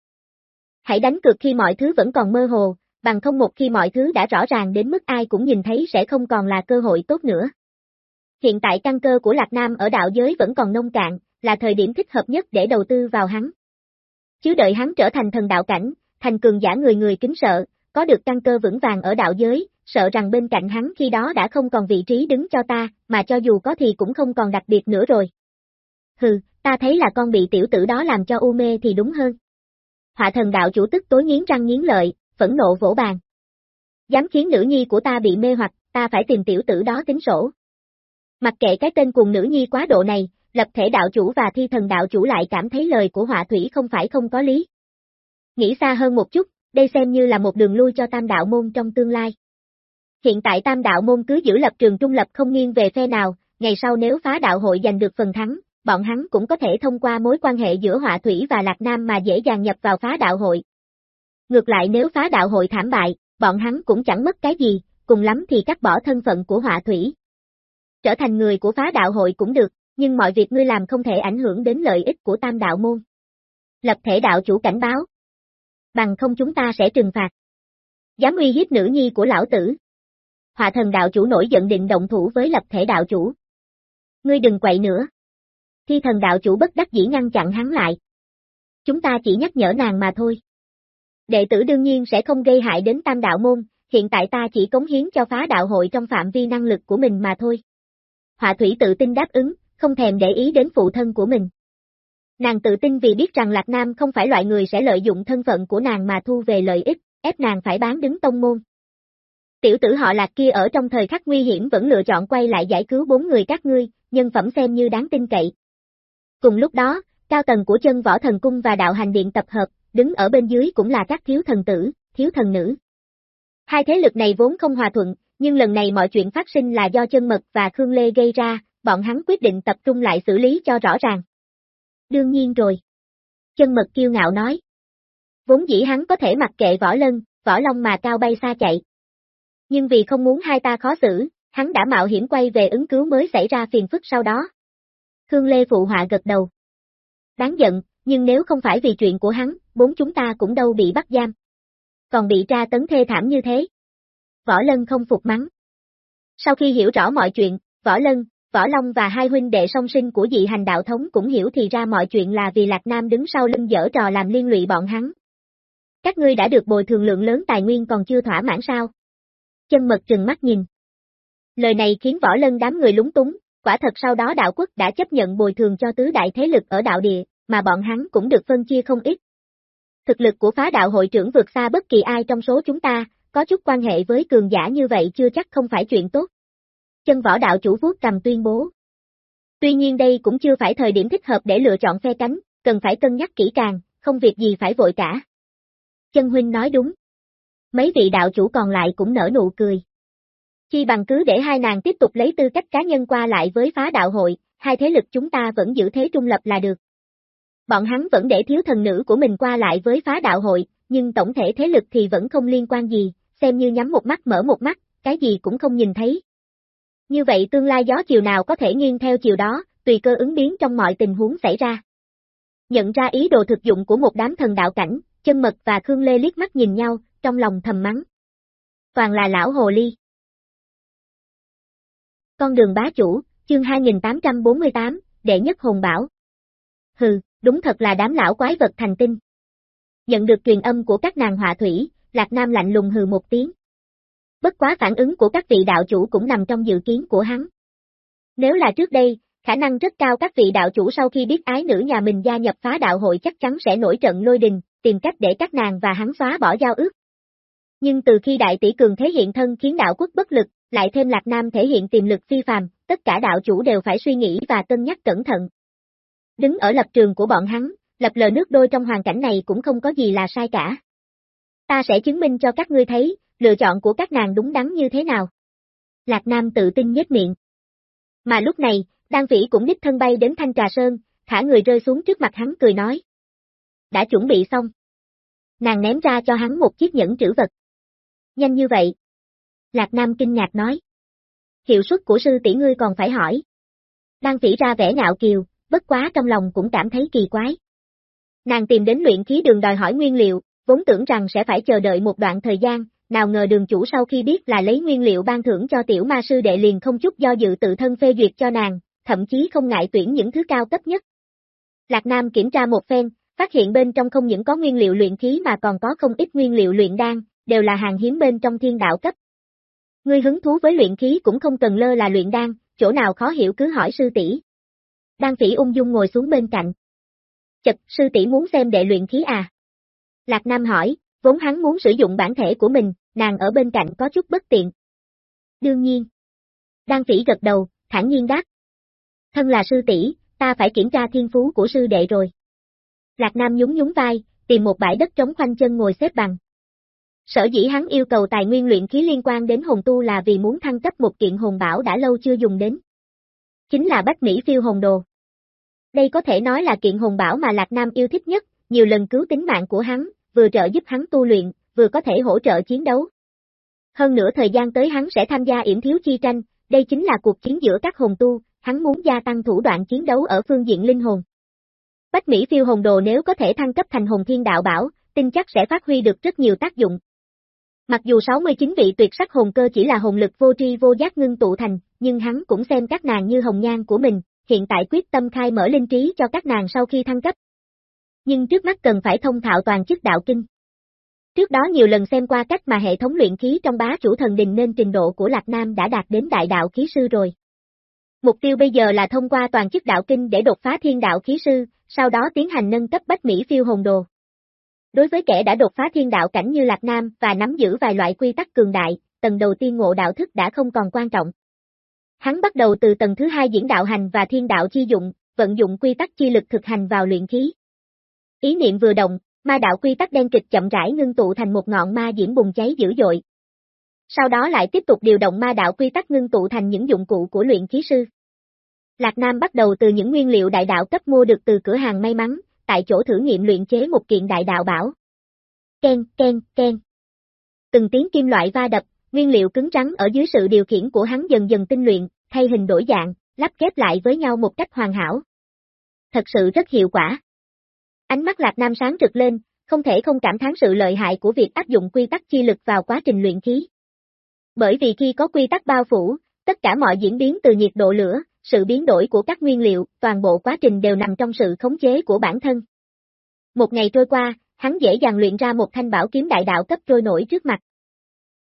Hãy đánh cược khi mọi thứ vẫn còn mơ hồ, bằng không một khi mọi thứ đã rõ ràng đến mức ai cũng nhìn thấy sẽ không còn là cơ hội tốt nữa. Hiện tại căn cơ của Lạc Nam ở đạo giới vẫn còn nông cạn, là thời điểm thích hợp nhất để đầu tư vào hắn. Chứ đợi hắn trở thành thần đạo cảnh, thành cường giả người người kính sợ, có được căn cơ vững vàng ở đạo giới, sợ rằng bên cạnh hắn khi đó đã không còn vị trí đứng cho ta, mà cho dù có thì cũng không còn đặc biệt nữa rồi. Hừ, ta thấy là con bị tiểu tử đó làm cho u mê thì đúng hơn. Họa thần đạo chủ tức tối nghiến răng nghiến lợi, phẫn nộ vỗ bàn. Dám khiến nữ nhi của ta bị mê hoặc, ta phải tìm tiểu tử đó tính sổ. Mặc kệ cái tên cùng nữ nhi quá độ này, lập thể đạo chủ và thi thần đạo chủ lại cảm thấy lời của họa thủy không phải không có lý. Nghĩ xa hơn một chút, đây xem như là một đường lui cho tam đạo môn trong tương lai. Hiện tại tam đạo môn cứ giữ lập trường trung lập không nghiêng về phe nào, ngày sau nếu phá đạo hội giành được phần thắng, bọn hắn cũng có thể thông qua mối quan hệ giữa họa thủy và lạc nam mà dễ dàng nhập vào phá đạo hội. Ngược lại nếu phá đạo hội thảm bại, bọn hắn cũng chẳng mất cái gì, cùng lắm thì cắt bỏ thân phận của họa thủy. Trở thành người của phá đạo hội cũng được, nhưng mọi việc ngươi làm không thể ảnh hưởng đến lợi ích của tam đạo môn. Lập thể đạo chủ cảnh báo. Bằng không chúng ta sẽ trừng phạt. Dám uy hiếp nữ nhi của lão tử. Họa thần đạo chủ nổi giận định động thủ với lập thể đạo chủ. Ngươi đừng quậy nữa. Thi thần đạo chủ bất đắc dĩ ngăn chặn hắn lại. Chúng ta chỉ nhắc nhở nàng mà thôi. Đệ tử đương nhiên sẽ không gây hại đến tam đạo môn, hiện tại ta chỉ cống hiến cho phá đạo hội trong phạm vi năng lực của mình mà thôi. Họa thủy tự tin đáp ứng, không thèm để ý đến phụ thân của mình. Nàng tự tin vì biết rằng Lạc Nam không phải loại người sẽ lợi dụng thân phận của nàng mà thu về lợi ích, ép nàng phải bán đứng tông môn. Tiểu tử họ Lạc kia ở trong thời khắc nguy hiểm vẫn lựa chọn quay lại giải cứu bốn người các ngươi, nhân phẩm xem như đáng tin cậy. Cùng lúc đó, cao tầng của chân võ thần cung và đạo hành điện tập hợp, đứng ở bên dưới cũng là các thiếu thần tử, thiếu thần nữ. Hai thế lực này vốn không hòa thuận, nhưng lần này mọi chuyện phát sinh là do chân mật và Khương Lê gây ra, bọn hắn quyết định tập trung lại xử lý cho rõ ràng. Đương nhiên rồi. Chân mật kiêu ngạo nói. Vốn dĩ hắn có thể mặc kệ võ lân, võ long mà cao bay xa chạy. Nhưng vì không muốn hai ta khó xử, hắn đã mạo hiểm quay về ứng cứu mới xảy ra phiền phức sau đó. Khương Lê phụ họa gật đầu. Đáng giận, nhưng nếu không phải vì chuyện của hắn, bốn chúng ta cũng đâu bị bắt giam. Còn bị tra tấn thê thảm như thế. Võ Lân không phục mắng. Sau khi hiểu rõ mọi chuyện, Võ Lân, Võ Long và hai huynh đệ song sinh của dị hành đạo thống cũng hiểu thì ra mọi chuyện là vì Lạc Nam đứng sau lưng dở trò làm liên lụy bọn hắn. Các ngươi đã được bồi thường lượng lớn tài nguyên còn chưa thỏa mãn sao? Chân mật trừng mắt nhìn. Lời này khiến Võ Lân đám người lúng túng, quả thật sau đó đạo quốc đã chấp nhận bồi thường cho tứ đại thế lực ở đạo địa, mà bọn hắn cũng được phân chia không ít. Thực lực của phá đạo hội trưởng vượt xa bất kỳ ai trong số chúng ta, có chút quan hệ với cường giả như vậy chưa chắc không phải chuyện tốt. Chân võ đạo chủ vuốt cầm tuyên bố. Tuy nhiên đây cũng chưa phải thời điểm thích hợp để lựa chọn phe cánh, cần phải cân nhắc kỹ càng, không việc gì phải vội cả. Chân huynh nói đúng. Mấy vị đạo chủ còn lại cũng nở nụ cười. Chi bằng cứ để hai nàng tiếp tục lấy tư cách cá nhân qua lại với phá đạo hội, hai thế lực chúng ta vẫn giữ thế trung lập là được. Bọn hắn vẫn để thiếu thần nữ của mình qua lại với phá đạo hội, nhưng tổng thể thế lực thì vẫn không liên quan gì, xem như nhắm một mắt mở một mắt, cái gì cũng không nhìn thấy. Như vậy tương lai gió chiều nào có thể nghiêng theo chiều đó, tùy cơ ứng biến trong mọi tình huống xảy ra. Nhận ra ý đồ thực dụng của một đám thần đạo cảnh, chân mật và Khương Lê liếc mắt nhìn nhau, trong lòng thầm mắng. Toàn là lão hồ ly. Con đường bá chủ, chương 2848, đệ nhất hồn bảo. Hừ, đúng thật là đám lão quái vật thành tinh. Nhận được truyền âm của các nàng họa thủy, Lạc Nam lạnh lùng hừ một tiếng. Bất quá phản ứng của các vị đạo chủ cũng nằm trong dự kiến của hắn. Nếu là trước đây, khả năng rất cao các vị đạo chủ sau khi biết ái nữ nhà mình gia nhập phá đạo hội chắc chắn sẽ nổi trận lôi đình, tìm cách để các nàng và hắn xóa bỏ giao ước. Nhưng từ khi đại tỷ cường thể hiện thân khiến đạo quốc bất lực, lại thêm Lạc Nam thể hiện tiềm lực phi phàm, tất cả đạo chủ đều phải suy nghĩ và cân nhắc cẩn thận. Đứng ở lập trường của bọn hắn, lập lờ nước đôi trong hoàn cảnh này cũng không có gì là sai cả. Ta sẽ chứng minh cho các ngươi thấy, lựa chọn của các nàng đúng đắn như thế nào. Lạc Nam tự tin nhếch miệng. Mà lúc này, Đan Vĩ cũng đích thân bay đến Thanh Trà Sơn, thả người rơi xuống trước mặt hắn cười nói. Đã chuẩn bị xong. Nàng ném ra cho hắn một chiếc nhẫn trữ vật. Nhanh như vậy. Lạc Nam kinh ngạc nói. Hiệu suất của sư tỷ ngươi còn phải hỏi. Đang phỉ ra vẻ ngạo kiều, bất quá trong lòng cũng cảm thấy kỳ quái. Nàng tìm đến luyện khí đường đòi hỏi nguyên liệu, vốn tưởng rằng sẽ phải chờ đợi một đoạn thời gian, nào ngờ đường chủ sau khi biết là lấy nguyên liệu ban thưởng cho tiểu ma sư đệ liền không chút do dự tự thân phê duyệt cho nàng, thậm chí không ngại tuyển những thứ cao cấp nhất. Lạc Nam kiểm tra một phen, phát hiện bên trong không những có nguyên liệu luyện khí mà còn có không ít nguyên liệu luyện đan, đều là hàng hiếm bên trong thiên đạo cấp. Ngươi hứng thú với luyện khí cũng không cần lơ là luyện đan, chỗ nào khó hiểu cứ hỏi sư tỷ. Đan phỉ ung dung ngồi xuống bên cạnh. Chật, sư tỷ muốn xem đệ luyện khí à? Lạc Nam hỏi, vốn hắn muốn sử dụng bản thể của mình, nàng ở bên cạnh có chút bất tiện. Đương nhiên. Đan phỉ gật đầu, thản nhiên đáp. Thân là sư tỷ, ta phải kiểm tra thiên phú của sư đệ rồi. Lạc Nam nhún nhún vai, tìm một bãi đất trống khoanh chân ngồi xếp bằng. Sở dĩ hắn yêu cầu tài nguyên luyện khí liên quan đến hồn tu là vì muốn thăng cấp một kiện hồn bảo đã lâu chưa dùng đến. Chính là Bách Mỹ phiêu hồn đồ. Đây có thể nói là kiện hồn bảo mà Lạc Nam yêu thích nhất, nhiều lần cứu tính mạng của hắn, vừa trợ giúp hắn tu luyện, vừa có thể hỗ trợ chiến đấu. Hơn nữa thời gian tới hắn sẽ tham gia yểm thiếu chi tranh, đây chính là cuộc chiến giữa các hồn tu, hắn muốn gia tăng thủ đoạn chiến đấu ở phương diện linh hồn. Bách Mỹ phiêu hồn đồ nếu có thể thăng cấp thành hồn thiên đạo bảo, tin chắc sẽ phát huy được rất nhiều tác dụng. Mặc dù 69 vị tuyệt sắc hồn cơ chỉ là hồn lực vô tri vô giác ngưng tụ thành, nhưng hắn cũng xem các nàng như hồng nhan của mình, hiện tại quyết tâm khai mở linh trí cho các nàng sau khi thăng cấp. Nhưng trước mắt cần phải thông thạo toàn chức đạo kinh. Trước đó nhiều lần xem qua cách mà hệ thống luyện khí trong bá chủ thần đình nên trình độ của Lạc Nam đã đạt đến đại đạo khí sư rồi. Mục tiêu bây giờ là thông qua toàn chức đạo kinh để đột phá thiên đạo khí sư, sau đó tiến hành nâng cấp bách Mỹ phiêu hồn đồ. Đối với kẻ đã đột phá thiên đạo cảnh như Lạc Nam và nắm giữ vài loại quy tắc cường đại, tầng đầu tiên ngộ đạo thức đã không còn quan trọng. Hắn bắt đầu từ tầng thứ hai diễn đạo hành và thiên đạo chi dụng, vận dụng quy tắc chi lực thực hành vào luyện khí. Ý niệm vừa động, ma đạo quy tắc đen kịch chậm rãi ngưng tụ thành một ngọn ma diễm bùng cháy dữ dội. Sau đó lại tiếp tục điều động ma đạo quy tắc ngưng tụ thành những dụng cụ của luyện khí sư. Lạc Nam bắt đầu từ những nguyên liệu đại đạo cấp mua được từ cửa hàng may mắn, tại chỗ thử nghiệm luyện chế một kiện đại đạo bảo. Ken, ken, ken. Từng tiếng kim loại va đập, nguyên liệu cứng rắn ở dưới sự điều khiển của hắn dần dần tinh luyện, thay hình đổi dạng, lắp ghép lại với nhau một cách hoàn hảo. Thật sự rất hiệu quả. Ánh mắt Lạc Nam sáng rực lên, không thể không cảm thán sự lợi hại của việc áp dụng quy tắc chi lực vào quá trình luyện khí. Bởi vì khi có quy tắc bao phủ, tất cả mọi diễn biến từ nhiệt độ lửa, sự biến đổi của các nguyên liệu, toàn bộ quá trình đều nằm trong sự khống chế của bản thân. Một ngày trôi qua, hắn dễ dàng luyện ra một thanh bảo kiếm đại đạo cấp trôi nổi trước mặt.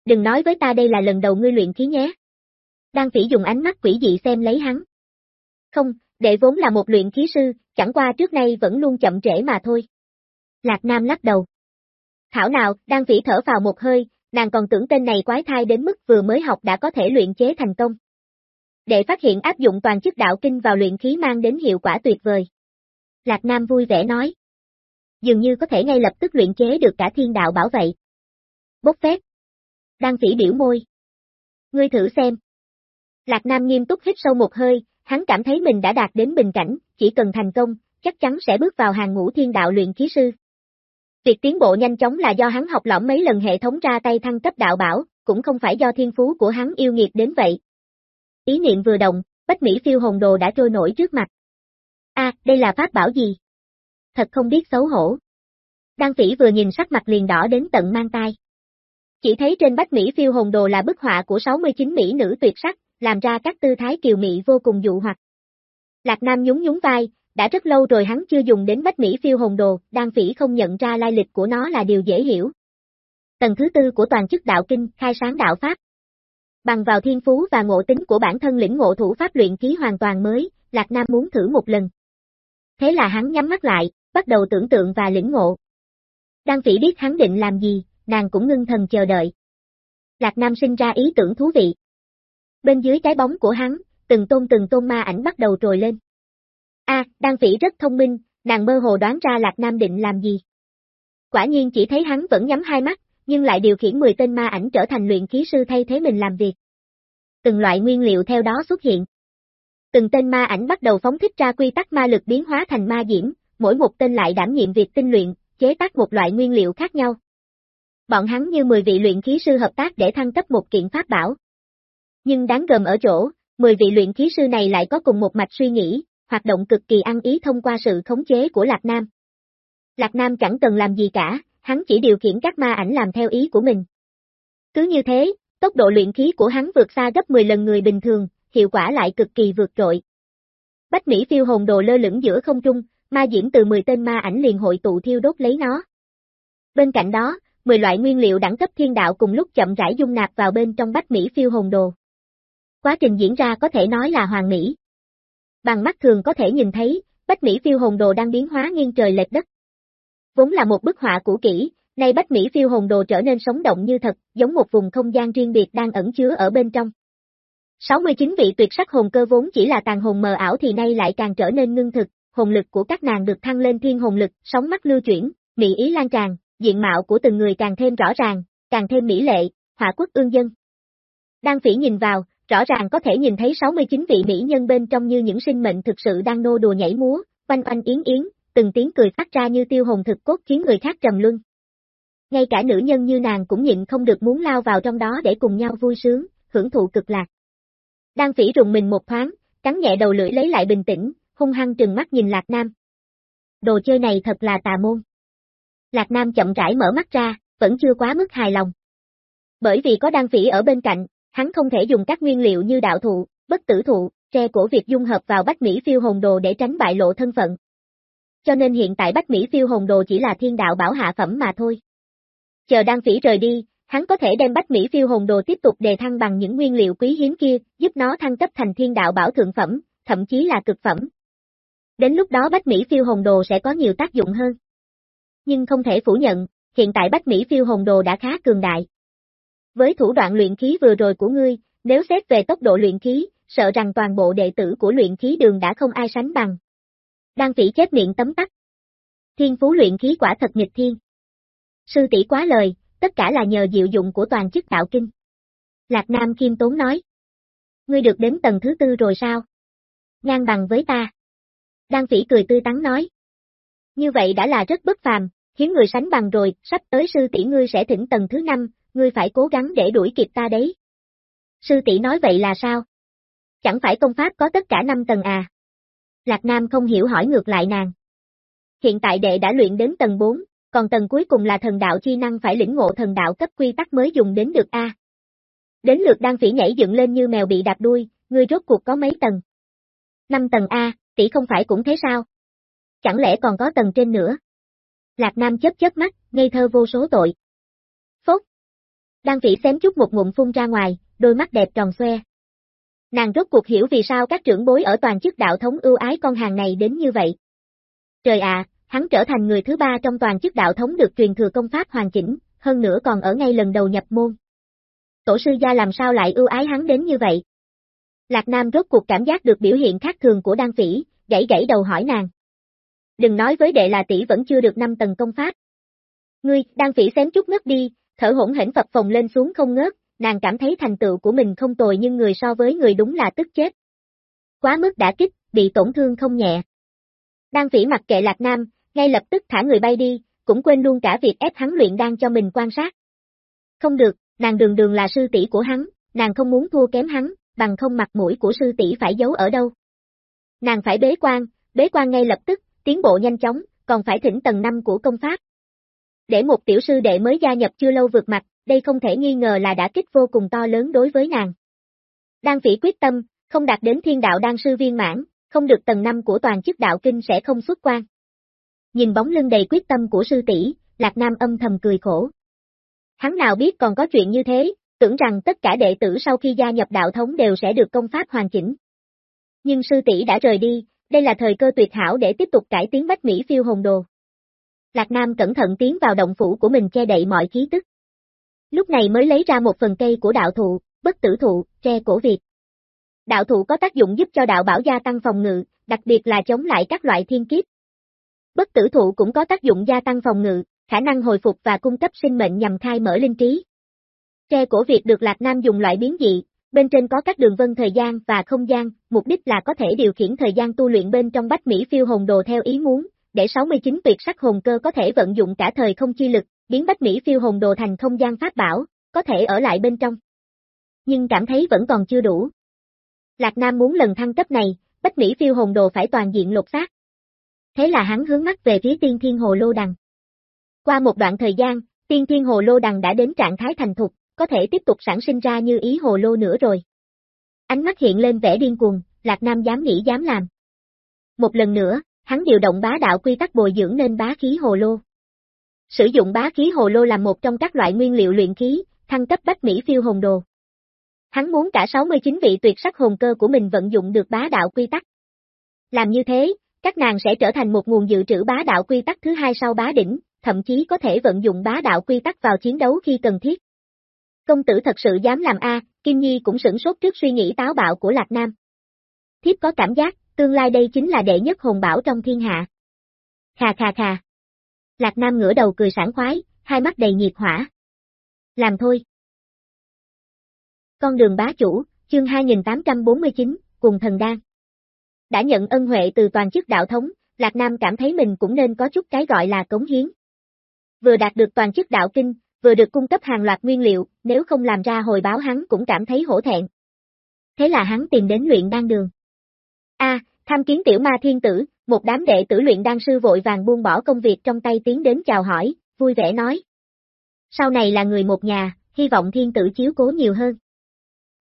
Đừng nói với ta đây là lần đầu ngươi luyện khí nhé. Đang phỉ dùng ánh mắt quỷ dị xem lấy hắn. Không, đệ vốn là một luyện khí sư, chẳng qua trước nay vẫn luôn chậm trễ mà thôi. Lạc Nam lắc đầu. Thảo nào, đang phỉ thở vào một hơi, nàng còn tưởng tên này quái thai đến mức vừa mới học đã có thể luyện chế thành công. Để phát hiện áp dụng toàn chức đạo kinh vào luyện khí mang đến hiệu quả tuyệt vời. Lạc Nam vui vẻ nói. dường như có thể ngay lập tức luyện chế được cả thiên đạo bảo vệ. Bốc phép. Đan phỉ biểu môi. Ngươi thử xem. Lạc Nam nghiêm túc hít sâu một hơi, hắn cảm thấy mình đã đạt đến bình cảnh, chỉ cần thành công, chắc chắn sẽ bước vào hàng ngũ thiên đạo luyện khí sư. Việc tiến bộ nhanh chóng là do hắn học lỏm mấy lần hệ thống ra tay thăng cấp đạo bảo, cũng không phải do thiên phú của hắn yêu nghiệt đến vậy. Ý niệm vừa động, Bách Mỹ phiêu hồn đồ đã trôi nổi trước mặt. A, đây là pháp bảo gì? Thật không biết xấu hổ. Đan phỉ vừa nhìn sắc mặt liền đỏ đến tận mang tai. Chỉ thấy trên Bách Mỹ phiêu hồn đồ là bức họa của 69 Mỹ nữ tuyệt sắc, làm ra các tư thái kiều mỹ vô cùng dụ hoặc. Lạc Nam nhún nhún vai, đã rất lâu rồi hắn chưa dùng đến Bách Mỹ phiêu hồn đồ, đan phỉ không nhận ra lai lịch của nó là điều dễ hiểu. Tầng thứ tư của toàn chức đạo kinh, khai sáng đạo Pháp. Bằng vào thiên phú và ngộ tính của bản thân lĩnh ngộ thủ pháp luyện khí hoàn toàn mới, Lạc Nam muốn thử một lần. Thế là hắn nhắm mắt lại, bắt đầu tưởng tượng và lĩnh ngộ. Đan phỉ biết hắn định làm gì, nàng cũng ngưng thần chờ đợi. Lạc Nam sinh ra ý tưởng thú vị. Bên dưới cái bóng của hắn, từng tôn từng tôn ma ảnh bắt đầu trồi lên. A, à, Đan Phỉ rất thông minh, nàng mơ hồ đoán ra Lạc Nam định làm gì. Quả nhiên chỉ thấy hắn vẫn nhắm hai mắt, nhưng lại điều khiển 10 tên ma ảnh trở thành luyện khí sư thay thế mình làm việc. Từng loại nguyên liệu theo đó xuất hiện. Từng tên ma ảnh bắt đầu phóng thích ra quy tắc ma lực biến hóa thành ma diễm, mỗi một tên lại đảm nhiệm việc tinh luyện, chế tác một loại nguyên liệu khác nhau. Bọn hắn như 10 vị luyện khí sư hợp tác để thăng cấp một kiện pháp bảo. Nhưng đáng gờm ở chỗ, 10 vị luyện khí sư này lại có cùng một mạch suy nghĩ, hoạt động cực kỳ ăn ý thông qua sự khống chế của Lạc Nam. Lạc Nam chẳng cần làm gì cả, hắn chỉ điều khiển các ma ảnh làm theo ý của mình. Cứ như thế, tốc độ luyện khí của hắn vượt xa gấp 10 lần người bình thường, hiệu quả lại cực kỳ vượt trội. Bách Mỹ phiêu hồn đồ lơ lửng giữa không trung, ma diễm từ 10 tên ma ảnh liền hội tụ thiêu đốt lấy nó. Bên cạnh đó, 10 loại nguyên liệu đẳng cấp thiên đạo cùng lúc chậm rãi dung nạp vào bên trong Bách Mỹ phiêu hồn đồ. Quá trình diễn ra có thể nói là hoàn mỹ. Bằng mắt thường có thể nhìn thấy, Bách Mỹ phiêu hồn đồ đang biến hóa nghiêng trời lệch đất. Vốn là một bức họa cũ kỹ, nay Bách Mỹ phiêu hồn đồ trở nên sống động như thật, giống một vùng không gian riêng biệt đang ẩn chứa ở bên trong. 69 vị tuyệt sắc hồn cơ vốn chỉ là tàn hồn mờ ảo thì nay lại càng trở nên ngưng thực, hồn lực của các nàng được thăng lên thiên hồn lực, sóng mắt lưu chuyển, mỹ ý lan tràn, diện mạo của từng người càng thêm rõ ràng, càng thêm mỹ lệ, hỏa quốc ương dân. Đan phỉ nhìn vào, rõ ràng có thể nhìn thấy 69 vị mỹ nhân bên trong như những sinh mệnh thực sự đang nô đùa nhảy múa, quanh quanh yến yến, từng tiếng cười phát ra như tiêu hồn thực cốt khiến người khác trầm luân. Ngay cả nữ nhân như nàng cũng nhịn không được muốn lao vào trong đó để cùng nhau vui sướng, hưởng thụ cực lạc. Đang phỉ rùng mình một thoáng, cắn nhẹ đầu lưỡi lấy lại bình tĩnh, hung hăng trừng mắt nhìn Lạc Nam. Đồ chơi này thật là tà môn. Lạc Nam chậm rãi mở mắt ra, vẫn chưa quá mức hài lòng. Bởi vì có đan phỉ ở bên cạnh, hắn không thể dùng các nguyên liệu như đạo thụ, bất tử thụ, tre của việc dung hợp vào bách Mỹ phiêu hồn đồ để tránh bại lộ thân phận. Cho nên hiện tại bách Mỹ phiêu hồn đồ chỉ là thiên đạo bảo hạ phẩm mà thôi. Chờ đan phỉ rời đi, hắn có thể đem bách Mỹ phiêu hồn đồ tiếp tục đề thăng bằng những nguyên liệu quý hiếm kia, giúp nó thăng cấp thành thiên đạo bảo thượng phẩm, thậm chí là cực phẩm. Đến lúc đó bách Mỹ phiêu hồn đồ sẽ có nhiều tác dụng hơn. Nhưng không thể phủ nhận, hiện tại bách Mỹ phiêu hồn đồ đã khá cường đại. Với thủ đoạn luyện khí vừa rồi của ngươi, nếu xét về tốc độ luyện khí, sợ rằng toàn bộ đệ tử của luyện khí đường đã không ai sánh bằng. Đang phỉ chép miệng tấm tắc. Thiên phú luyện khí quả thật nghịch thiên. Sư tỷ quá lời, tất cả là nhờ diệu dụng của toàn chức đạo kinh. Lạc Nam Kim tốn nói. Ngươi được đến tầng thứ tư rồi sao? Ngang bằng với ta. Đan phỉ cười tươi tắn nói. Như vậy đã là rất bất phàm, khiến người sánh bằng rồi, sắp tới sư tỷ ngươi sẽ thỉnh tầng thứ năm, ngươi phải cố gắng để đuổi kịp ta đấy. Sư tỷ nói vậy là sao? Chẳng phải công pháp có tất cả năm tầng à? Lạc Nam không hiểu hỏi ngược lại nàng. Hiện tại đệ đã luyện đến tầng 4, còn tầng cuối cùng là thần đạo chi năng phải lĩnh ngộ thần đạo cấp quy tắc mới dùng đến được A. Đến lượt đan phỉ nhảy dựng lên như mèo bị đạp đuôi, ngươi rốt cuộc có mấy tầng? Năm tầng A, tỷ không phải cũng thế sao? Chẳng lẽ còn có tầng trên nữa? Lạc Nam chớp chớp mắt, ngây thơ vô số tội. Phốt. Đan phỉ xém chút một ngụm phun ra ngoài, đôi mắt đẹp tròn xoe. Nàng rốt cuộc hiểu vì sao các trưởng bối ở toàn chức đạo thống ưu ái con hàng này đến như vậy. Trời ạ, hắn trở thành người thứ ba trong toàn chức đạo thống được truyền thừa công pháp hoàn chỉnh, hơn nữa còn ở ngay lần đầu nhập môn. Tổ sư gia làm sao lại ưu ái hắn đến như vậy? Lạc Nam rốt cuộc cảm giác được biểu hiện khác thường của đan phỉ, gãy gãy đầu hỏi nàng. đừng nói với đệ là tỷ vẫn chưa được năm tầng công pháp. Ngươi, đan phỉ xém chút ngất đi, thở hỗn hển phập phồng lên xuống không ngớt, nàng cảm thấy thành tựu của mình không tồi nhưng người so với người đúng là tức chết. Quá mức đã kích, bị tổn thương không nhẹ. Đang phỉ mặc kệ Lạc Nam, ngay lập tức thả người bay đi, cũng quên luôn cả việc ép hắn luyện đang cho mình quan sát. Không được, nàng đường đường là sư tỷ của hắn, nàng không muốn thua kém hắn, bằng không mặt mũi của sư tỷ phải giấu ở đâu. Nàng phải bế quan, bế quan ngay lập tức, tiến bộ nhanh chóng, còn phải thỉnh tầng 5 của công pháp. Để một tiểu sư đệ mới gia nhập chưa lâu vượt mặt, đây không thể nghi ngờ là đã kích vô cùng to lớn đối với nàng. Đan phỉ quyết tâm, không đạt đến thiên đạo đan sư viên mãn, không được tầng năm của toàn chức đạo kinh sẽ không xuất quan. Nhìn bóng lưng đầy quyết tâm của sư tỷ, Lạc Nam âm thầm cười khổ. Hắn nào biết còn có chuyện như thế, tưởng rằng tất cả đệ tử sau khi gia nhập đạo thống đều sẽ được công pháp hoàn chỉnh. Nhưng sư tỷ đã rời đi, đây là thời cơ tuyệt hảo để tiếp tục cải tiến bách Mỹ phiêu hồn đồ. Lạc Nam cẩn thận tiến vào động phủ của mình che đậy mọi khí tức. Lúc này mới lấy ra một phần cây của đạo thụ, bất tử thụ, tre cổ Việt. Đạo thụ có tác dụng giúp cho đạo bảo gia tăng phòng ngự, đặc biệt là chống lại các loại thiên kiếp. Bất tử thụ cũng có tác dụng gia tăng phòng ngự, khả năng hồi phục và cung cấp sinh mệnh nhằm khai mở linh trí. Tre cổ Việt được Lạc Nam dùng loại biến dị, bên trên có các đường vân thời gian và không gian, mục đích là có thể điều khiển thời gian tu luyện bên trong bách Mỹ phiêu hồn đồ theo ý muốn, để 69 tuyệt sắc hồn cơ có thể vận dụng cả thời không chi lực, biến bách Mỹ phiêu hồn đồ thành không gian pháp bảo, có thể ở lại bên trong. Nhưng cảm thấy vẫn còn chưa đủ. Lạc Nam muốn lần thăng cấp này, bách Mỹ phiêu hồn đồ phải toàn diện lột xác. Thế là hắn hướng mắt về phía tiên thiên hồ lô đằng. Qua một đoạn thời gian, tiên thiên hồ lô đằng đã đến trạng thái thành thục, có thể tiếp tục sản sinh ra như ý hồ lô nữa rồi. Ánh mắt hiện lên vẻ điên cuồng, Lạc Nam dám nghĩ dám làm. Một lần nữa, hắn điều động bá đạo quy tắc bồi dưỡng nên bá khí hồ lô. Sử dụng bá khí hồ lô làm một trong các loại nguyên liệu luyện khí, thăng cấp bách Mỹ phiêu hồn đồ. Hắn muốn cả 69 vị tuyệt sắc hồn cơ của mình vận dụng được bá đạo quy tắc. Làm như thế, các nàng sẽ trở thành một nguồn dự trữ bá đạo quy tắc thứ hai sau bá đỉnh, thậm chí có thể vận dụng bá đạo quy tắc vào chiến đấu khi cần thiết. Công tử thật sự dám làm A, Kim Nhi cũng sửng sốt trước suy nghĩ táo bạo của Lạc Nam. Thiếp có cảm giác, tương lai đây chính là đệ nhất hồn bảo trong thiên hạ. Khà khà khà. Lạc Nam ngửa đầu cười sảng khoái, hai mắt đầy nhiệt hỏa. Làm thôi. Con đường bá chủ, chương 2849, cùng thần đan. Đã nhận ân huệ từ toàn chức đạo thống, Lạc Nam cảm thấy mình cũng nên có chút cái gọi là cống hiến. Vừa đạt được toàn chức đạo kinh, vừa được cung cấp hàng loạt nguyên liệu, nếu không làm ra hồi báo hắn cũng cảm thấy hổ thẹn. Thế là hắn tìm đến luyện đan đường. A, tham kiến tiểu ma thiên tử, một đám đệ tử luyện đan sư vội vàng buông bỏ công việc trong tay tiến đến chào hỏi, vui vẻ nói. Sau này là người một nhà, hy vọng thiên tử chiếu cố nhiều hơn.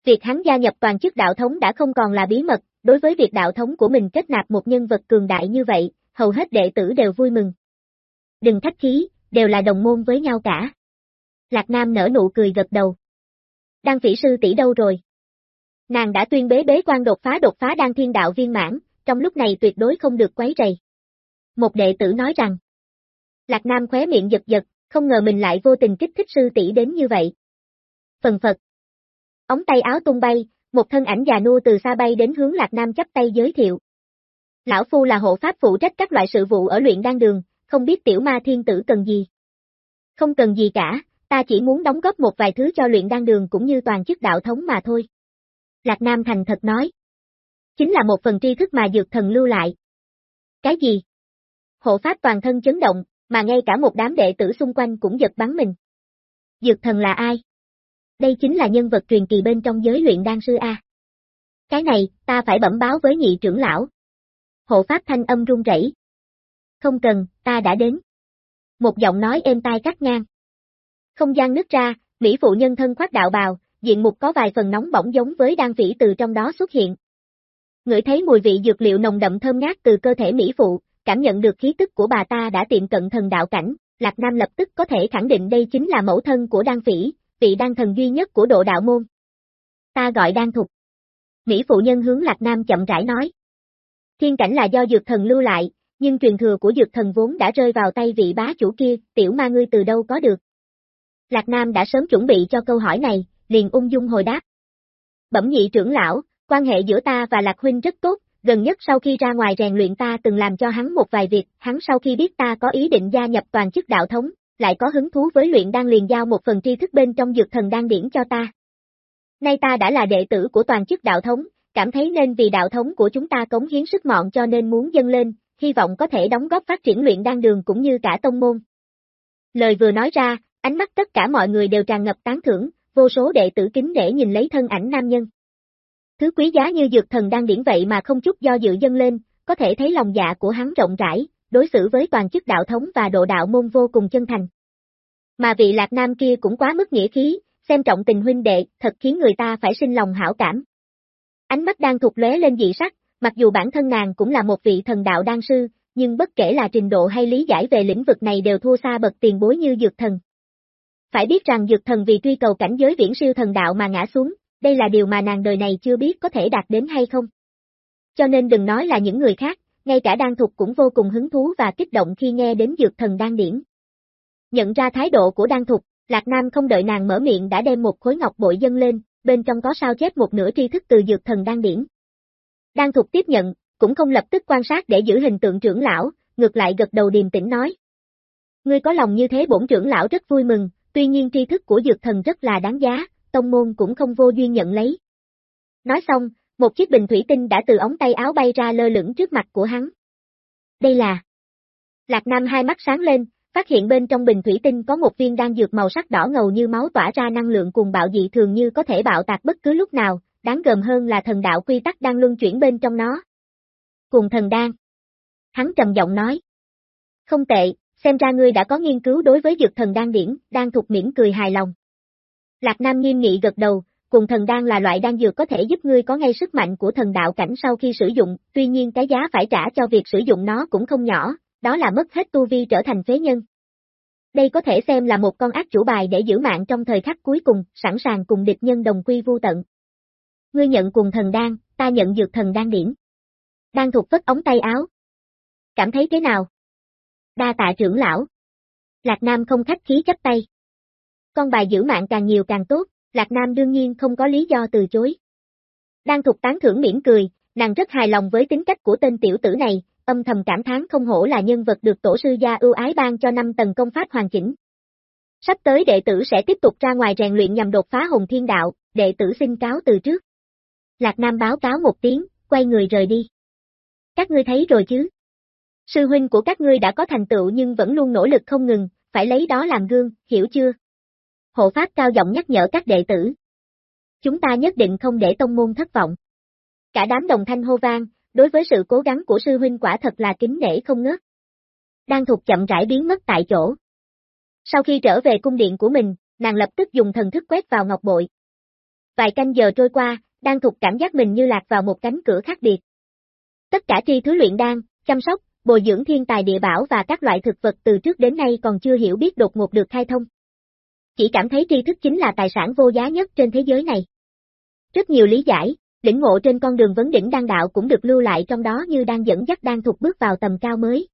Việc hắn gia nhập toàn chức đạo thống đã không còn là bí mật, đối với việc đạo thống của mình kết nạp một nhân vật cường đại như vậy, hầu hết đệ tử đều vui mừng. Đừng thách khí, đều là đồng môn với nhau cả. Lạc Nam nở nụ cười gật đầu. Đăng phỉ sư tỷ đâu rồi? Nàng đã tuyên bế bế quan đột phá đột phá đan thiên đạo viên mãn, trong lúc này tuyệt đối không được quấy rầy. Một đệ tử nói rằng. Lạc Nam khóe miệng giật giật, không ngờ mình lại vô tình kích thích sư tỷ đến như vậy. Phần phật. Ống tay áo tung bay, một thân ảnh già nua từ xa bay đến hướng Lạc Nam chắp tay giới thiệu. Lão Phu là hộ pháp phụ trách các loại sự vụ ở luyện đan đường, không biết tiểu ma thiên tử cần gì. Không cần gì cả, ta chỉ muốn đóng góp một vài thứ cho luyện đan đường cũng như toàn chức đạo thống mà thôi. Lạc Nam thành thật nói. Chính là một phần tri thức mà dược thần lưu lại. Cái gì? Hộ pháp toàn thân chấn động, mà ngay cả một đám đệ tử xung quanh cũng giật bắn mình. Dược thần là ai? Đây chính là nhân vật truyền kỳ bên trong giới luyện đan sư A. Cái này, ta phải bẩm báo với nhị trưởng lão. Hộ pháp thanh âm run rẩy. Không cần, ta đã đến. Một giọng nói êm tai cắt ngang. Không gian nứt ra, Mỹ phụ nhân thân khoác đạo bào, diện mục có vài phần nóng bỏng giống với đan phỉ từ trong đó xuất hiện. Ngửi thấy mùi vị dược liệu nồng đậm thơm ngát từ cơ thể Mỹ phụ, cảm nhận được khí tức của bà ta đã tiệm cận thần đạo cảnh, Lạc Nam lập tức có thể khẳng định đây chính là mẫu thân của đan phỉ, vị đan thần duy nhất của độ đạo môn. Ta gọi đan thục. Mỹ phụ nhân hướng Lạc Nam chậm rãi nói. Thiên cảnh là do dược thần lưu lại, nhưng truyền thừa của dược thần vốn đã rơi vào tay vị bá chủ kia, tiểu ma ngươi từ đâu có được. Lạc Nam đã sớm chuẩn bị cho câu hỏi này, liền ung dung hồi đáp. Bẩm nhị trưởng lão, quan hệ giữa ta và Lạc Huynh rất tốt, gần nhất sau khi ra ngoài rèn luyện ta từng làm cho hắn một vài việc, hắn sau khi biết ta có ý định gia nhập toàn chức đạo thống, lại có hứng thú với luyện đan liền giao một phần tri thức bên trong dược thần đan điển cho ta. Nay ta đã là đệ tử của toàn chức đạo thống, cảm thấy nên vì đạo thống của chúng ta cống hiến sức mọn cho nên muốn dâng lên, hy vọng có thể đóng góp phát triển luyện đan đường cũng như cả tông môn. Lời vừa nói ra, ánh mắt tất cả mọi người đều tràn ngập tán thưởng, vô số đệ tử kính để nhìn lấy thân ảnh nam nhân. Thứ quý giá như dược thần đang điển vậy mà không chút do dự dâng lên, có thể thấy lòng dạ của hắn rộng rãi, đối xử với toàn chức đạo thống và độ đạo môn vô cùng chân thành. Mà vị lạc nam kia cũng quá mức nghĩa khí, xem trọng tình huynh đệ, thật khiến người ta phải sinh lòng hảo cảm. Ánh mắt đang thục lóe lên dị sắc, mặc dù bản thân nàng cũng là một vị thần đạo đan sư, nhưng bất kể là trình độ hay lý giải về lĩnh vực này đều thua xa bậc tiền bối như dược thần. Phải biết rằng dược thần vì truy cầu cảnh giới viễn siêu thần đạo mà ngã xuống, đây là điều mà nàng đời này chưa biết có thể đạt đến hay không. Cho nên đừng nói là những người khác, ngay cả đan thục cũng vô cùng hứng thú và kích động khi nghe đến dược thần đan điển. Nhận ra thái độ của đan thục, Lạc Nam không đợi nàng mở miệng đã đem một khối ngọc bội dâng lên, bên trong có sao chép một nửa tri thức từ dược thần đan điển. Đan thục tiếp nhận, cũng không lập tức quan sát để giữ hình tượng trưởng lão, ngược lại gật đầu điềm tĩnh nói. Ngươi có lòng như thế bổn trưởng lão rất vui mừng, tuy nhiên tri thức của dược thần rất là đáng giá, tông môn cũng không vô duyên nhận lấy. Nói xong, một chiếc bình thủy tinh đã từ ống tay áo bay ra lơ lửng trước mặt của hắn. Đây là... Lạc Nam hai mắt sáng lên, phát hiện bên trong bình thủy tinh có một viên đan dược màu sắc đỏ ngầu như máu tỏa ra năng lượng cuồng bạo dị thường như có thể bạo tạc bất cứ lúc nào, đáng gờm hơn là thần đạo quy tắc đang luân chuyển bên trong nó. Cùng thần đan. Hắn trầm giọng nói. Không tệ, xem ra ngươi đã có nghiên cứu đối với dược thần đan điển, đang thuộc miễn cười hài lòng. Lạc Nam nghiêm nghị gật đầu, cùng thần đan là loại đan dược có thể giúp ngươi có ngay sức mạnh của thần đạo cảnh sau khi sử dụng, tuy nhiên cái giá phải trả cho việc sử dụng nó cũng không nhỏ, đó là mất hết tu vi trở thành phế nhân. Đây có thể xem là một con ác chủ bài để giữ mạng trong thời khắc cuối cùng, sẵn sàng cùng địch nhân đồng quy vu tận. Ngươi nhận cùng thần đan, ta nhận dược thần đan điển. Đang thuộc vất ống tay áo. Cảm thấy thế nào? Đa tạ trưởng lão. Lạc Nam không khách khí chấp tay. Con bài giữ mạng càng nhiều càng tốt, Lạc Nam đương nhiên không có lý do từ chối. Đang thục tán thưởng mỉm cười, nàng rất hài lòng với tính cách của tên tiểu tử này, âm thầm cảm thán không hổ là nhân vật được tổ sư gia ưu ái ban cho năm tầng công pháp hoàn chỉnh. Sắp tới đệ tử sẽ tiếp tục ra ngoài rèn luyện nhằm đột phá hồn thiên đạo, đệ tử xin cáo từ trước. Lạc Nam báo cáo một tiếng, quay người rời đi. Các ngươi thấy rồi chứ? Sư huynh của các ngươi đã có thành tựu nhưng vẫn luôn nỗ lực không ngừng, phải lấy đó làm gương, hiểu chưa? Hộ Pháp cao giọng nhắc nhở các đệ tử. Chúng ta nhất định không để tông môn thất vọng. Cả đám đồng thanh hô vang, đối với sự cố gắng của sư huynh quả thật là kính nể không ngớt. Đang Thục chậm rãi biến mất tại chỗ. Sau khi trở về cung điện của mình, nàng lập tức dùng thần thức quét vào ngọc bội. Vài canh giờ trôi qua, đang Thục cảm giác mình như lạc vào một cánh cửa khác biệt. Tất cả tri thứ luyện đan, chăm sóc, bồi dưỡng thiên tài địa bảo và các loại thực vật từ trước đến nay còn chưa hiểu biết đột ngột được khai thông. Chỉ cảm thấy tri thức chính là tài sản vô giá nhất trên thế giới này. Rất nhiều lý giải, lĩnh ngộ trên con đường vấn đỉnh đan đạo cũng được lưu lại trong đó như đang dẫn dắt đang thuộc bước vào tầm cao mới.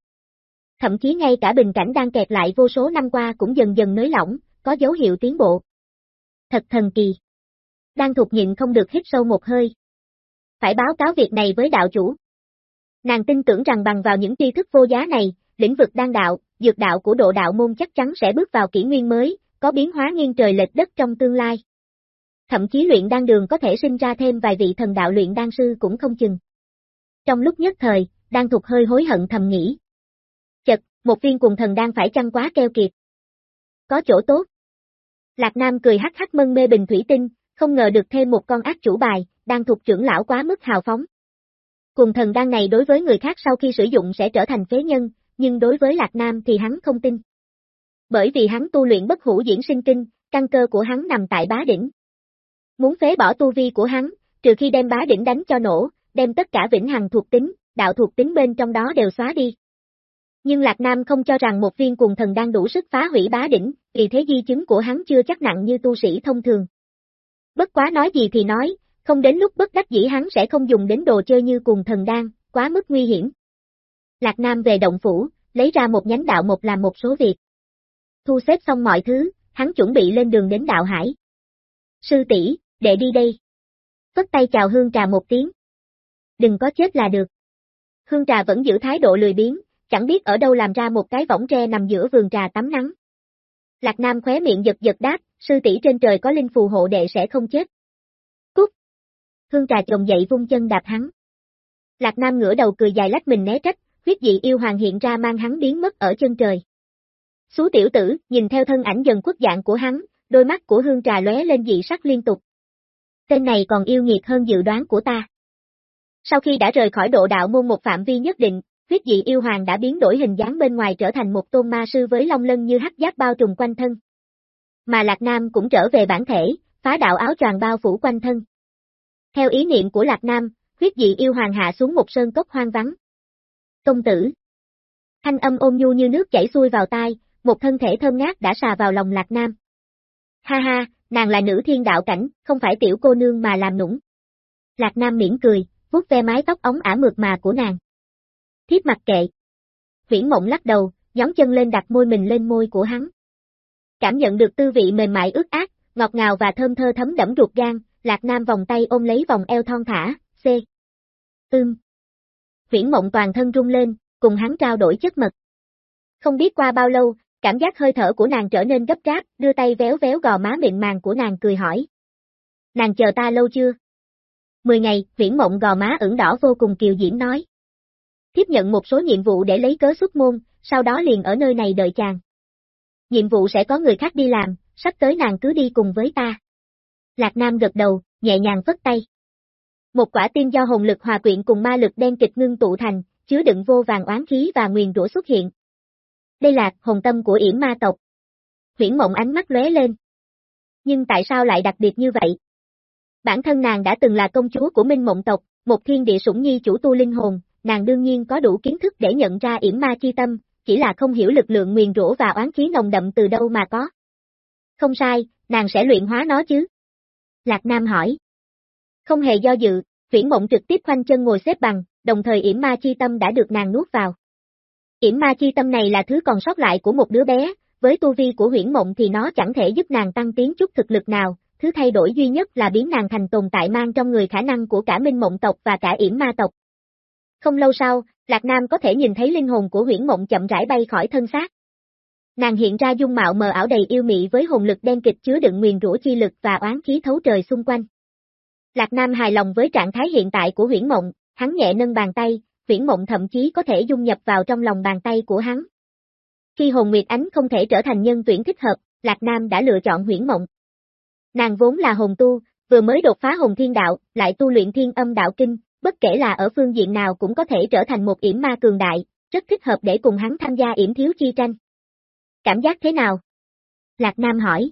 Thậm chí ngay cả bình cảnh đang kẹt lại vô số năm qua cũng dần dần nới lỏng, có dấu hiệu tiến bộ. Thật thần kỳ. Đang thuộc nhịn không được hít sâu một hơi. Phải báo cáo việc này với đạo chủ. Nàng tin tưởng rằng bằng vào những tri thức vô giá này, lĩnh vực đan đạo, dược đạo của độ đạo môn chắc chắn sẽ bước vào kỷ nguyên mới, có biến hóa nghiêng trời lệch đất trong tương lai thậm chí luyện đan đường có thể sinh ra thêm vài vị thần đạo luyện đan sư cũng không chừng. Trong lúc nhất thời, đang thuộc hơi hối hận thầm nghĩ. Chật, một viên cùng thần đang phải chăng quá keo kiệt. Có chỗ tốt. Lạc Nam cười hắc hắc mân mê bình thủy tinh, không ngờ được thêm một con ác chủ bài, đang thuộc trưởng lão quá mức hào phóng. Cùng thần đan này đối với người khác sau khi sử dụng sẽ trở thành phế nhân, nhưng đối với Lạc Nam thì hắn không tin. Bởi vì hắn tu luyện bất hủ diễn sinh kinh, căn cơ của hắn nằm tại bá đỉnh. Muốn phế bỏ tu vi của hắn, trừ khi đem bá đỉnh đánh cho nổ, đem tất cả vĩnh hằng thuộc tính, đạo thuộc tính bên trong đó đều xóa đi. Nhưng Lạc Nam không cho rằng một viên cùng thần đang đủ sức phá hủy bá đỉnh, vì thế di chứng của hắn chưa chắc nặng như tu sĩ thông thường. Bất quá nói gì thì nói, không đến lúc bất đắc dĩ hắn sẽ không dùng đến đồ chơi như cùng thần đan, quá mức nguy hiểm. Lạc Nam về động phủ, lấy ra một nhánh đạo một làm một số việc. Thu xếp xong mọi thứ, hắn chuẩn bị lên đường đến đạo hải. Sư tỷ, đệ đi đây. Vất tay chào hương trà một tiếng. đừng có chết là được. Hương trà vẫn giữ thái độ lười biếng, chẳng biết ở đâu làm ra một cái võng tre nằm giữa vườn trà tắm nắng. Lạc Nam khóe miệng giật giật đáp, sư tỷ trên trời có linh phù hộ đệ sẽ không chết. Cút! Hương trà chồng dậy vung chân đạp hắn. Lạc Nam ngửa đầu cười dài lách mình né trách, huyết dị yêu hoàng hiện ra mang hắn biến mất ở chân trời. Xú tiểu tử, nhìn theo thân ảnh dần quốc dạng của hắn, đôi mắt của hương trà lóe lên dị sắc liên tục. Tên này còn yêu nghiệt hơn dự đoán của ta. Sau khi đã rời khỏi độ đạo môn một phạm vi nhất định, huyết dị yêu hoàng đã biến đổi hình dáng bên ngoài trở thành một tôn ma sư với long lân như hắc giáp bao trùm quanh thân. Mà Lạc Nam cũng trở về bản thể, phá đạo áo choàng bao phủ quanh thân. Theo ý niệm của Lạc Nam, huyết dị yêu hoàng hạ xuống một sơn cốc hoang vắng. Công tử. Thanh âm ôm nhu như nước chảy xuôi vào tai, một thân thể thơm ngát đã xà vào lòng Lạc Nam. Ha ha, nàng là nữ thiên đạo cảnh, không phải tiểu cô nương mà làm nũng. Lạc Nam mỉm cười, vuốt ve mái tóc ống ả mượt mà của nàng. Thiếp mặt kệ. viễn mộng lắc đầu, nhón chân lên đặt môi mình lên môi của hắn. Cảm nhận được tư vị mềm mại ướt át, ngọt ngào và thơm thơ thấm đẫm ruột gan, Lạc Nam vòng tay ôm lấy vòng eo thon thả, c. Ưm. viễn mộng toàn thân rung lên, cùng hắn trao đổi chất mật. Không biết qua bao lâu, cảm giác hơi thở của nàng trở nên gấp gáp, đưa tay véo véo gò má mịn màng của nàng cười hỏi. Nàng chờ ta lâu chưa? Mười ngày, viễn mộng gò má ửng đỏ vô cùng kiều diễm nói. tiếp nhận một số nhiệm vụ để lấy cớ xuất môn, sau đó liền ở nơi này đợi chàng. Nhiệm vụ sẽ có người khác đi làm, sắp tới nàng cứ đi cùng với ta. Lạc Nam gật đầu, nhẹ nhàng vất tay. Một quả tim do hồn lực hòa quyện cùng ma lực đen kịch ngưng tụ thành, chứa đựng vô vàng oán khí và nguyền rủa xuất hiện. Đây là hồn tâm của yểm ma tộc. Huyển mộng ánh mắt lóe lên. Nhưng tại sao lại đặc biệt như vậy? Bản thân nàng đã từng là công chúa của Minh Mộng tộc, một thiên địa sủng nhi chủ tu linh hồn, nàng đương nhiên có đủ kiến thức để nhận ra yểm ma chi tâm, chỉ là không hiểu lực lượng nguyền rũ và oán khí nồng đậm từ đâu mà có. Không sai, nàng sẽ luyện hóa nó chứ? Lạc Nam hỏi. Không hề do dự, Viễn Mộng trực tiếp khoanh chân ngồi xếp bằng, đồng thời yểm ma chi tâm đã được nàng nuốt vào. Yểm ma chi tâm này là thứ còn sót lại của một đứa bé, với tu vi của huyễn mộng thì nó chẳng thể giúp nàng tăng tiến chút thực lực nào, thứ thay đổi duy nhất là biến nàng thành tồn tại mang trong người khả năng của cả minh mộng tộc và cả yểm ma tộc. Không lâu sau, Lạc Nam có thể nhìn thấy linh hồn của huyễn mộng chậm rãi bay khỏi thân xác. Nàng hiện ra dung mạo mờ ảo đầy yêu mị với hồn lực đen kịch chứa đựng nguyền rủa chi lực và oán khí thấu trời xung quanh. Lạc Nam hài lòng với trạng thái hiện tại của huyễn mộng, hắn nhẹ nâng bàn tay, Viễn mộng thậm chí có thể dung nhập vào trong lòng bàn tay của hắn. Khi hồn Nguyệt Ánh không thể trở thành nhân tuyển thích hợp, Lạc Nam đã lựa chọn huyễn mộng. Nàng vốn là hồn tu, vừa mới đột phá hồn thiên đạo, lại tu luyện thiên âm đạo kinh, bất kể là ở phương diện nào cũng có thể trở thành một yểm ma cường đại, rất thích hợp để cùng hắn tham gia yểm thiếu chi tranh. Cảm giác thế nào? Lạc Nam hỏi.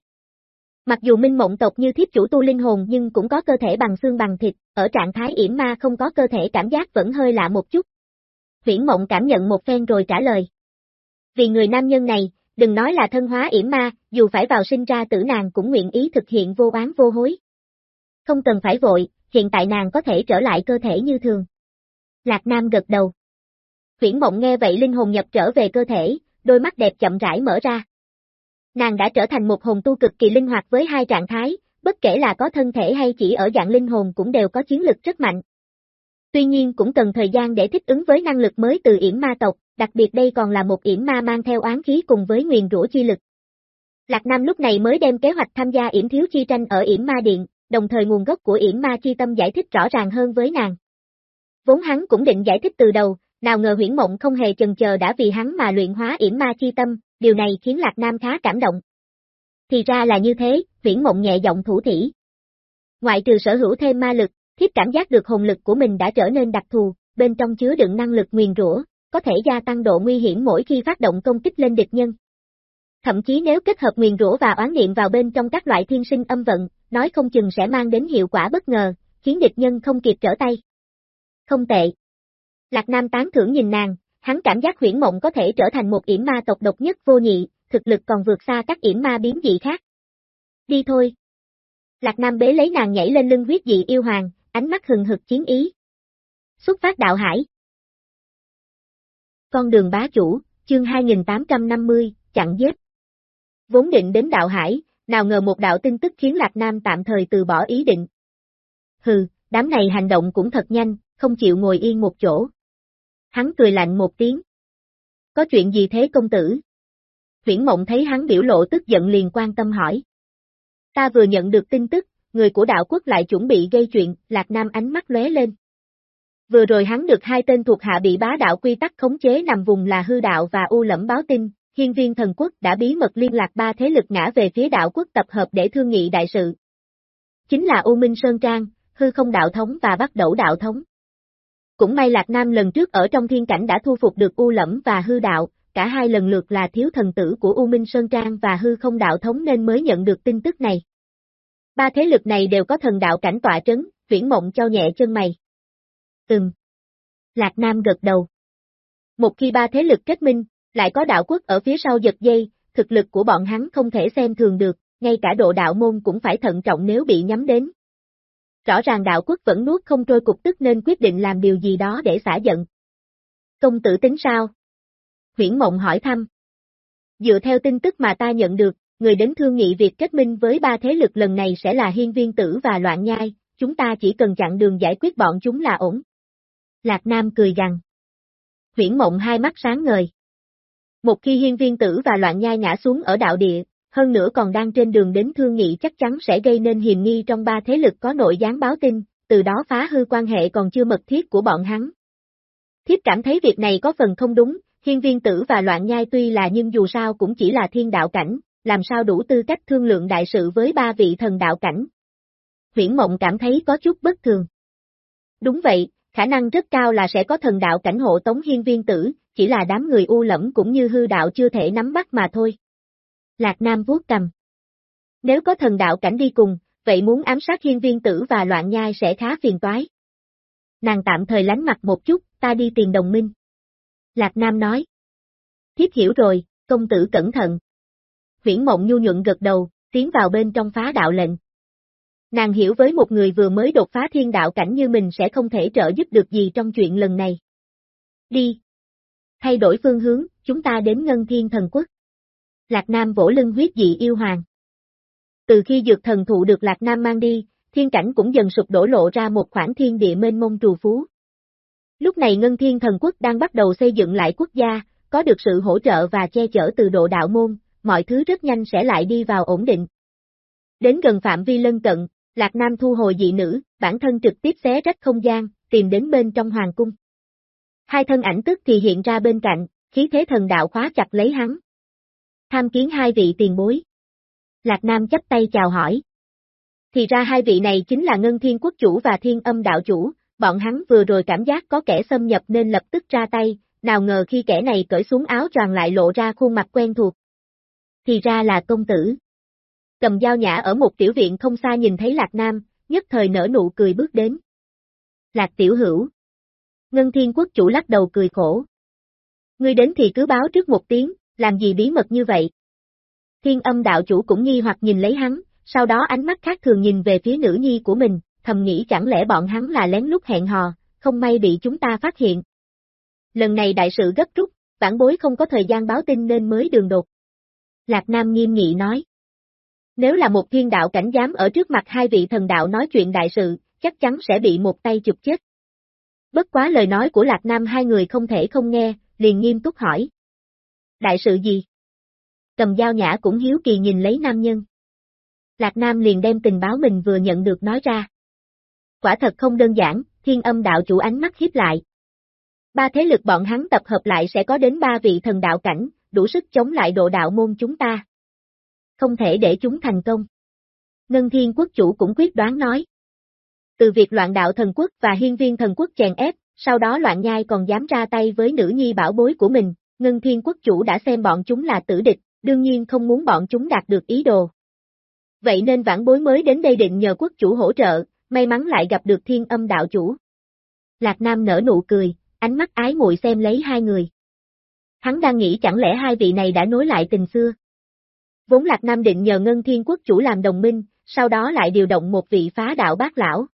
Mặc dù minh mộng tộc như thiếp chủ tu linh hồn nhưng cũng có cơ thể bằng xương bằng thịt, ở trạng thái yểm ma không có cơ thể cảm giác vẫn hơi lạ một chút. Huyển mộng cảm nhận một phen rồi trả lời. Vì người nam nhân này, đừng nói là thân hóa yểm ma, dù phải vào sinh ra tử nàng cũng nguyện ý thực hiện vô oán vô hối. Không cần phải vội, hiện tại nàng có thể trở lại cơ thể như thường. Lạc Nam gật đầu. Huyển mộng nghe vậy linh hồn nhập trở về cơ thể, đôi mắt đẹp chậm rãi mở ra. Nàng đã trở thành một hồn tu cực kỳ linh hoạt với hai trạng thái, bất kể là có thân thể hay chỉ ở dạng linh hồn cũng đều có chiến lực rất mạnh. Tuy nhiên cũng cần thời gian để thích ứng với năng lực mới từ yểm ma tộc, đặc biệt đây còn là một yểm ma mang theo oán khí cùng với nguyền rủa chi lực. Lạc Nam lúc này mới đem kế hoạch tham gia yểm thiếu chi tranh ở yểm ma điện, đồng thời nguồn gốc của yểm ma chi tâm giải thích rõ ràng hơn với nàng. Vốn hắn cũng định giải thích từ đầu, nào ngờ huyển mộng không hề chần chờ đã vì hắn mà luyện hóa yểm ma chi tâm, điều này khiến Lạc Nam khá cảm động. Thì ra là như thế, huyển mộng nhẹ giọng thủ thỉ. Ngoại trừ sở hữu thêm ma lực, thiếp cảm giác được hồn lực của mình đã trở nên đặc thù, bên trong chứa đựng năng lực nguyền rủa, có thể gia tăng độ nguy hiểm mỗi khi phát động công kích lên địch nhân. Thậm chí nếu kết hợp nguyền rủa và oán niệm vào bên trong các loại thiên sinh âm vận, nói không chừng sẽ mang đến hiệu quả bất ngờ, khiến địch nhân không kịp trở tay. Không tệ. Lạc Nam tán thưởng nhìn nàng, hắn cảm giác huyển mộng có thể trở thành một yểm ma tộc độc nhất vô nhị, thực lực còn vượt xa các yểm ma biến dị khác. Đi thôi. Lạc Nam bế lấy nàng nhảy lên lưng huyết dị yêu hoàng, ánh mắt hừng hực chiến ý. Xuất phát đạo hải. Con đường bá chủ, chương 2850, chặn giết. Vốn định đến đạo hải, nào ngờ một đạo tin tức khiến Lạc Nam tạm thời từ bỏ ý định. Hừ, đám này hành động cũng thật nhanh, không chịu ngồi yên một chỗ. Hắn cười lạnh một tiếng. Có chuyện gì thế công tử? Huyển mộng thấy hắn biểu lộ tức giận liền quan tâm hỏi. Ta vừa nhận được tin tức, người của đạo quốc lại chuẩn bị gây chuyện, Lạc Nam ánh mắt lóe lên. Vừa rồi hắn được hai tên thuộc hạ bị bá đạo quy tắc khống chế nằm vùng là hư đạo và u lẫm báo tin, hiên viên thần quốc đã bí mật liên lạc ba thế lực ngã về phía đạo quốc tập hợp để thương nghị đại sự. Chính là U Minh Sơn Trang, hư không đạo thống và bắt đẩu đạo thống. Cũng may Lạc Nam lần trước ở trong thiên cảnh đã thu phục được U Lẫm và Hư Đạo, cả hai lần lượt là thiếu thần tử của U Minh Sơn Trang và hư không đạo thống nên mới nhận được tin tức này. Ba thế lực này đều có thần đạo cảnh tọa trấn, viễn mộng cho nhẹ chân mày. Ừm. Lạc Nam gật đầu. Một khi ba thế lực kết minh, lại có đạo quốc ở phía sau giật dây, thực lực của bọn hắn không thể xem thường được, ngay cả độ đạo môn cũng phải thận trọng nếu bị nhắm đến. Rõ ràng đạo quốc vẫn nuốt không trôi cục tức nên quyết định làm điều gì đó để xả giận. Công tử tính sao? Huyển Mộng hỏi thăm. Dựa theo tin tức mà ta nhận được, người đến thương nghị việc kết minh với ba thế lực lần này sẽ là hiên viên tử và loạn nhai, chúng ta chỉ cần chặn đường giải quyết bọn chúng là ổn. Lạc Nam cười gằn. Huyển Mộng hai mắt sáng ngời. Một khi hiên viên tử và loạn nhai ngã xuống ở đạo địa, hơn nữa còn đang trên đường đến thương nghị chắc chắn sẽ gây nên hiềm nghi trong ba thế lực có nội gián báo tin, từ đó phá hư quan hệ còn chưa mật thiết của bọn hắn. Thiếp cảm thấy việc này có phần không đúng, hiên viên tử và loạn nhai tuy là nhưng dù sao cũng chỉ là thiên đạo cảnh, làm sao đủ tư cách thương lượng đại sự với ba vị thần đạo cảnh. Huyển mộng cảm thấy có chút bất thường. Đúng vậy, khả năng rất cao là sẽ có thần đạo cảnh hộ tống hiên viên tử, chỉ là đám người u lẫm cũng như hư đạo chưa thể nắm bắt mà thôi. Lạc Nam vuốt cầm. Nếu có thần đạo cảnh đi cùng, vậy muốn ám sát hiên viên tử và loạn nhai sẽ khá phiền toái. Nàng tạm thời lánh mặt một chút, ta đi tiền đồng minh. Lạc Nam nói. Thiếp hiểu rồi, công tử cẩn thận. Huyển mộng nhu nhuận gật đầu, tiến vào bên trong phá đạo lệnh. Nàng hiểu với một người vừa mới đột phá thiên đạo cảnh như mình sẽ không thể trợ giúp được gì trong chuyện lần này. Đi. Thay đổi phương hướng, chúng ta đến Ngân Thiên Thần Quốc. Lạc Nam vỗ lưng huyết dị yêu hoàng. Từ khi dược thần thụ được Lạc Nam mang đi, thiên cảnh cũng dần sụp đổ lộ ra một khoảng thiên địa mênh mông trù phú. Lúc này Ngân Thiên Thần Quốc đang bắt đầu xây dựng lại quốc gia, có được sự hỗ trợ và che chở từ độ đạo môn, mọi thứ rất nhanh sẽ lại đi vào ổn định. Đến gần phạm vi lân cận, Lạc Nam thu hồi dị nữ, bản thân trực tiếp xé rách không gian, tìm đến bên trong hoàng cung. Hai thân ảnh tức thì hiện ra bên cạnh, khí thế thần đạo khóa chặt lấy hắn. Tham kiến hai vị tiền bối. Lạc Nam chấp tay chào hỏi. Thì ra hai vị này chính là Ngân Thiên Quốc Chủ và Thiên Âm Đạo Chủ, bọn hắn vừa rồi cảm giác có kẻ xâm nhập nên lập tức ra tay, nào ngờ khi kẻ này cởi xuống áo tròn lại lộ ra khuôn mặt quen thuộc. Thì ra là công tử. Cầm dao nhã ở một tiểu viện không xa nhìn thấy Lạc Nam, nhất thời nở nụ cười bước đến. Lạc tiểu hữu. Ngân Thiên Quốc Chủ lắc đầu cười khổ. Ngươi đến thì cứ báo trước một tiếng, làm gì bí mật như vậy? Thiên âm đạo chủ cũng nghi hoặc nhìn lấy hắn, sau đó ánh mắt khác thường nhìn về phía nữ nhi của mình, thầm nghĩ chẳng lẽ bọn hắn là lén lút hẹn hò, không may bị chúng ta phát hiện. Lần này đại sự gấp rút, bản bối không có thời gian báo tin nên mới đường đột. Lạc Nam nghiêm nghị nói. Nếu là một thiên đạo cảnh giám ở trước mặt hai vị thần đạo nói chuyện đại sự, chắc chắn sẽ bị một tay chụp chết. Bất quá lời nói của Lạc Nam hai người không thể không nghe, liền nghiêm túc hỏi. Đại sự gì? Cầm dao nhã cũng hiếu kỳ nhìn lấy nam nhân. Lạc Nam liền đem tình báo mình vừa nhận được nói ra. Quả thật không đơn giản, thiên âm đạo chủ ánh mắt hiếp lại. Ba thế lực bọn hắn tập hợp lại sẽ có đến ba vị thần đạo cảnh, đủ sức chống lại độ đạo môn chúng ta. Không thể để chúng thành công. Ngân thiên quốc chủ cũng quyết đoán nói. Từ việc loạn đạo thần quốc và hiên viên thần quốc chèn ép, sau đó loạn nhai còn dám ra tay với nữ nhi bảo bối của mình, Ngân thiên quốc chủ đã xem bọn chúng là tử địch, đương nhiên không muốn bọn chúng đạt được ý đồ. Vậy nên vãn bối mới đến đây định nhờ quốc chủ hỗ trợ, may mắn lại gặp được thiên âm đạo chủ. Lạc Nam nở nụ cười, ánh mắt ái muội xem lấy hai người. Hắn đang nghĩ chẳng lẽ hai vị này đã nối lại tình xưa. Vốn Lạc Nam định nhờ Ngân Thiên Quốc chủ làm đồng minh, sau đó lại điều động một vị phá đạo bác lão.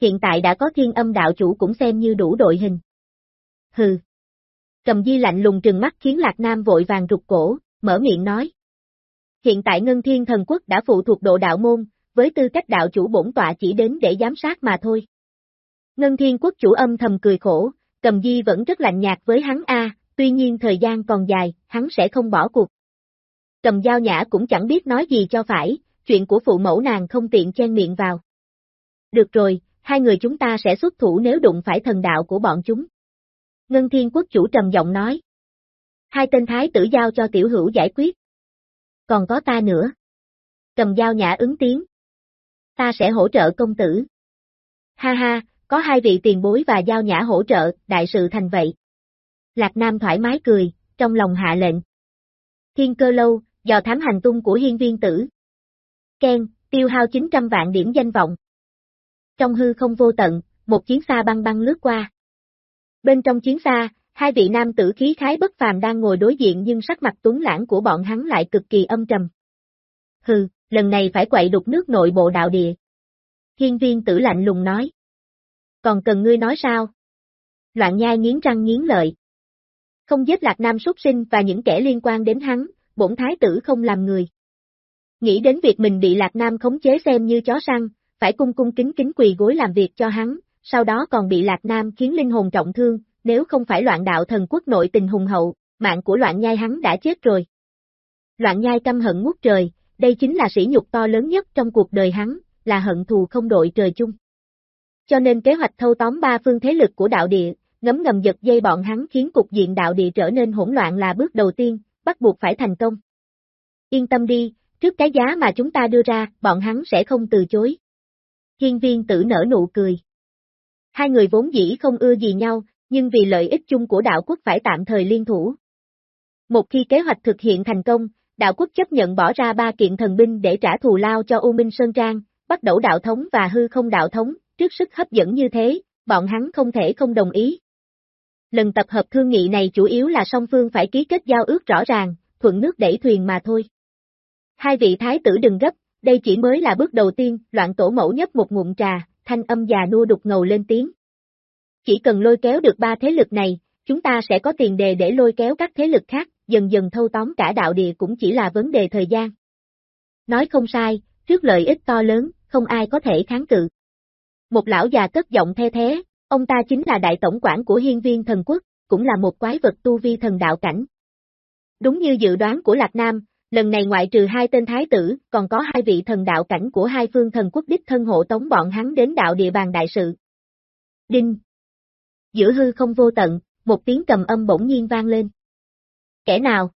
Hiện tại đã có thiên âm đạo chủ cũng xem như đủ đội hình. Hừ. Cầm di lạnh lùng trừng mắt khiến Lạc Nam vội vàng rụt cổ, mở miệng nói. Hiện tại Ngân Thiên Thần Quốc đã phụ thuộc độ đạo môn, với tư cách đạo chủ bổn tọa chỉ đến để giám sát mà thôi. Ngân Thiên Quốc chủ âm thầm cười khổ, cầm di vẫn rất lạnh nhạt với hắn a, tuy nhiên thời gian còn dài, hắn sẽ không bỏ cuộc. Cầm Giao nhã cũng chẳng biết nói gì cho phải, chuyện của phụ mẫu nàng không tiện chen miệng vào. Được rồi, hai người chúng ta sẽ xuất thủ nếu đụng phải thần đạo của bọn chúng. Ngân Thiên Quốc chủ trầm giọng nói. Hai tên thái tử giao cho tiểu hữu giải quyết. Còn có ta nữa. Cầm dao nhã ứng tiếng. Ta sẽ hỗ trợ công tử. Ha ha, có hai vị tiền bối và giao nhã hỗ trợ, đại sự thành vậy. Lạc Nam thoải mái cười, trong lòng hạ lệnh. Thiên cơ lâu, dò thám hành tung của hiên viên tử. Ken, tiêu hao 900 vạn điểm danh vọng. Trong hư không vô tận, một chiến xa băng băng lướt qua. Bên trong chiến xa, hai vị nam tử khí khái bất phàm đang ngồi đối diện nhưng sắc mặt tuấn lãng của bọn hắn lại cực kỳ âm trầm. Hừ, lần này phải quậy đục nước nội bộ đạo địa. Hiên viên tử lạnh lùng nói. Còn cần ngươi nói sao? Loạn nhai nghiến răng nghiến lợi. Không giết lạc nam súc sinh và những kẻ liên quan đến hắn, bổn thái tử không làm người. Nghĩ đến việc mình bị lạc nam khống chế xem như chó săn, phải cung cung kính kính quỳ gối làm việc cho hắn, sau đó còn bị lạc nam khiến linh hồn trọng thương, nếu không phải loạn đạo thần quốc nội tình hùng hậu, mạng của loạn nhai hắn đã chết rồi. Loạn nhai căm hận ngút trời, đây chính là sỉ nhục to lớn nhất trong cuộc đời hắn, là hận thù không đội trời chung. Cho nên kế hoạch thâu tóm ba phương thế lực của đạo địa, ngấm ngầm giật dây bọn hắn khiến cục diện đạo địa trở nên hỗn loạn là bước đầu tiên, bắt buộc phải thành công. Yên tâm đi, trước cái giá mà chúng ta đưa ra, bọn hắn sẽ không từ chối. Hiên viên tử nở nụ cười. Hai người vốn dĩ không ưa gì nhau, nhưng vì lợi ích chung của đạo quốc phải tạm thời liên thủ. Một khi kế hoạch thực hiện thành công, đạo quốc chấp nhận bỏ ra ba kiện thần binh để trả thù lao cho U Minh Sơn Trang, bắt đầu đạo thống và hư không đạo thống, trước sức hấp dẫn như thế, bọn hắn không thể không đồng ý. Lần tập hợp thương nghị này chủ yếu là song phương phải ký kết giao ước rõ ràng, thuận nước đẩy thuyền mà thôi. Hai vị thái tử đừng gấp, đây chỉ mới là bước đầu tiên, loạn tổ mẫu nhấp một ngụm trà, thanh âm già nua đục ngầu lên tiếng. Chỉ cần lôi kéo được ba thế lực này, chúng ta sẽ có tiền đề để lôi kéo các thế lực khác, dần dần thâu tóm cả đạo địa cũng chỉ là vấn đề thời gian. Nói không sai, trước lợi ích to lớn, không ai có thể kháng cự. Một lão già cất giọng the thế, ông ta chính là đại tổng quản của hiên viên thần quốc, cũng là một quái vật tu vi thần đạo cảnh. Đúng như dự đoán của Lạc Nam, lần này ngoại trừ hai tên thái tử, còn có hai vị thần đạo cảnh của hai phương thần quốc đích thân hộ tống bọn hắn đến đạo địa bàn đại sự. Đinh! Giữa hư không vô tận, một tiếng cầm âm bỗng nhiên vang lên. Kẻ nào?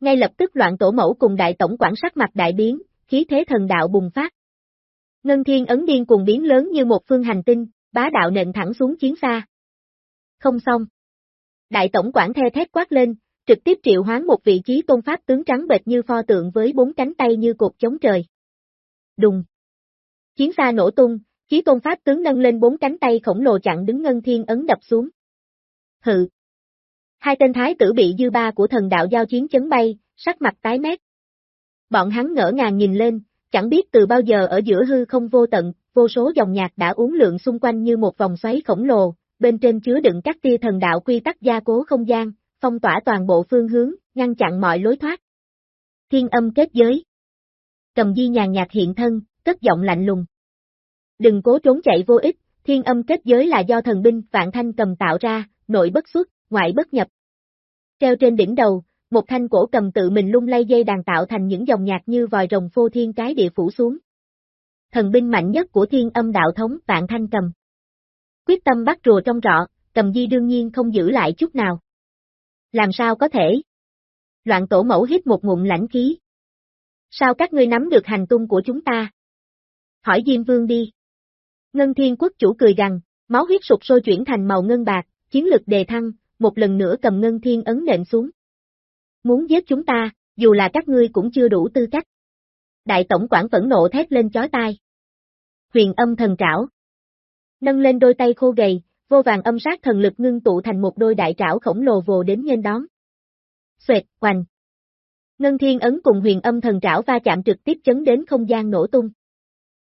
Ngay lập tức loạn tổ mẫu cùng đại tổng quản sắc mặt đại biến, khí thế thần đạo bùng phát. Ngân thiên ấn điên cùng biến lớn như một phương hành tinh, bá đạo nện thẳng xuống chiến xa. Không xong. Đại tổng quản the thét quát lên, trực tiếp triệu hoán một vị trí tôn pháp tướng trắng bệt như pho tượng với bốn cánh tay như cột chống trời. Đùng. Chiến xa nổ tung, chí tôn pháp tướng nâng lên bốn cánh tay khổng lồ chặn đứng ngân thiên ấn đập xuống. Hự. Hai tên thái tử bị dư ba của thần đạo giao chiến chấn bay, sắc mặt tái mét. Bọn hắn ngỡ ngàng nhìn lên, chẳng biết từ bao giờ ở giữa hư không vô tận, vô số dòng nhạc đã uốn lượn xung quanh như một vòng xoáy khổng lồ, bên trên chứa đựng các tia thần đạo quy tắc gia cố không gian, phong tỏa toàn bộ phương hướng, ngăn chặn mọi lối thoát. Thiên âm kết giới. Cầm di nhàn nhạt hiện thân, cất giọng lạnh lùng. Đừng cố trốn chạy vô ích, thiên âm kết giới là do thần binh vạn thanh cầm tạo ra, nội bất xuất, ngoại bất nhập. Treo trên đỉnh đầu, một thanh cổ cầm tự mình lung lay dây đàn tạo thành những dòng nhạc như vòi rồng phô thiên cái địa phủ xuống. Thần binh mạnh nhất của thiên âm đạo thống vạn thanh cầm. Quyết tâm bắt rùa trong rọ, cầm di đương nhiên không giữ lại chút nào. Làm sao có thể? Loạn tổ mẫu hít một ngụm lãnh khí. Sao các ngươi nắm được hành tung của chúng ta? Hỏi Diêm Vương đi. Ngân Thiên Quốc chủ cười rằng máu huyết sụp sôi chuyển thành màu ngân bạc, chiến lực đề thăng, một lần nữa cầm Ngân Thiên ấn nện xuống. Muốn giết chúng ta, dù là các ngươi cũng chưa đủ tư cách. Đại tổng quản phẫn nộ thét lên chói tai. Huyền âm thần trảo. Nâng lên đôi tay khô gầy, vô vàng âm sát thần lực ngưng tụ thành một đôi đại trảo khổng lồ vồ đến nghênh đón. Xoẹt, hoành. Ngân thiên ấn cùng huyền âm thần trảo va chạm trực tiếp chấn đến không gian nổ tung.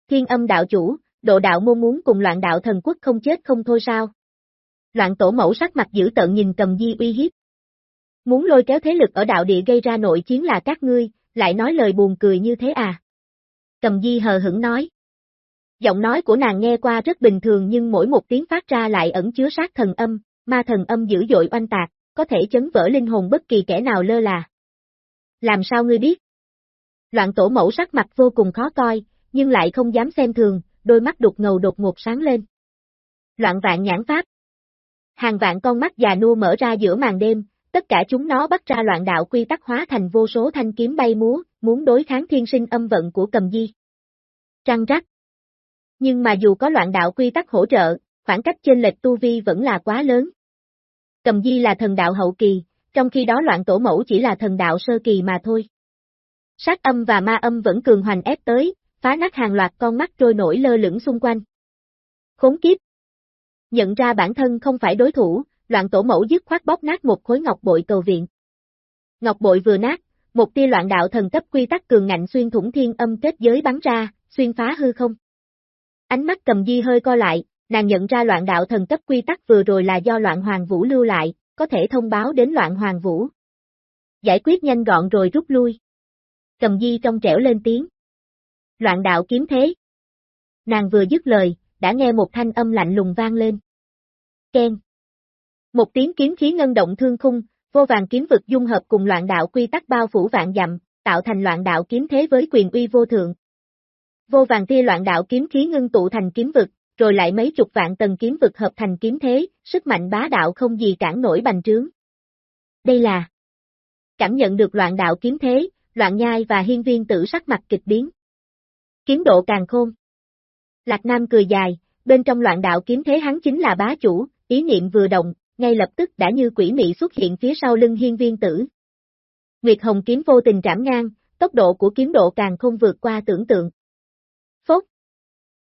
Thiên âm đạo chủ, độ đạo môn muốn cùng loạn đạo thần quốc không chết không thôi sao? Loạn tổ mẫu sắc mặt dữ tợn nhìn cầm di uy hiếp. Muốn lôi kéo thế lực ở đạo địa gây ra nội chiến là các ngươi, lại nói lời buồn cười như thế à? Cầm Di hờ hững nói. Giọng nói của nàng nghe qua rất bình thường nhưng mỗi một tiếng phát ra lại ẩn chứa sát thần âm, ma thần âm dữ dội oanh tạc, có thể chấn vỡ linh hồn bất kỳ kẻ nào lơ là. Làm sao ngươi biết? Loạn tổ mẫu sắc mặt vô cùng khó coi, nhưng lại không dám xem thường, đôi mắt đục ngầu đột ngột sáng lên. Loạn vạn nhãn pháp. Hàng vạn con mắt già nua mở ra giữa màn đêm, tất cả chúng nó bắt ra loạn đạo quy tắc hóa thành vô số thanh kiếm bay múa, muốn đối kháng thiên sinh âm vận của cầm di. Trăng rắc. Nhưng mà dù có loạn đạo quy tắc hỗ trợ, khoảng cách trên lệch tu vi vẫn là quá lớn. Cầm di là thần đạo hậu kỳ, trong khi đó loạn tổ mẫu chỉ là thần đạo sơ kỳ mà thôi. Sát âm và ma âm vẫn cường hoành ép tới, phá nát hàng loạt con mắt trôi nổi lơ lửng xung quanh. Khốn kiếp! Nhận ra bản thân không phải đối thủ, loạn tổ mẫu dứt khoát bóp nát một khối ngọc bội cầu viện. Ngọc bội vừa nát, một tia loạn đạo thần cấp quy tắc cường ngạnh xuyên thủng thiên âm kết giới bắn ra, xuyên phá hư không. Ánh mắt cầm di hơi co lại, nàng nhận ra loạn đạo thần cấp quy tắc vừa rồi là do loạn hoàng vũ lưu lại, có thể thông báo đến loạn hoàng vũ. Giải quyết nhanh gọn rồi rút lui. Cầm di trong trẻo lên tiếng. Loạn đạo kiếm thế. Nàng vừa dứt lời, đã nghe một thanh âm lạnh lùng vang lên. Ken. Một tiếng kiếm khí ngân động thương khung, vô vàng kiếm vực dung hợp cùng loạn đạo quy tắc bao phủ vạn dặm, tạo thành loạn đạo kiếm thế với quyền uy vô thượng. Vô vàng tia loạn đạo kiếm khí ngưng tụ thành kiếm vực, rồi lại mấy chục vạn tầng kiếm vực hợp thành kiếm thế, sức mạnh bá đạo không gì cản nổi bành trướng. Đây là Cảm nhận được loạn đạo kiếm thế, loạn nhai và hiên viên tử sắc mặt kịch biến. Kiếm độ càng khôn. Lạc Nam cười dài, bên trong loạn đạo kiếm thế hắn chính là bá chủ, ý niệm vừa động, ngay lập tức đã như quỷ mị xuất hiện phía sau lưng hiên viên tử. Nguyệt Hồng kiếm vô tình trảm ngang, tốc độ của kiếm độ càng không vượt qua tưởng tượng.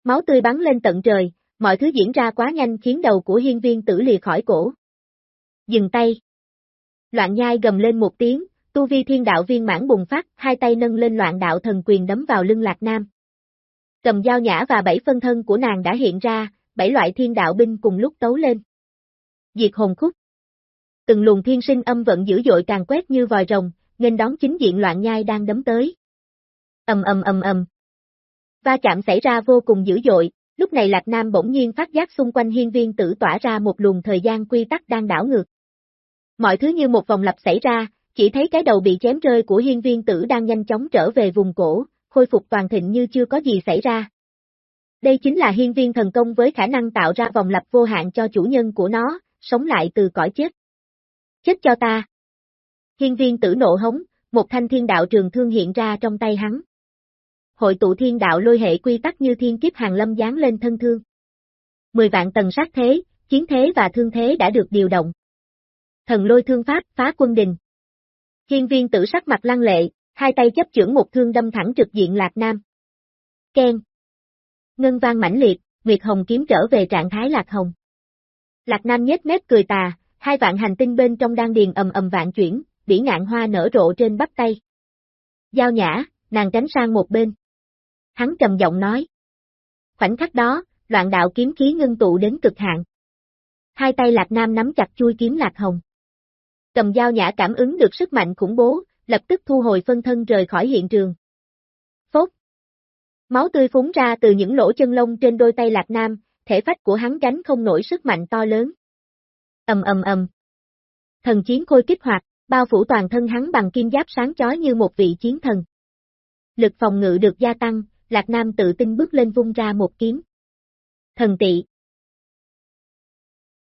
Máu tươi bắn lên tận trời, mọi thứ diễn ra quá nhanh khiến đầu của hiên viên tử lìa khỏi cổ. Dừng tay! Loạn nhai gầm lên một tiếng, tu vi thiên đạo viên mãn bùng phát, hai tay nâng lên loạn đạo thần quyền đấm vào lưng lạc nam. Cầm dao nhã và bảy phân thân của nàng đã hiện ra, bảy loại thiên đạo binh cùng lúc tấu lên. Diệt hồn khúc. Từng luồng thiên sinh âm vận dữ dội càng quét như vòi rồng, nên đón chính diện loạn nhai đang đấm tới. Ầm ầm ầm ầm. Va chạm xảy ra vô cùng dữ dội, lúc này Lạc Nam bỗng nhiên phát giác xung quanh hiên viên tử tỏa ra một luồng thời gian quy tắc đang đảo ngược. Mọi thứ như một vòng lặp xảy ra, chỉ thấy cái đầu bị chém rơi của hiên viên tử đang nhanh chóng trở về vùng cổ, khôi phục toàn thịnh như chưa có gì xảy ra. Đây chính là hiên viên thần công với khả năng tạo ra vòng lặp vô hạn cho chủ nhân của nó, sống lại từ cõi chết. Chết cho ta! Hiên viên tử nộ hống, một thanh thiên đạo trường thương hiện ra trong tay hắn. Hội tụ thiên đạo lôi hệ quy tắc như thiên kiếp hàng lâm dán lên thân thương. Mười vạn tầng sát thế, chiến thế và thương thế đã được điều động. Thần lôi thương pháp phá quân đình. Hiên viên tử sắc mặt lăng lệ, hai tay chấp chưởng một thương đâm thẳng trực diện Lạc Nam. Ken. Ngân vang mãnh liệt, Nguyệt Hồng kiếm trở về trạng thái Lạc Hồng. Lạc Nam nhếch mép cười tà, hai vạn hành tinh bên trong đang điền ầm ầm vạn chuyển, bỉ ngạn hoa nở rộ trên bắp tay. Giao nhã, nàng tránh sang một bên. Hắn trầm giọng nói. Khoảnh khắc đó, loạn đạo kiếm khí ngưng tụ đến cực hạn. Hai tay Lạc Nam nắm chặt chui kiếm Lạc Hồng. Cầm dao nhã cảm ứng được sức mạnh khủng bố, lập tức thu hồi phân thân rời khỏi hiện trường. Phốt! Máu tươi phúng ra từ những lỗ chân lông trên đôi tay Lạc Nam, thể phách của hắn gánh không nổi sức mạnh to lớn. Ầm ầm ầm. Thần chiến khôi kích hoạt, bao phủ toàn thân hắn bằng kim giáp sáng chói như một vị chiến thần. Lực phòng ngự được gia tăng, Lạc Nam tự tin bước lên vung ra một kiếm. Thần tị.